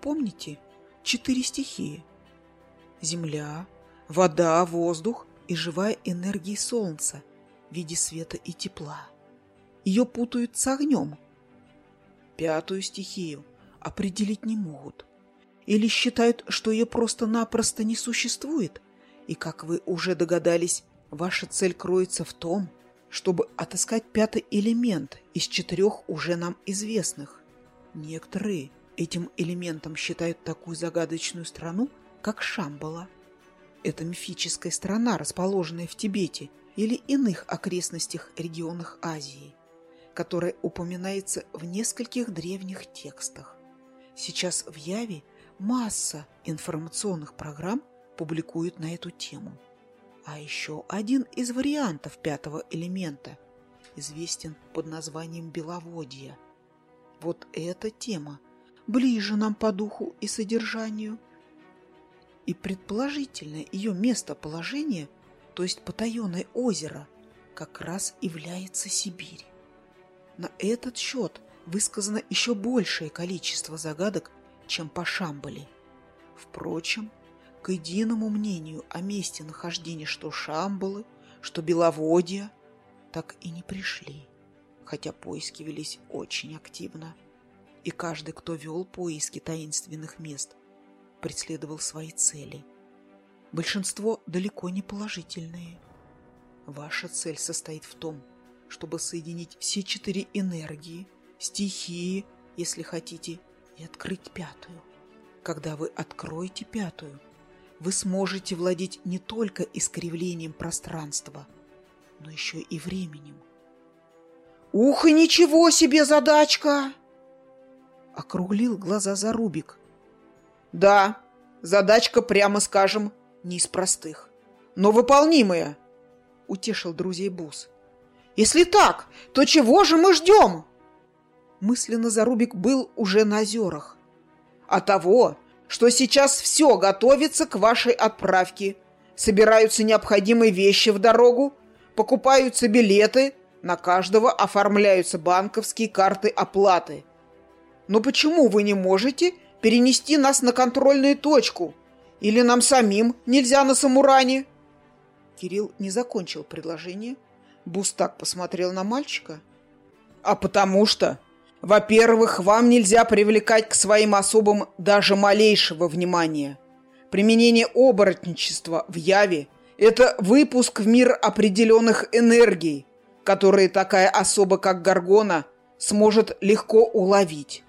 Помните четыре стихии? Земля, вода, воздух и живая энергия солнца в виде света и тепла. Ее путают с огнем. Пятую стихию определить не могут. Или считают, что ее просто-напросто не существует. И, как вы уже догадались, ваша цель кроется в том, чтобы отыскать пятый элемент из четырех уже нам известных. Некоторые этим элементом считают такую загадочную страну, как Шамбала. Это мифическая страна, расположенная в Тибете или иных окрестностях регионах Азии, которая упоминается в нескольких древних текстах. Сейчас в Яве масса информационных программ публикуют на эту тему. А еще один из вариантов пятого элемента известен под названием беловодье. Вот эта тема ближе нам по духу и содержанию. И предположительное ее местоположение, то есть потаенное озеро, как раз является Сибирь. На этот счет высказано еще большее количество загадок, чем по Шамбале. Впрочем, к единому мнению о месте нахождения что Шамбалы, что Беловодья так и не пришли, хотя поиски велись очень активно. И каждый, кто вел поиски таинственных мест, преследовал свои цели. Большинство далеко не положительные. Ваша цель состоит в том, чтобы соединить все четыре энергии, стихии, если хотите, и открыть пятую. Когда вы откроете пятую – вы сможете владеть не только искривлением пространства, но еще и временем. «Ух, и ничего себе задачка!» Округлил глаза Зарубик. «Да, задачка, прямо скажем, не из простых, но выполнимая», — утешил друзей Бус. «Если так, то чего же мы ждем?» Мысленно Зарубик был уже на озерах. «А того, что сейчас все готовится к вашей отправке. Собираются необходимые вещи в дорогу, покупаются билеты, на каждого оформляются банковские карты оплаты. Но почему вы не можете перенести нас на контрольную точку? Или нам самим нельзя на Самуране?» Кирилл не закончил предложение, Бустак посмотрел на мальчика. А потому что, во-первых, вам нельзя привлекать к своим особам даже малейшего внимания. Применение оборотничества в яве – это выпуск в мир определенных энергий, которые такая особа, как Гаргона, сможет легко уловить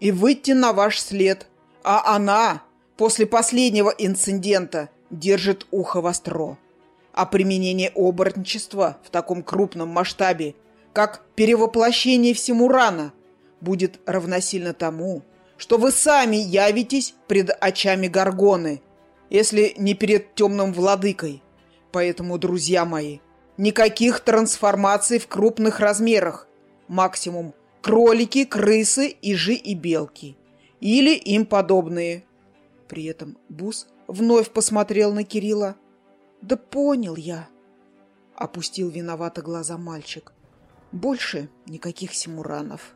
и выйти на ваш след, а она после последнего инцидента держит ухо востро а применение оборотничества в таком крупном масштабе, как перевоплощение всему рано, будет равносильно тому, что вы сами явитесь пред очами Гаргоны, если не перед темным владыкой. Поэтому, друзья мои, никаких трансформаций в крупных размерах. Максимум кролики, крысы, ижи и белки. Или им подобные. При этом Бус вновь посмотрел на Кирилла да понял я. Опустил виновато глаза мальчик. Больше никаких симуранов.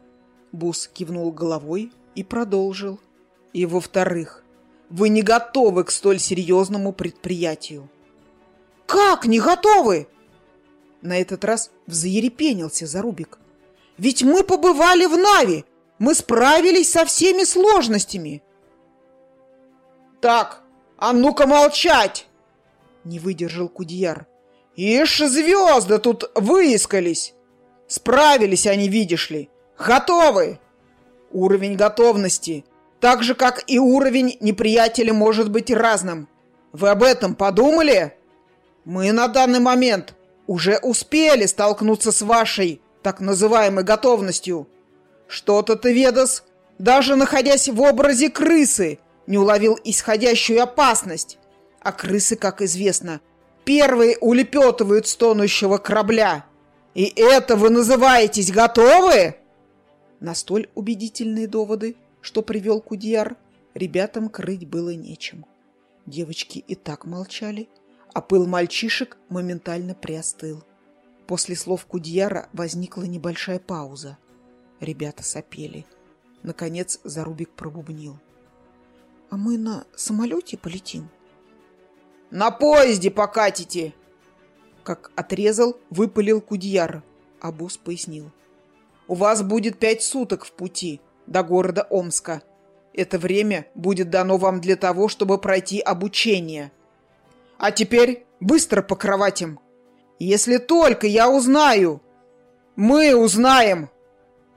Бус кивнул головой и продолжил. И во-вторых, вы не готовы к столь серьезному предприятию. Как не готовы? На этот раз взъерепенился Зарубик. Ведь мы побывали в Нави. Мы справились со всеми сложностями. Так, а ну-ка молчать! Не выдержал Кудьяр. Ишь, звезды тут выискались. Справились они, видишь ли. Готовы. Уровень готовности, так же, как и уровень неприятеля, может быть разным. Вы об этом подумали? Мы на данный момент уже успели столкнуться с вашей так называемой готовностью. Что-то ты, Ведас, даже находясь в образе крысы, не уловил исходящую опасность. А крысы, как известно, первые улепетывают с тонущего корабля. И это вы называетесь готовы? На столь убедительные доводы, что привел Кудьяр, ребятам крыть было нечем. Девочки и так молчали, а пыл мальчишек моментально приостыл. После слов Кудьяра возникла небольшая пауза. Ребята сопели. Наконец Зарубик пробубнил. «А мы на самолете полетим?» На поезде покатите!» Как отрезал, выпалил Кудьяр. А босс пояснил. «У вас будет пять суток в пути до города Омска. Это время будет дано вам для того, чтобы пройти обучение. А теперь быстро по кроватям. Если только я узнаю!» «Мы узнаем!»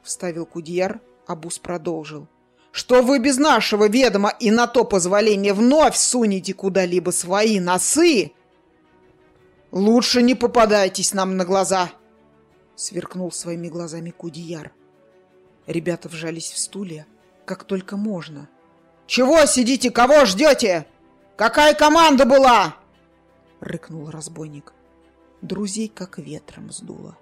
Вставил Кудьяр, а Бус продолжил что вы без нашего ведома и на то позволения вновь сунете куда-либо свои носы, лучше не попадайтесь нам на глаза!» Сверкнул своими глазами Кудияр. Ребята вжались в стулья, как только можно. «Чего сидите? Кого ждете? Какая команда была?» Рыкнул разбойник. Друзей как ветром сдуло.